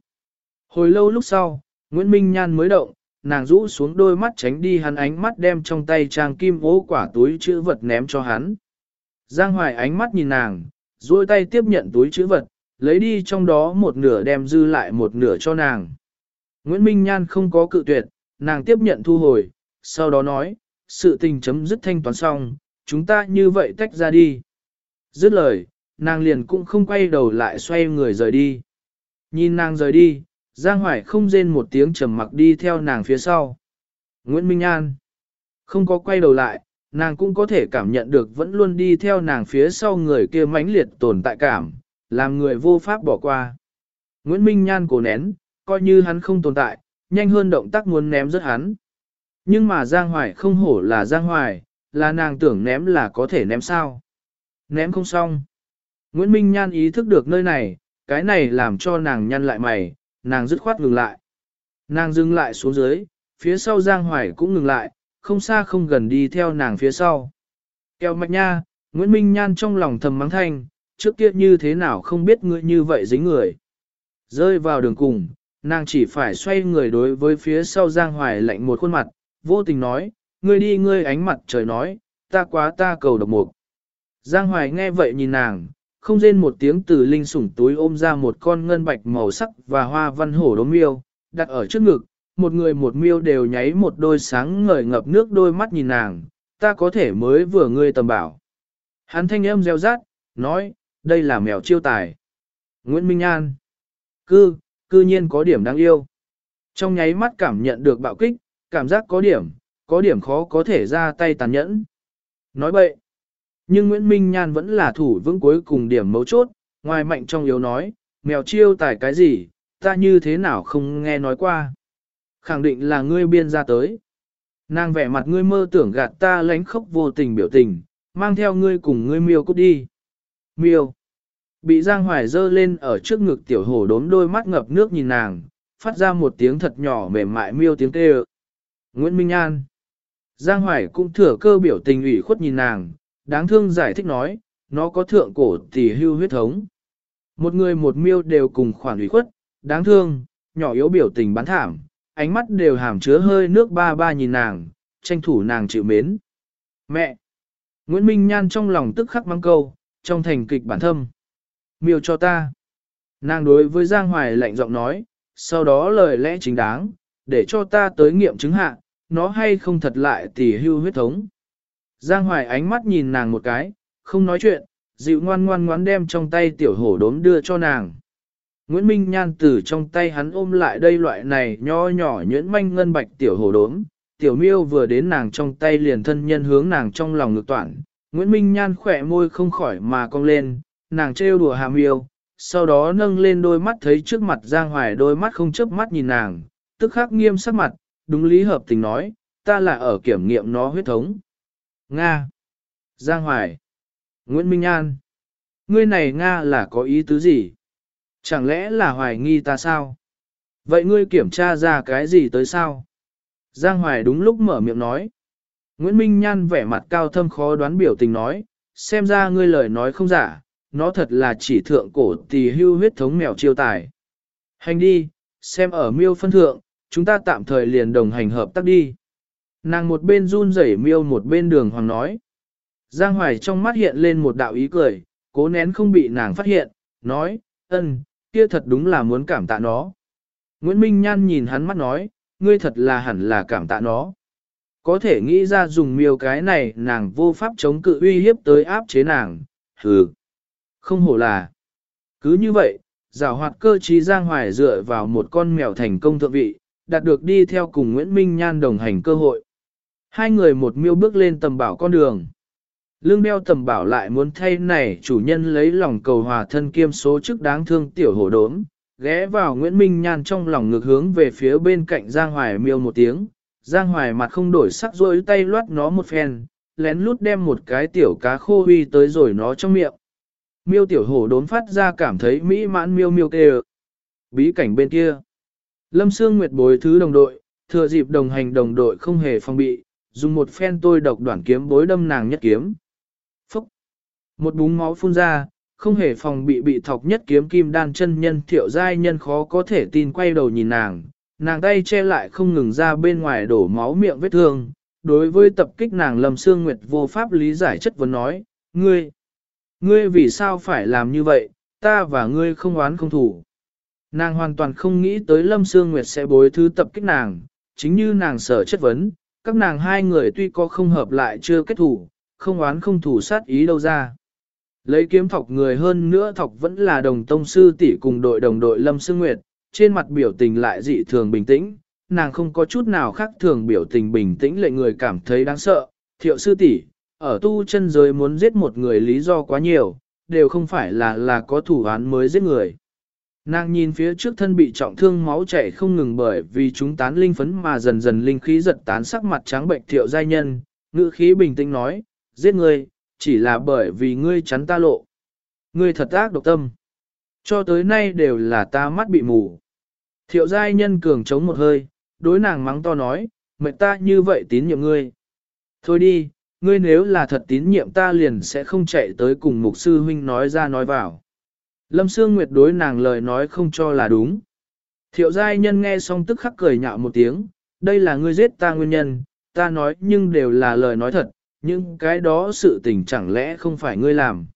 Hồi lâu lúc sau, Nguyễn Minh Nhan mới động, nàng rũ xuống đôi mắt tránh đi hắn ánh mắt đem trong tay trang kim ố quả túi chữ vật ném cho hắn. Giang Hoài ánh mắt nhìn nàng, duỗi tay tiếp nhận túi chữ vật, lấy đi trong đó một nửa đem dư lại một nửa cho nàng. Nguyễn Minh Nhan không có cự tuyệt, nàng tiếp nhận thu hồi, sau đó nói, sự tình chấm dứt thanh toán xong, chúng ta như vậy tách ra đi. Dứt lời, nàng liền cũng không quay đầu lại xoay người rời đi. Nhìn nàng rời đi, Giang Hoài không rên một tiếng trầm mặc đi theo nàng phía sau. Nguyễn Minh An không có quay đầu lại, nàng cũng có thể cảm nhận được vẫn luôn đi theo nàng phía sau người kia mãnh liệt tồn tại cảm, làm người vô pháp bỏ qua. Nguyễn Minh Nhan cổ nén, coi như hắn không tồn tại, nhanh hơn động tác muốn ném rất hắn. Nhưng mà Giang Hoài không hổ là Giang Hoài, là nàng tưởng ném là có thể ném sao. Ném không xong. Nguyễn Minh Nhan ý thức được nơi này, cái này làm cho nàng nhăn lại mày, nàng dứt khoát ngừng lại. Nàng dừng lại xuống dưới, phía sau Giang Hoài cũng ngừng lại, không xa không gần đi theo nàng phía sau. Kéo mạch nha, Nguyễn Minh Nhan trong lòng thầm mắng thanh, trước kia như thế nào không biết ngươi như vậy dính người. Rơi vào đường cùng, nàng chỉ phải xoay người đối với phía sau Giang Hoài lạnh một khuôn mặt, vô tình nói, ngươi đi ngươi ánh mặt trời nói, ta quá ta cầu độc mục. Giang Hoài nghe vậy nhìn nàng, không rên một tiếng từ linh sủng túi ôm ra một con ngân bạch màu sắc và hoa văn hổ đốm miêu, đặt ở trước ngực, một người một miêu đều nháy một đôi sáng ngời ngập nước đôi mắt nhìn nàng, ta có thể mới vừa ngươi tầm bảo. Hắn thanh âm reo rát, nói, đây là mèo chiêu tài. Nguyễn Minh An. Cư, cư nhiên có điểm đáng yêu. Trong nháy mắt cảm nhận được bạo kích, cảm giác có điểm, có điểm khó có thể ra tay tàn nhẫn. Nói bậy. Nhưng Nguyễn Minh Nhan vẫn là thủ vững cuối cùng điểm mấu chốt, ngoài mạnh trong yếu nói, mèo chiêu tài cái gì, ta như thế nào không nghe nói qua. Khẳng định là ngươi biên ra tới. Nàng vẻ mặt ngươi mơ tưởng gạt ta lánh khóc vô tình biểu tình, mang theo ngươi cùng ngươi miêu cút đi. Miêu. Bị Giang Hoài dơ lên ở trước ngực tiểu hổ đốm đôi mắt ngập nước nhìn nàng, phát ra một tiếng thật nhỏ mềm mại miêu tiếng kêu. Nguyễn Minh An. Giang Hoài cũng thừa cơ biểu tình ủy khuất nhìn nàng, đáng thương giải thích nói, nó có thượng cổ tỷ hưu huyết thống. Một người một miêu đều cùng khoản ủy khuất, đáng thương, nhỏ yếu biểu tình bán thảm, ánh mắt đều hàm chứa hơi nước ba ba nhìn nàng, tranh thủ nàng chịu mến. Mẹ! Nguyễn Minh Nhan trong lòng tức khắc mang câu, trong thành kịch bản thâm. Miêu cho ta. Nàng đối với Giang Hoài lạnh giọng nói, sau đó lời lẽ chính đáng, để cho ta tới nghiệm chứng hạ, nó hay không thật lại tỷ hưu huyết thống. Giang Hoài ánh mắt nhìn nàng một cái, không nói chuyện, dịu ngoan ngoan ngoan đem trong tay tiểu hổ đốm đưa cho nàng. Nguyễn Minh Nhan từ trong tay hắn ôm lại đây loại này nho nhỏ nhuyễn manh ngân bạch tiểu hồ đốm, tiểu miêu vừa đến nàng trong tay liền thân nhân hướng nàng trong lòng ngực toản. Nguyễn Minh Nhan khỏe môi không khỏi mà cong lên, nàng trêu đùa hàm yêu, sau đó nâng lên đôi mắt thấy trước mặt Giang Hoài đôi mắt không chớp mắt nhìn nàng, tức khắc nghiêm sắc mặt, đúng lý hợp tình nói, ta là ở kiểm nghiệm nó huyết thống. Nga. Giang Hoài. Nguyễn Minh An. Ngươi này Nga là có ý tứ gì? Chẳng lẽ là hoài nghi ta sao? Vậy ngươi kiểm tra ra cái gì tới sao? Giang Hoài đúng lúc mở miệng nói. Nguyễn Minh Nhan vẻ mặt cao thâm khó đoán biểu tình nói, xem ra ngươi lời nói không giả, nó thật là chỉ thượng cổ tỳ hưu huyết thống mèo chiêu tài. Hành đi, xem ở miêu phân thượng, chúng ta tạm thời liền đồng hành hợp tác đi. Nàng một bên run rẩy miêu một bên đường hoàng nói. Giang Hoài trong mắt hiện lên một đạo ý cười, cố nén không bị nàng phát hiện, nói, ân, kia thật đúng là muốn cảm tạ nó. Nguyễn Minh Nhan nhìn hắn mắt nói, ngươi thật là hẳn là cảm tạ nó. Có thể nghĩ ra dùng miêu cái này nàng vô pháp chống cự uy hiếp tới áp chế nàng, hừ. Không hổ là. Cứ như vậy, giảo hoạt cơ trí Giang Hoài dựa vào một con mèo thành công thượng vị, đạt được đi theo cùng Nguyễn Minh Nhan đồng hành cơ hội. Hai người một miêu bước lên tầm bảo con đường. Lương đeo tầm bảo lại muốn thay này chủ nhân lấy lòng cầu hòa thân kiêm số chức đáng thương tiểu hổ đốm, ghé vào Nguyễn Minh Nhan trong lòng ngược hướng về phía bên cạnh Giang Hoài miêu một tiếng. Giang Hoài mặt không đổi sắc rôi tay loát nó một phen, lén lút đem một cái tiểu cá khô huy tới rồi nó trong miệng. Miêu tiểu hổ đốn phát ra cảm thấy mỹ mãn miêu miêu kêu. Bí cảnh bên kia. Lâm Sương Nguyệt bối thứ đồng đội, thừa dịp đồng hành đồng đội không hề phong bị, dùng một phen tôi độc đoạn kiếm bối đâm nàng nhất kiếm. Một búng máu phun ra, không hề phòng bị bị thọc nhất kiếm kim đan chân nhân thiệu giai nhân khó có thể tin quay đầu nhìn nàng, nàng tay che lại không ngừng ra bên ngoài đổ máu miệng vết thương. Đối với tập kích nàng Lâm Sương Nguyệt vô pháp lý giải chất vấn nói, ngươi, ngươi vì sao phải làm như vậy, ta và ngươi không oán không thủ. Nàng hoàn toàn không nghĩ tới Lâm Sương Nguyệt sẽ bối thứ tập kích nàng, chính như nàng sở chất vấn, các nàng hai người tuy có không hợp lại chưa kết thủ, không oán không thủ sát ý đâu ra. Lấy kiếm thọc người hơn nữa thọc vẫn là đồng tông sư tỷ cùng đội đồng đội Lâm Sương Nguyệt, trên mặt biểu tình lại dị thường bình tĩnh, nàng không có chút nào khác thường biểu tình bình tĩnh lệ người cảm thấy đáng sợ. Thiệu sư tỷ ở tu chân giới muốn giết một người lý do quá nhiều, đều không phải là là có thủ án mới giết người. Nàng nhìn phía trước thân bị trọng thương máu chảy không ngừng bởi vì chúng tán linh phấn mà dần dần linh khí giật tán sắc mặt trắng bệnh thiệu giai nhân, ngữ khí bình tĩnh nói, giết người chỉ là bởi vì ngươi chắn ta lộ. Ngươi thật ác độc tâm. Cho tới nay đều là ta mắt bị mù. Thiệu giai nhân cường chống một hơi, đối nàng mắng to nói, mệt ta như vậy tín nhiệm ngươi. Thôi đi, ngươi nếu là thật tín nhiệm ta liền sẽ không chạy tới cùng mục sư huynh nói ra nói vào. Lâm Sương Nguyệt đối nàng lời nói không cho là đúng. Thiệu giai nhân nghe xong tức khắc cười nhạo một tiếng, đây là ngươi giết ta nguyên nhân, ta nói nhưng đều là lời nói thật, nhưng cái đó sự tình chẳng lẽ không phải ngươi làm.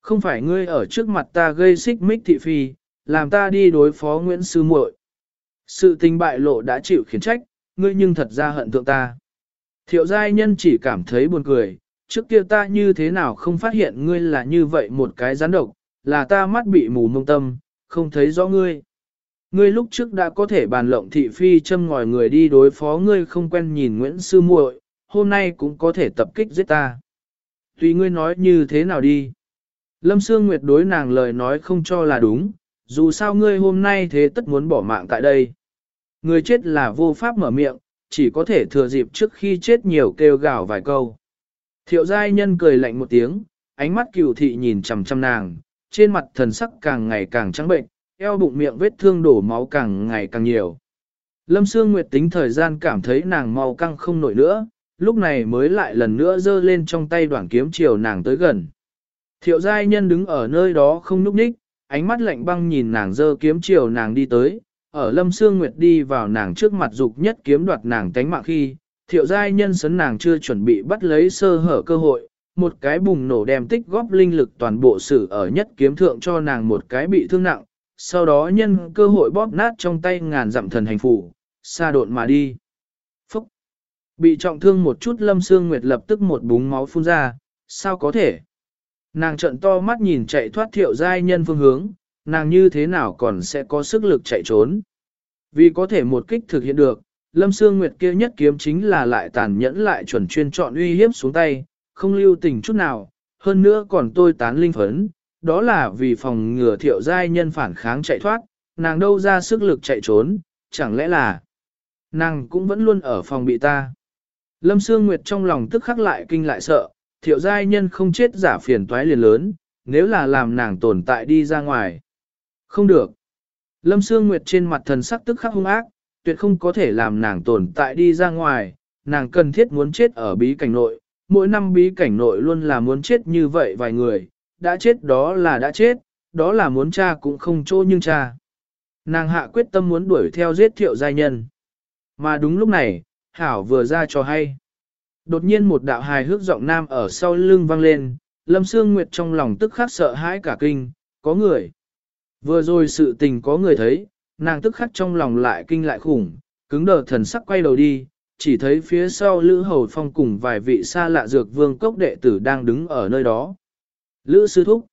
Không phải ngươi ở trước mặt ta gây xích mích thị phi, làm ta đi đối phó Nguyễn Sư muội. Sự tình bại lộ đã chịu khiển trách, ngươi nhưng thật ra hận thượng ta. Thiệu giai nhân chỉ cảm thấy buồn cười, trước kia ta như thế nào không phát hiện ngươi là như vậy một cái gián độc, là ta mắt bị mù mông tâm, không thấy rõ ngươi. Ngươi lúc trước đã có thể bàn lộng thị phi châm ngòi người đi đối phó ngươi không quen nhìn Nguyễn Sư muội, hôm nay cũng có thể tập kích giết ta. Tùy ngươi nói như thế nào đi. Lâm Sương Nguyệt đối nàng lời nói không cho là đúng, dù sao ngươi hôm nay thế tất muốn bỏ mạng tại đây. Người chết là vô pháp mở miệng, chỉ có thể thừa dịp trước khi chết nhiều kêu gào vài câu. Thiệu giai nhân cười lạnh một tiếng, ánh mắt cừu thị nhìn chằm chằm nàng, trên mặt thần sắc càng ngày càng trắng bệnh, eo bụng miệng vết thương đổ máu càng ngày càng nhiều. Lâm Sương Nguyệt tính thời gian cảm thấy nàng mau căng không nổi nữa, lúc này mới lại lần nữa giơ lên trong tay đoạn kiếm chiều nàng tới gần. Thiệu giai nhân đứng ở nơi đó không núp ních, ánh mắt lạnh băng nhìn nàng giơ kiếm chiều nàng đi tới, ở Lâm Sương Nguyệt đi vào nàng trước mặt dục nhất kiếm đoạt nàng tánh mạng khi, thiệu giai nhân sấn nàng chưa chuẩn bị bắt lấy sơ hở cơ hội, một cái bùng nổ đem tích góp linh lực toàn bộ sử ở nhất kiếm thượng cho nàng một cái bị thương nặng, sau đó nhân cơ hội bóp nát trong tay ngàn dặm thần hành phủ, xa độn mà đi. Bị trọng thương một chút lâm xương nguyệt lập tức một búng máu phun ra, sao có thể? Nàng trận to mắt nhìn chạy thoát thiệu giai nhân phương hướng, nàng như thế nào còn sẽ có sức lực chạy trốn? Vì có thể một kích thực hiện được, Lâm Sương Nguyệt kia nhất kiếm chính là lại tàn nhẫn lại chuẩn chuyên chọn uy hiếp xuống tay, không lưu tình chút nào, hơn nữa còn tôi tán linh phấn, đó là vì phòng ngừa thiệu giai nhân phản kháng chạy thoát, nàng đâu ra sức lực chạy trốn, chẳng lẽ là nàng cũng vẫn luôn ở phòng bị ta. Lâm Sương Nguyệt trong lòng tức khắc lại kinh lại sợ, thiệu giai nhân không chết giả phiền toái liền lớn, nếu là làm nàng tồn tại đi ra ngoài. Không được. Lâm Sương Nguyệt trên mặt thần sắc tức khắc hung ác, tuyệt không có thể làm nàng tồn tại đi ra ngoài, nàng cần thiết muốn chết ở bí cảnh nội, mỗi năm bí cảnh nội luôn là muốn chết như vậy vài người, đã chết đó là đã chết, đó là muốn cha cũng không chỗ nhưng cha. Nàng hạ quyết tâm muốn đuổi theo giết thiệu giai nhân. Mà đúng lúc này, Hảo vừa ra cho hay. Đột nhiên một đạo hài hước giọng nam ở sau lưng vang lên, Lâm Sương Nguyệt trong lòng tức khắc sợ hãi cả kinh, có người. Vừa rồi sự tình có người thấy, nàng tức khắc trong lòng lại kinh lại khủng, cứng đờ thần sắc quay đầu đi, chỉ thấy phía sau Lữ Hầu Phong cùng vài vị xa lạ dược vương cốc đệ tử đang đứng ở nơi đó. Lữ sư thúc.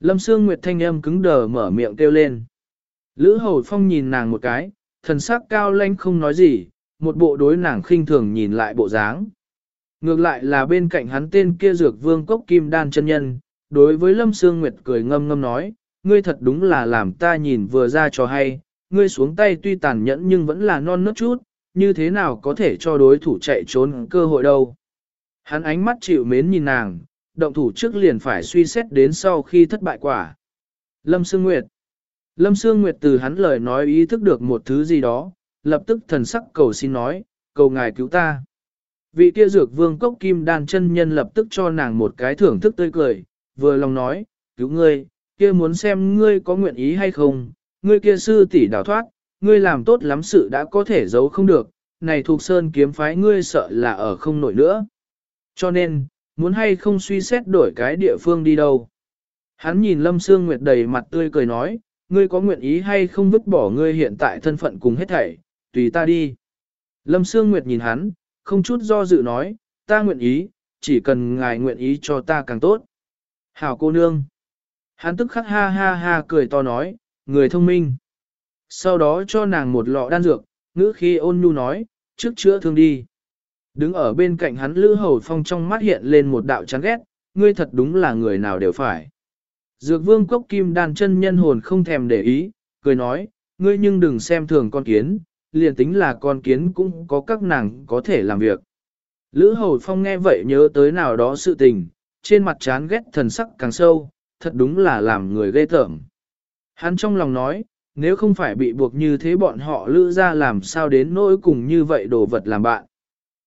Lâm Sương Nguyệt thanh âm cứng đờ mở miệng kêu lên. Lữ Hầu Phong nhìn nàng một cái, thần sắc cao lãnh không nói gì, một bộ đối nàng khinh thường nhìn lại bộ dáng. Ngược lại là bên cạnh hắn tên kia dược vương cốc kim đan chân nhân, đối với Lâm Sương Nguyệt cười ngâm ngâm nói, ngươi thật đúng là làm ta nhìn vừa ra cho hay, ngươi xuống tay tuy tàn nhẫn nhưng vẫn là non nớt chút, như thế nào có thể cho đối thủ chạy trốn cơ hội đâu. Hắn ánh mắt chịu mến nhìn nàng, động thủ trước liền phải suy xét đến sau khi thất bại quả. Lâm Sương Nguyệt Lâm Sương Nguyệt từ hắn lời nói ý thức được một thứ gì đó, lập tức thần sắc cầu xin nói, cầu ngài cứu ta. Vị kia dược vương cốc kim đan chân nhân lập tức cho nàng một cái thưởng thức tươi cười, vừa lòng nói, cứu ngươi, kia muốn xem ngươi có nguyện ý hay không, ngươi kia sư tỷ đào thoát, ngươi làm tốt lắm sự đã có thể giấu không được, này thuộc sơn kiếm phái ngươi sợ là ở không nổi nữa. Cho nên, muốn hay không suy xét đổi cái địa phương đi đâu. Hắn nhìn Lâm Sương Nguyệt đầy mặt tươi cười nói, ngươi có nguyện ý hay không vứt bỏ ngươi hiện tại thân phận cùng hết thảy, tùy ta đi. Lâm Sương Nguyệt nhìn hắn, không chút do dự nói, ta nguyện ý, chỉ cần ngài nguyện ý cho ta càng tốt. Hảo cô nương. Hắn tức khắc ha ha ha cười to nói, người thông minh. Sau đó cho nàng một lọ đan dược, ngữ khi ôn nhu nói, trước chữa thương đi. Đứng ở bên cạnh hắn Lữ Hầu Phong trong mắt hiện lên một đạo chán ghét, ngươi thật đúng là người nào đều phải. Dược vương cốc kim đan chân nhân hồn không thèm để ý, cười nói, ngươi nhưng đừng xem thường con kiến, liền tính là con kiến cũng có các nàng có thể làm việc. Lữ Hầu Phong nghe vậy nhớ tới nào đó sự tình, trên mặt chán ghét thần sắc càng sâu, thật đúng là làm người ghê tởm. Hắn trong lòng nói, nếu không phải bị buộc như thế bọn họ lữ ra làm sao đến nỗi cùng như vậy đồ vật làm bạn.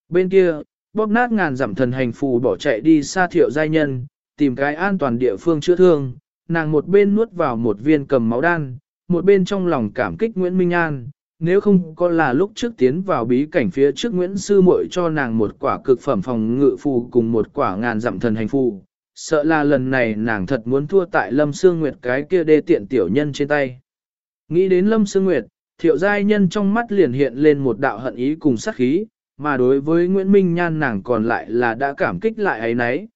Bên kia, bóp nát ngàn dặm thần hành phù bỏ chạy đi xa thiệu giai nhân, tìm cái an toàn địa phương chữa thương, nàng một bên nuốt vào một viên cầm máu đan, một bên trong lòng cảm kích Nguyễn Minh An, nếu không có là lúc trước tiến vào bí cảnh phía trước Nguyễn Sư muội cho nàng một quả cực phẩm phòng ngự phù cùng một quả ngàn dặm thần hành phù, sợ là lần này nàng thật muốn thua tại Lâm Sương Nguyệt cái kia đê tiện tiểu nhân trên tay. Nghĩ đến Lâm Sương Nguyệt, thiệu giai nhân trong mắt liền hiện lên một đạo hận ý cùng sát khí, mà đối với Nguyễn Minh Nhan nàng còn lại là đã cảm kích lại ấy nấy.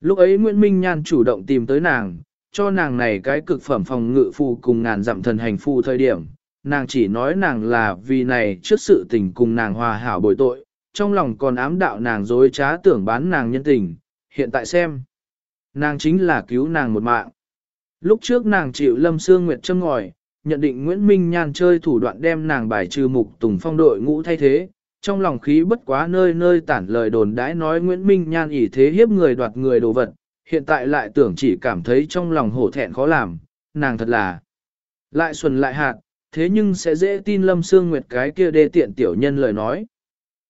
Lúc ấy Nguyễn Minh Nhan chủ động tìm tới nàng, cho nàng này cái cực phẩm phòng ngự phù cùng ngàn dặm thần hành phù thời điểm, nàng chỉ nói nàng là vì này trước sự tình cùng nàng hòa hảo bồi tội, trong lòng còn ám đạo nàng dối trá tưởng bán nàng nhân tình, hiện tại xem. Nàng chính là cứu nàng một mạng. Lúc trước nàng chịu lâm xương nguyệt châm ngòi, nhận định Nguyễn Minh Nhan chơi thủ đoạn đem nàng bài trừ mục tùng phong đội ngũ thay thế, trong lòng khí bất quá nơi nơi tản lời đồn đãi nói Nguyễn Minh Nhan ỷ thế hiếp người đoạt người đồ vật, hiện tại lại tưởng chỉ cảm thấy trong lòng hổ thẹn khó làm, nàng thật là lại xuân lại hạt, thế nhưng sẽ dễ tin Lâm Sương Nguyệt cái kia đê tiện tiểu nhân lời nói.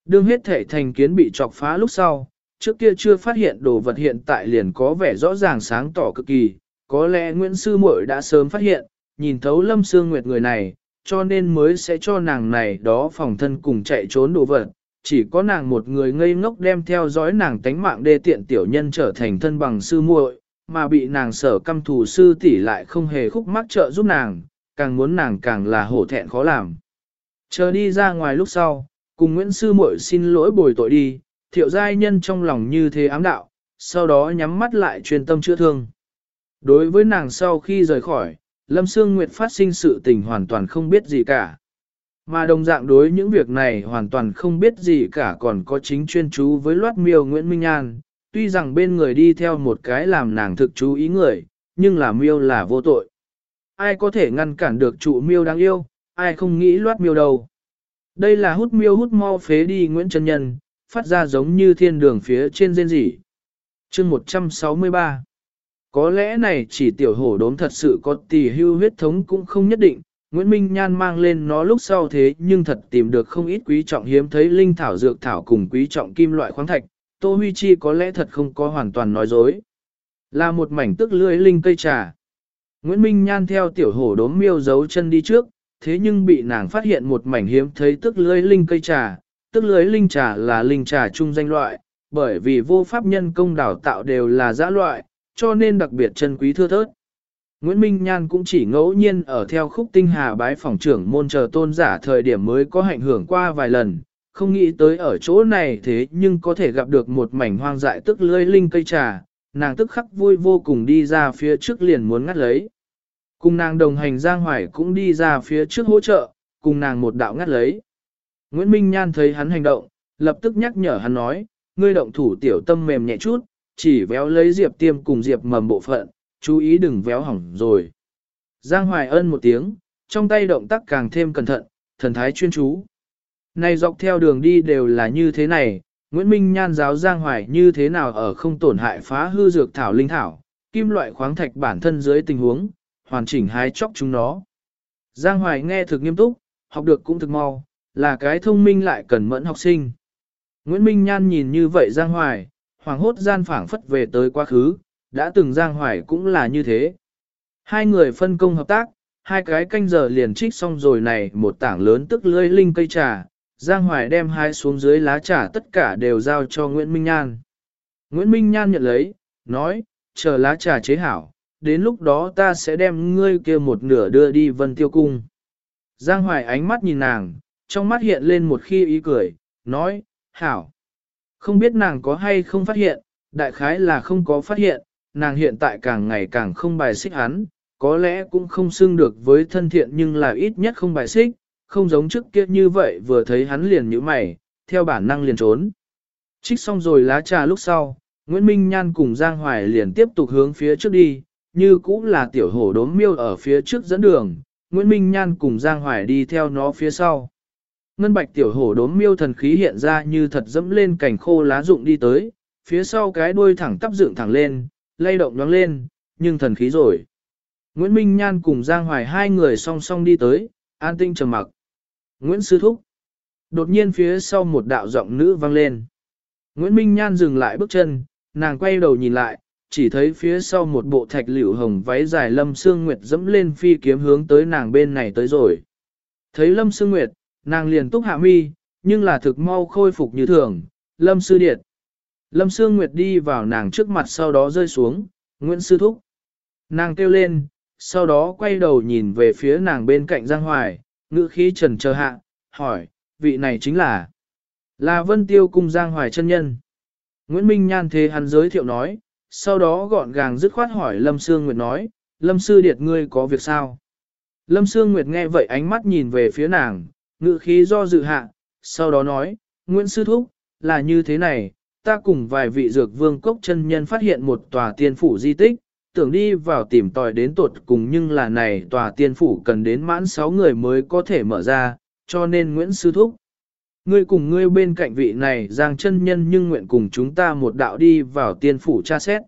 Đương hết thể thành kiến bị chọc phá lúc sau, trước kia chưa phát hiện đồ vật hiện tại liền có vẻ rõ ràng sáng tỏ cực kỳ, có lẽ Nguyễn Sư Muội đã sớm phát hiện, nhìn thấu Lâm Sương Nguyệt người này, cho nên mới sẽ cho nàng này đó phòng thân cùng chạy trốn đồ vật. Chỉ có nàng một người ngây ngốc đem theo dõi nàng tánh mạng đê tiện tiểu nhân trở thành thân bằng sư muội, mà bị nàng sở căm thù sư tỷ lại không hề khúc mắc trợ giúp nàng, càng muốn nàng càng là hổ thẹn khó làm. Chờ đi ra ngoài lúc sau, cùng Nguyễn Sư muội xin lỗi bồi tội đi, thiệu giai nhân trong lòng như thế ám đạo, sau đó nhắm mắt lại truyền tâm chữa thương. Đối với nàng sau khi rời khỏi, Lâm Sương Nguyệt phát sinh sự tình hoàn toàn không biết gì cả. Mà đồng dạng đối những việc này hoàn toàn không biết gì cả còn có chính chuyên chú với loát miêu Nguyễn Minh An, tuy rằng bên người đi theo một cái làm nàng thực chú ý người, nhưng là miêu là vô tội. Ai có thể ngăn cản được trụ miêu đáng yêu, ai không nghĩ loát miêu đâu. Đây là hút miêu hút mau phế đi Nguyễn Trân Nhân, phát ra giống như thiên đường phía trên rên rỉ. chương 163 Có lẽ này chỉ tiểu hổ đốm thật sự có tỷ hưu huyết thống cũng không nhất định, Nguyễn Minh Nhan mang lên nó lúc sau thế nhưng thật tìm được không ít quý trọng hiếm thấy linh thảo dược thảo cùng quý trọng kim loại khoáng thạch, Tô Huy Chi có lẽ thật không có hoàn toàn nói dối. Là một mảnh tức lưỡi linh cây trà. Nguyễn Minh Nhan theo tiểu hổ đốm miêu giấu chân đi trước, thế nhưng bị nàng phát hiện một mảnh hiếm thấy tức lưỡi linh cây trà. Tức lưỡi linh trà là linh trà chung danh loại, bởi vì vô pháp nhân công đào tạo đều là giã loại, cho nên đặc biệt chân quý thưa thớt. Nguyễn Minh Nhan cũng chỉ ngẫu nhiên ở theo khúc tinh hà bái phòng trưởng môn chờ tôn giả thời điểm mới có hạnh hưởng qua vài lần, không nghĩ tới ở chỗ này thế nhưng có thể gặp được một mảnh hoang dại tức lưỡi linh cây trà, nàng tức khắc vui vô cùng đi ra phía trước liền muốn ngắt lấy. Cùng nàng đồng hành Giang Hoài cũng đi ra phía trước hỗ trợ, cùng nàng một đạo ngắt lấy. Nguyễn Minh Nhan thấy hắn hành động, lập tức nhắc nhở hắn nói, ngươi động thủ tiểu tâm mềm nhẹ chút, chỉ véo lấy diệp tiêm cùng diệp mầm bộ phận, chú ý đừng véo hỏng rồi. Giang Hoài ân một tiếng, trong tay động tác càng thêm cẩn thận, thần thái chuyên chú. Này dọc theo đường đi đều là như thế này, Nguyễn Minh Nhan giáo Giang Hoài như thế nào ở không tổn hại phá hư dược thảo linh thảo, kim loại khoáng thạch bản thân dưới tình huống, hoàn chỉnh hái chóc chúng nó. Giang Hoài nghe thực nghiêm túc, học được cũng thực mau, là cái thông minh lại cần mẫn học sinh. Nguyễn Minh Nhan nhìn như vậy Giang Hoài, hoàng hốt gian phảng phất về tới quá khứ, đã từng Giang Hoài cũng là như thế. Hai người phân công hợp tác, hai cái canh giờ liền trích xong rồi này một tảng lớn tức lưỡi linh cây trà, Giang Hoài đem hai xuống dưới lá trà tất cả đều giao cho Nguyễn Minh Nhan. Nguyễn Minh Nhan nhận lấy, nói, chờ lá trà chế hảo, đến lúc đó ta sẽ đem ngươi kia một nửa đưa đi vân tiêu cung. Giang Hoài ánh mắt nhìn nàng, trong mắt hiện lên một khi ý cười, nói, hảo. Không biết nàng có hay không phát hiện, đại khái là không có phát hiện, nàng hiện tại càng ngày càng không bài xích hắn, có lẽ cũng không xưng được với thân thiện nhưng là ít nhất không bài xích, không giống trước kia như vậy vừa thấy hắn liền như mày, theo bản năng liền trốn. Trích xong rồi lá trà lúc sau, Nguyễn Minh Nhan cùng Giang Hoài liền tiếp tục hướng phía trước đi, như cũng là tiểu hổ đốm miêu ở phía trước dẫn đường, Nguyễn Minh Nhan cùng Giang Hoài đi theo nó phía sau. Ngân bạch tiểu hổ đốm miêu thần khí hiện ra như thật dẫm lên cành khô lá rụng đi tới, phía sau cái đuôi thẳng tắp dựng thẳng lên, lay động nhoáng lên, nhưng thần khí rồi. Nguyễn Minh Nhan cùng Giang Hoài hai người song song đi tới, an tinh trầm mặc. Nguyễn Sư Thúc. Đột nhiên phía sau một đạo giọng nữ vang lên. Nguyễn Minh Nhan dừng lại bước chân, nàng quay đầu nhìn lại, chỉ thấy phía sau một bộ thạch liễu hồng váy dài Lâm Sương Nguyệt dẫm lên phi kiếm hướng tới nàng bên này tới rồi. Thấy Lâm Sương Nguyệt, nàng liền túc hạ mi, nhưng là thực mau khôi phục như thường, Lâm Sư Điệt. Lâm Sương Nguyệt đi vào nàng trước mặt sau đó rơi xuống, Nguyễn Sư Thúc. Nàng kêu lên, sau đó quay đầu nhìn về phía nàng bên cạnh Giang Hoài, ngữ khí trần chờ hạ, hỏi, vị này chính là là Vân Tiêu cung Giang Hoài chân nhân. Nguyễn Minh Nhan thế hắn giới thiệu nói, sau đó gọn gàng dứt khoát hỏi Lâm Sương Nguyệt nói, Lâm Sư Điệt ngươi có việc sao? Lâm Sương Nguyệt nghe vậy ánh mắt nhìn về phía nàng, ngữ khí do dự hạ, sau đó nói, Nguyễn Sư Thúc, là như thế này, ta cùng vài vị dược vương cốc chân nhân phát hiện một tòa tiên phủ di tích, tưởng đi vào tìm tòi đến tột cùng nhưng là này tòa tiên phủ cần đến mãn 6 người mới có thể mở ra, cho nên Nguyễn Sư Thúc. Ngươi cùng ngươi bên cạnh vị này giang chân nhân nhưng nguyện cùng chúng ta một đạo đi vào tiên phủ tra xét.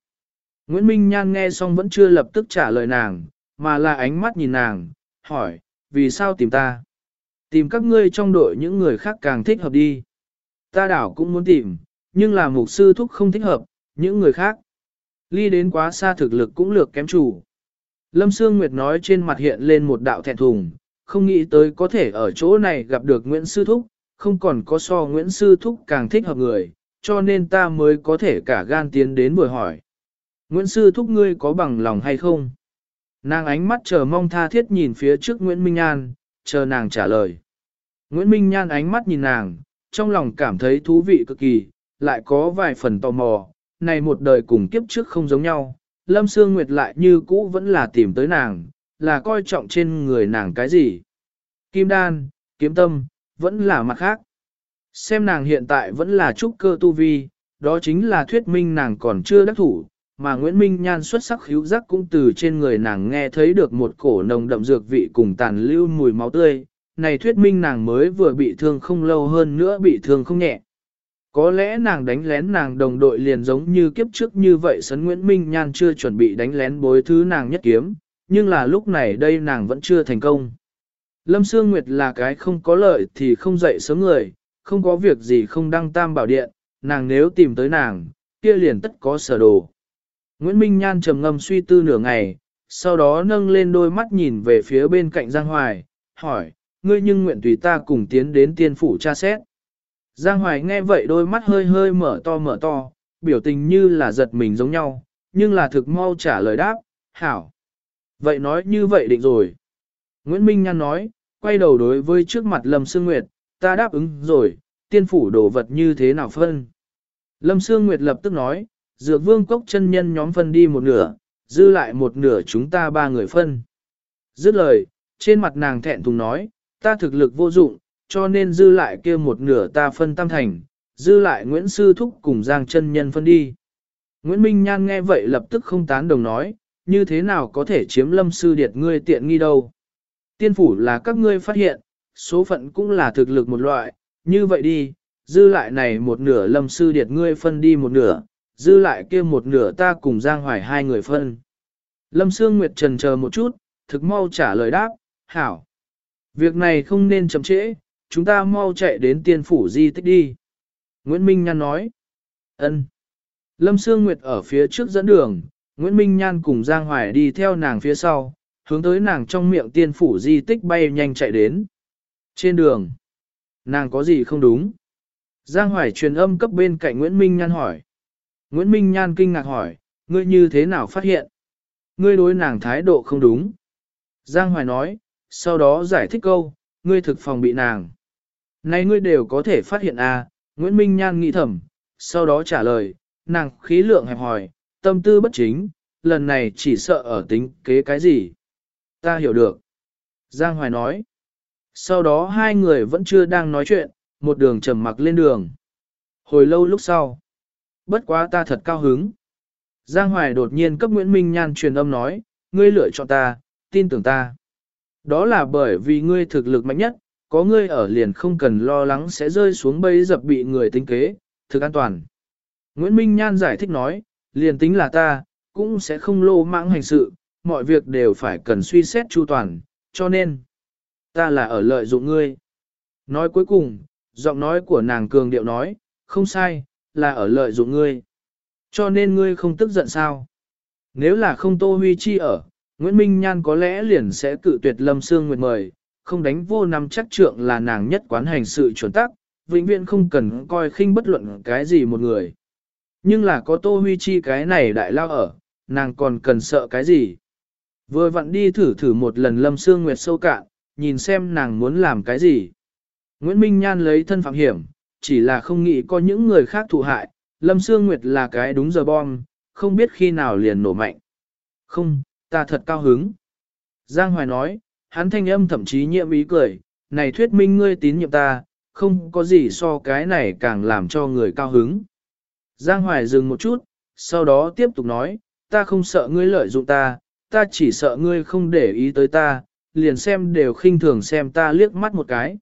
Nguyễn Minh Nhan nghe xong vẫn chưa lập tức trả lời nàng, mà là ánh mắt nhìn nàng, hỏi, vì sao tìm ta? Tìm các ngươi trong đội những người khác càng thích hợp đi. Ta đảo cũng muốn tìm, nhưng là mục sư thúc không thích hợp, những người khác. Ly đến quá xa thực lực cũng lược kém chủ. Lâm Sương Nguyệt nói trên mặt hiện lên một đạo thẹn thùng, không nghĩ tới có thể ở chỗ này gặp được Nguyễn Sư Thúc, không còn có so Nguyễn Sư Thúc càng thích hợp người, cho nên ta mới có thể cả gan tiến đến buổi hỏi. Nguyễn Sư Thúc ngươi có bằng lòng hay không? Nàng ánh mắt chờ mong tha thiết nhìn phía trước Nguyễn Minh An, chờ nàng trả lời. Nguyễn Minh Nhan ánh mắt nhìn nàng, trong lòng cảm thấy thú vị cực kỳ, lại có vài phần tò mò, này một đời cùng kiếp trước không giống nhau, Lâm Sương Nguyệt lại như cũ vẫn là tìm tới nàng, là coi trọng trên người nàng cái gì. Kim đan, kiếm tâm, vẫn là mặt khác. Xem nàng hiện tại vẫn là trúc cơ tu vi, đó chính là thuyết minh nàng còn chưa đắc thủ, mà Nguyễn Minh Nhan xuất sắc hữu giác cũng từ trên người nàng nghe thấy được một cổ nồng đậm dược vị cùng tàn lưu mùi máu tươi, này thuyết minh nàng mới vừa bị thương không lâu hơn nữa bị thương không nhẹ. Có lẽ nàng đánh lén nàng đồng đội liền giống như kiếp trước như vậy sấn Nguyễn Minh Nhan chưa chuẩn bị đánh lén bối thứ nàng nhất kiếm, nhưng là lúc này đây nàng vẫn chưa thành công. Lâm Sương Nguyệt là cái không có lợi thì không dậy sớm người, không có việc gì không đăng tam bảo điện, nàng nếu tìm tới nàng, kia liền tất có sở đồ. Nguyễn Minh Nhan trầm ngâm suy tư nửa ngày, sau đó nâng lên đôi mắt nhìn về phía bên cạnh Giang Hoài, hỏi, ngươi nhưng nguyện tùy ta cùng tiến đến tiên phủ tra xét. Giang Hoài nghe vậy đôi mắt hơi hơi mở to mở to, biểu tình như là giật mình giống nhau, nhưng là thực mau trả lời đáp, hảo. Vậy nói như vậy định rồi. Nguyễn Minh Nhan nói, quay đầu đối với trước mặt Lâm Sương Nguyệt, ta đáp ứng rồi, tiên phủ đồ vật như thế nào phân. Lâm Sương Nguyệt lập tức nói, dược vương cốc chân nhân nhóm phân đi một nửa, dư lại một nửa chúng ta ba người phân. Dứt lời, trên mặt nàng thẹn thùng nói, ta thực lực vô dụng, cho nên dư lại kia một nửa ta phân tam thành, dư lại Nguyễn Sư Thúc cùng Giang chân nhân phân đi. Nguyễn Minh Nhan nghe vậy lập tức không tán đồng nói, như thế nào có thể chiếm lâm sư điệt ngươi tiện nghi đâu. Tiên phủ là các ngươi phát hiện, số phận cũng là thực lực một loại, như vậy đi, dư lại này một nửa lâm sư điệt ngươi phân đi một nửa, dư lại kia một nửa ta cùng Giang Hoài hai người phân. Lâm Sương Nguyệt trần chờ một chút, thực mau trả lời đáp, hảo. Việc này không nên chậm trễ, chúng ta mau chạy đến tiên phủ di tích đi. Nguyễn Minh Nhan nói. ân. Lâm Sương Nguyệt ở phía trước dẫn đường, Nguyễn Minh Nhan cùng Giang Hoài đi theo nàng phía sau, hướng tới nàng trong miệng tiên phủ di tích bay nhanh chạy đến. Trên đường, nàng có gì không đúng? Giang Hoài truyền âm cấp bên cạnh Nguyễn Minh Nhan hỏi. Nguyễn Minh Nhan kinh ngạc hỏi, ngươi như thế nào phát hiện? Ngươi đối nàng thái độ không đúng. Giang Hoài nói, sau đó giải thích câu, ngươi thực phòng bị nàng. Này ngươi đều có thể phát hiện à, Nguyễn Minh Nhan nghĩ thầm, sau đó trả lời, nàng khí lượng hẹp hỏi, tâm tư bất chính, lần này chỉ sợ ở tính kế cái gì. Ta hiểu được. Giang Hoài nói. Sau đó hai người vẫn chưa đang nói chuyện, một đường trầm mặc lên đường. Hồi lâu lúc sau. Bất quá ta thật cao hứng. Giang Hoài đột nhiên cấp Nguyễn Minh Nhan truyền âm nói, ngươi lựa chọn ta, tin tưởng ta. Đó là bởi vì ngươi thực lực mạnh nhất, có ngươi ở liền không cần lo lắng sẽ rơi xuống bẫy dập bị người tính kế, thực an toàn. Nguyễn Minh Nhan giải thích nói, liền tính là ta, cũng sẽ không lô mãng hành sự, mọi việc đều phải cần suy xét chu toàn, cho nên, ta là ở lợi dụng ngươi. Nói cuối cùng, giọng nói của nàng cường điệu nói, không sai, là ở lợi dụng ngươi. Cho nên ngươi không tức giận sao? Nếu là không Tô Huy Chi ở, Nguyễn Minh Nhan có lẽ liền sẽ cự tuyệt Lâm Sương Nguyệt mời, không đánh vô năm chắc trượng là nàng nhất quán hành sự chuẩn tắc, vĩnh viễn không cần coi khinh bất luận cái gì một người. Nhưng là có Tô Huy Chi cái này đại lao ở, nàng còn cần sợ cái gì? Vừa vặn đi thử thử một lần Lâm Sương Nguyệt sâu cạn, nhìn xem nàng muốn làm cái gì. Nguyễn Minh Nhan lấy thân phạm hiểm, chỉ là không nghĩ có những người khác thụ hại, Lâm Sương Nguyệt là cái đúng giờ bom, không biết khi nào liền nổ mạnh. Không, ta thật cao hứng. Giang Hoài nói, hắn thanh âm thậm chí nhiệm ý cười, này thuyết minh ngươi tín nhiệm ta, không có gì so cái này càng làm cho người cao hứng. Giang Hoài dừng một chút, sau đó tiếp tục nói, ta không sợ ngươi lợi dụng ta, ta chỉ sợ ngươi không để ý tới ta, liền xem đều khinh thường xem ta liếc mắt một cái.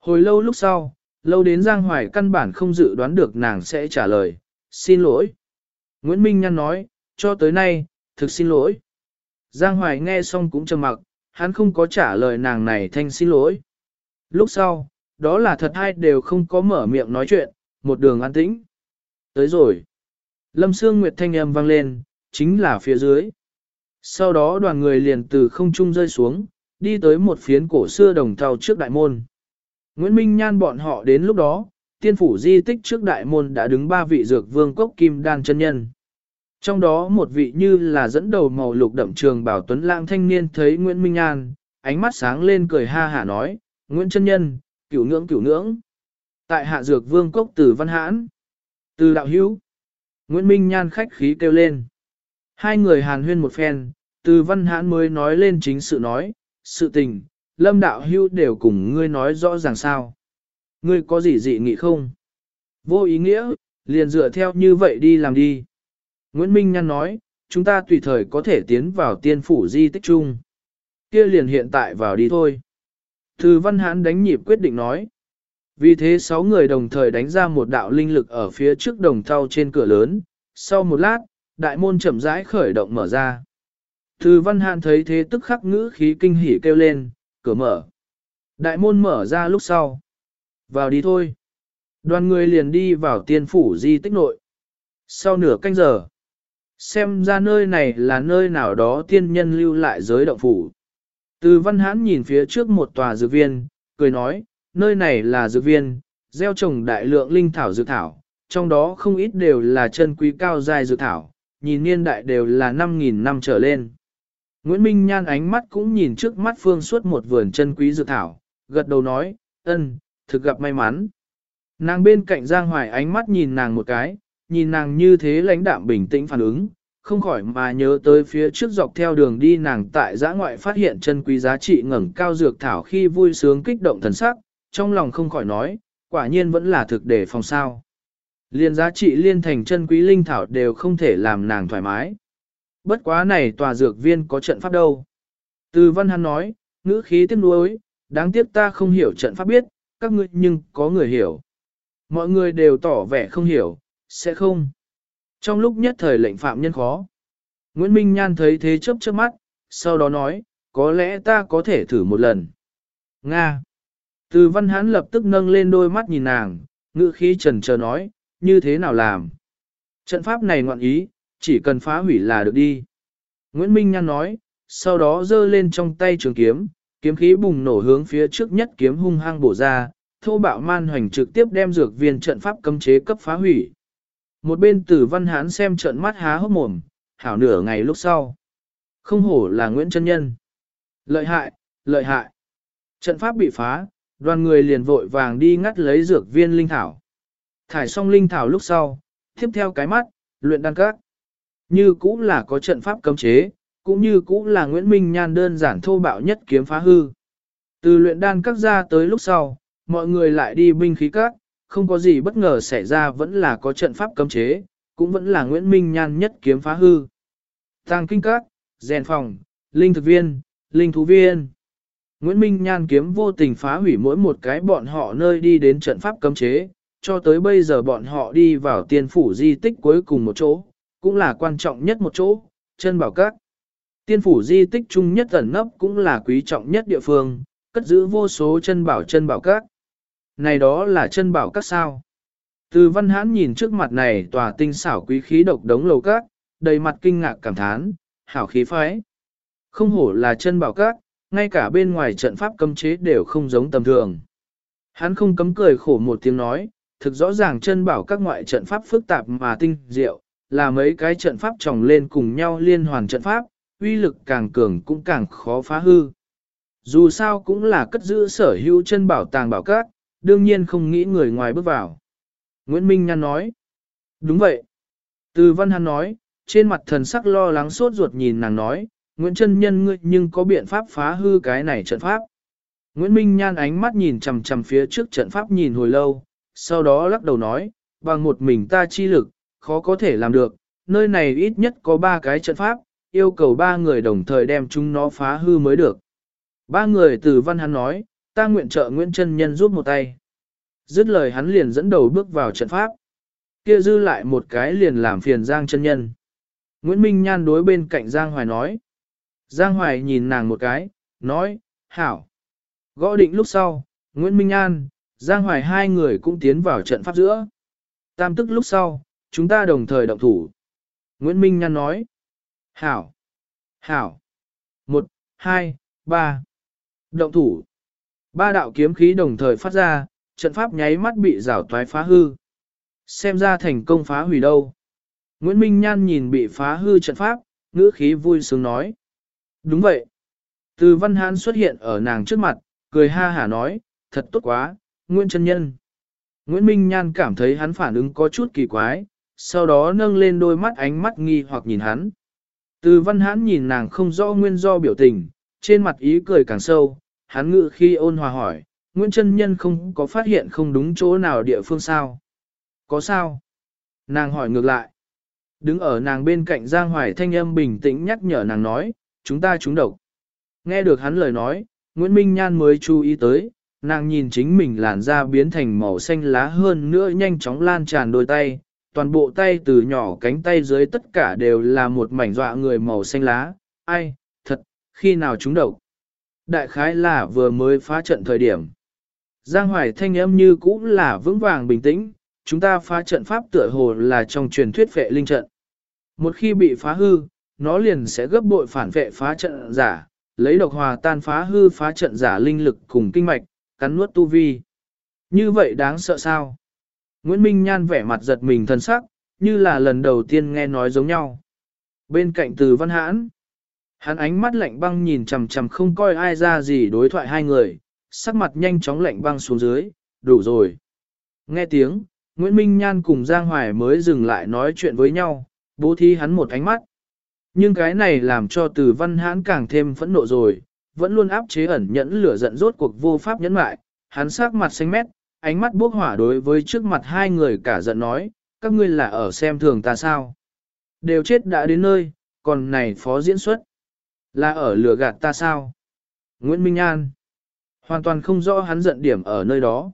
Hồi lâu lúc sau, lâu đến Giang Hoài căn bản không dự đoán được nàng sẽ trả lời, xin lỗi. Nguyễn Minh Nhăn nói, cho tới nay, thực xin lỗi. Giang Hoài nghe xong cũng trầm mặc, hắn không có trả lời nàng này thanh xin lỗi. Lúc sau, đó là thật hai đều không có mở miệng nói chuyện, một đường an tĩnh. Tới rồi. Lâm Sương Nguyệt thanh âm vang lên, chính là phía dưới. Sau đó đoàn người liền từ không trung rơi xuống, đi tới một phiến cổ xưa đồng thau trước đại môn. Nguyễn Minh Nhan bọn họ đến lúc đó, tiên phủ di tích trước đại môn đã đứng ba vị dược vương cốc kim đan chân nhân. Trong đó một vị như là dẫn đầu màu lục đậm trường bảo tuấn lãng thanh niên thấy Nguyễn Minh Nhan, ánh mắt sáng lên cười ha hả nói, Nguyễn chân nhân, cửu ngưỡng cửu ngưỡng. Tại hạ dược vương cốc từ văn hãn, từ đạo hữu, Nguyễn Minh Nhan khách khí kêu lên. Hai người hàn huyên một phen, từ văn hãn mới nói lên chính sự nói, sự tình, lâm đạo hưu đều cùng ngươi nói rõ ràng sao. Ngươi có gì dị nghị không? Vô ý nghĩa, liền dựa theo như vậy đi làm đi. Nguyễn Minh Nhan nói, chúng ta tùy thời có thể tiến vào tiên phủ di tích chung. Kia liền hiện tại vào đi thôi. Từ văn hãn đánh nhịp quyết định nói. Vì thế sáu người đồng thời đánh ra một đạo linh lực ở phía trước đồng thau trên cửa lớn. Sau một lát, đại môn chậm rãi khởi động mở ra. Từ văn hãn thấy thế tức khắc ngữ khí kinh hỉ kêu lên, cửa mở. Đại môn mở ra lúc sau. Vào đi thôi. Đoàn người liền đi vào tiên phủ di tích nội. Sau nửa canh giờ, xem ra nơi này là nơi nào đó tiên nhân lưu lại giới động phủ. Từ văn hãn nhìn phía trước một tòa dược viên, cười nói, nơi này là dược viên, gieo trồng đại lượng linh thảo dược thảo, trong đó không ít đều là chân quý cao dài dược thảo, nhìn niên đại đều là 5.000 năm trở lên. Nguyễn Minh Nhan ánh mắt cũng nhìn trước mắt phương suốt một vườn chân quý dược thảo, gật đầu nói, ân, thực gặp may mắn. Nàng bên cạnh Giang Hoài ánh mắt nhìn nàng một cái, nhìn nàng như thế lãnh đạm bình tĩnh phản ứng, không khỏi mà nhớ tới phía trước dọc theo đường đi nàng tại giã ngoại phát hiện chân quý giá trị ngẩng cao dược thảo khi vui sướng kích động thần sắc, trong lòng không khỏi nói, quả nhiên vẫn là thực để phòng sao. Liên giá trị liên thành chân quý linh thảo đều không thể làm nàng thoải mái. Bất quá này tòa dược viên có trận pháp đâu. Từ văn hắn nói, ngữ khí tiếc nuối, đáng tiếc ta không hiểu trận pháp biết, các ngươi nhưng có người hiểu. Mọi người đều tỏ vẻ không hiểu, sẽ không. Trong lúc nhất thời lệnh phạm nhân khó. Nguyễn Minh Nhan thấy thế chớp chớp mắt, sau đó nói, có lẽ ta có thể thử một lần. Nga. Từ văn hán lập tức nâng lên đôi mắt nhìn nàng, ngữ khí trần chờ nói, như thế nào làm. Trận pháp này ngoạn ý, chỉ cần phá hủy là được đi. Nguyễn Minh Nhan nói, sau đó giơ lên trong tay trường kiếm, kiếm khí bùng nổ hướng phía trước nhất kiếm hung hăng bổ ra, thô bạo man hoành trực tiếp đem dược viên trận pháp cấm chế cấp phá hủy. Một bên tử văn hán xem trận mắt há hốc mồm, hảo nửa ngày lúc sau. Không hổ là Nguyễn Trân Nhân. Lợi hại, lợi hại. Trận pháp bị phá, đoàn người liền vội vàng đi ngắt lấy dược viên linh thảo. Thải xong linh thảo lúc sau, tiếp theo cái mắt, luyện đan các. Như cũng là có trận pháp cấm chế, cũng như cũng là Nguyễn Minh Nhan đơn giản thô bạo nhất kiếm phá hư. Từ luyện đan các ra tới lúc sau, mọi người lại đi binh khí các, không có gì bất ngờ xảy ra vẫn là có trận pháp cấm chế, cũng vẫn là Nguyễn Minh Nhan nhất kiếm phá hư. Tàng kinh các, rèn phòng, linh thực viên, linh thú viên. Nguyễn Minh Nhan kiếm vô tình phá hủy mỗi một cái bọn họ nơi đi đến trận pháp cấm chế, cho tới bây giờ bọn họ đi vào tiên phủ di tích cuối cùng một chỗ, cũng là quan trọng nhất một chỗ, chân bảo các. Tiên phủ di tích chung nhất ẩn nấp cũng là quý trọng nhất địa phương, cất giữ vô số chân bảo chân bảo các. Này đó là chân bảo các sao. Từ văn hãn nhìn trước mặt này tòa tinh xảo quý khí độc đống lầu các, đầy mặt kinh ngạc cảm thán, hảo khí phái. Không hổ là chân bảo các, ngay cả bên ngoài trận pháp cấm chế đều không giống tầm thường. Hắn không cấm cười khổ một tiếng nói, thực rõ ràng chân bảo các ngoại trận pháp phức tạp mà tinh diệu, là mấy cái trận pháp chồng lên cùng nhau liên hoàn trận pháp, uy lực càng cường cũng càng khó phá hư. Dù sao cũng là cất giữ sở hữu chân bảo tàng bảo các, đương nhiên không nghĩ người ngoài bước vào. Nguyễn Minh Nhan nói, đúng vậy. Từ Văn Hàn nói, trên mặt thần sắc lo lắng sốt ruột nhìn nàng nói, Nguyễn Trân Nhân ngươi nhưng có biện pháp phá hư cái này trận pháp. Nguyễn Minh Nhan ánh mắt nhìn chằm chằm phía trước trận pháp nhìn hồi lâu, sau đó lắc đầu nói, bằng một mình ta chi lực, khó có thể làm được, nơi này ít nhất có ba cái trận pháp, yêu cầu ba người đồng thời đem chúng nó phá hư mới được. Ba người từ văn hắn nói, ta nguyện trợ Nguyễn Trân Nhân giúp một tay. Dứt lời hắn liền dẫn đầu bước vào trận pháp. Kia dư lại một cái liền làm phiền Giang chân Nhân. Nguyễn Minh Nhan đối bên cạnh Giang Hoài nói. Giang Hoài nhìn nàng một cái, nói, hảo. Gõ định lúc sau, Nguyễn Minh Nhan, Giang Hoài hai người cũng tiến vào trận pháp giữa. Tam tức lúc sau, chúng ta đồng thời động thủ. Nguyễn Minh Nhan nói, hảo, hảo, một, hai, ba. Động thủ. Ba đạo kiếm khí đồng thời phát ra, trận pháp nháy mắt bị rào toái phá hư. Xem ra thành công phá hủy đâu. Nguyễn Minh Nhan nhìn bị phá hư trận pháp, ngữ khí vui sướng nói. Đúng vậy. Từ văn hán xuất hiện ở nàng trước mặt, cười ha hả nói, thật tốt quá, Nguyễn Trân Nhân. Nguyễn Minh Nhan cảm thấy hắn phản ứng có chút kỳ quái, sau đó nâng lên đôi mắt ánh mắt nghi hoặc nhìn hắn. Từ văn hán nhìn nàng không rõ nguyên do biểu tình, trên mặt ý cười càng sâu, hắn ngự khi ôn hòa hỏi, Nguyễn Trân Nhân không có phát hiện không đúng chỗ nào địa phương sao? Có sao? Nàng hỏi ngược lại. Đứng ở nàng bên cạnh Giang Hoài thanh âm bình tĩnh nhắc nhở nàng nói, chúng ta trúng độc. Nghe được hắn lời nói, Nguyễn Minh Nhan mới chú ý tới, nàng nhìn chính mình làn da biến thành màu xanh lá hơn nữa nhanh chóng lan tràn đôi tay, toàn bộ tay từ nhỏ cánh tay dưới tất cả đều là một mảnh dọa người màu xanh lá, ai, thật, khi nào chúng độc. Đại khái là vừa mới phá trận thời điểm. Giang Hoài thanh âm như cũ là vững vàng bình tĩnh, chúng ta phá trận pháp tựa hồ là trong truyền thuyết vệ linh trận. Một khi bị phá hư, nó liền sẽ gấp bội phản vệ phá trận giả, lấy độc hòa tan phá hư phá trận giả linh lực cùng kinh mạch, cắn nuốt tu vi. Như vậy đáng sợ sao? Nguyễn Minh Nhan vẻ mặt giật mình thân sắc, như là lần đầu tiên nghe nói giống nhau. Bên cạnh từ văn hãn, hắn ánh mắt lạnh băng nhìn chằm chằm không coi ai ra gì đối thoại hai người, sắc mặt nhanh chóng lạnh băng xuống dưới, đủ rồi. Nghe tiếng, Nguyễn Minh Nhan cùng Giang Hoài mới dừng lại nói chuyện với nhau, bố thí hắn một ánh mắt. Nhưng cái này làm cho từ văn hãn càng thêm phẫn nộ rồi, vẫn luôn áp chế ẩn nhẫn lửa giận rốt cuộc vô pháp nhẫn mại, hắn sắc mặt xanh mét, ánh mắt bốc hỏa đối với trước mặt hai người cả giận nói, các ngươi là ở xem thường ta sao. Đều chết đã đến nơi, còn này phó diễn xuất, là ở lửa gạt ta sao. Nguyễn Minh An, hoàn toàn không rõ hắn giận điểm ở nơi đó.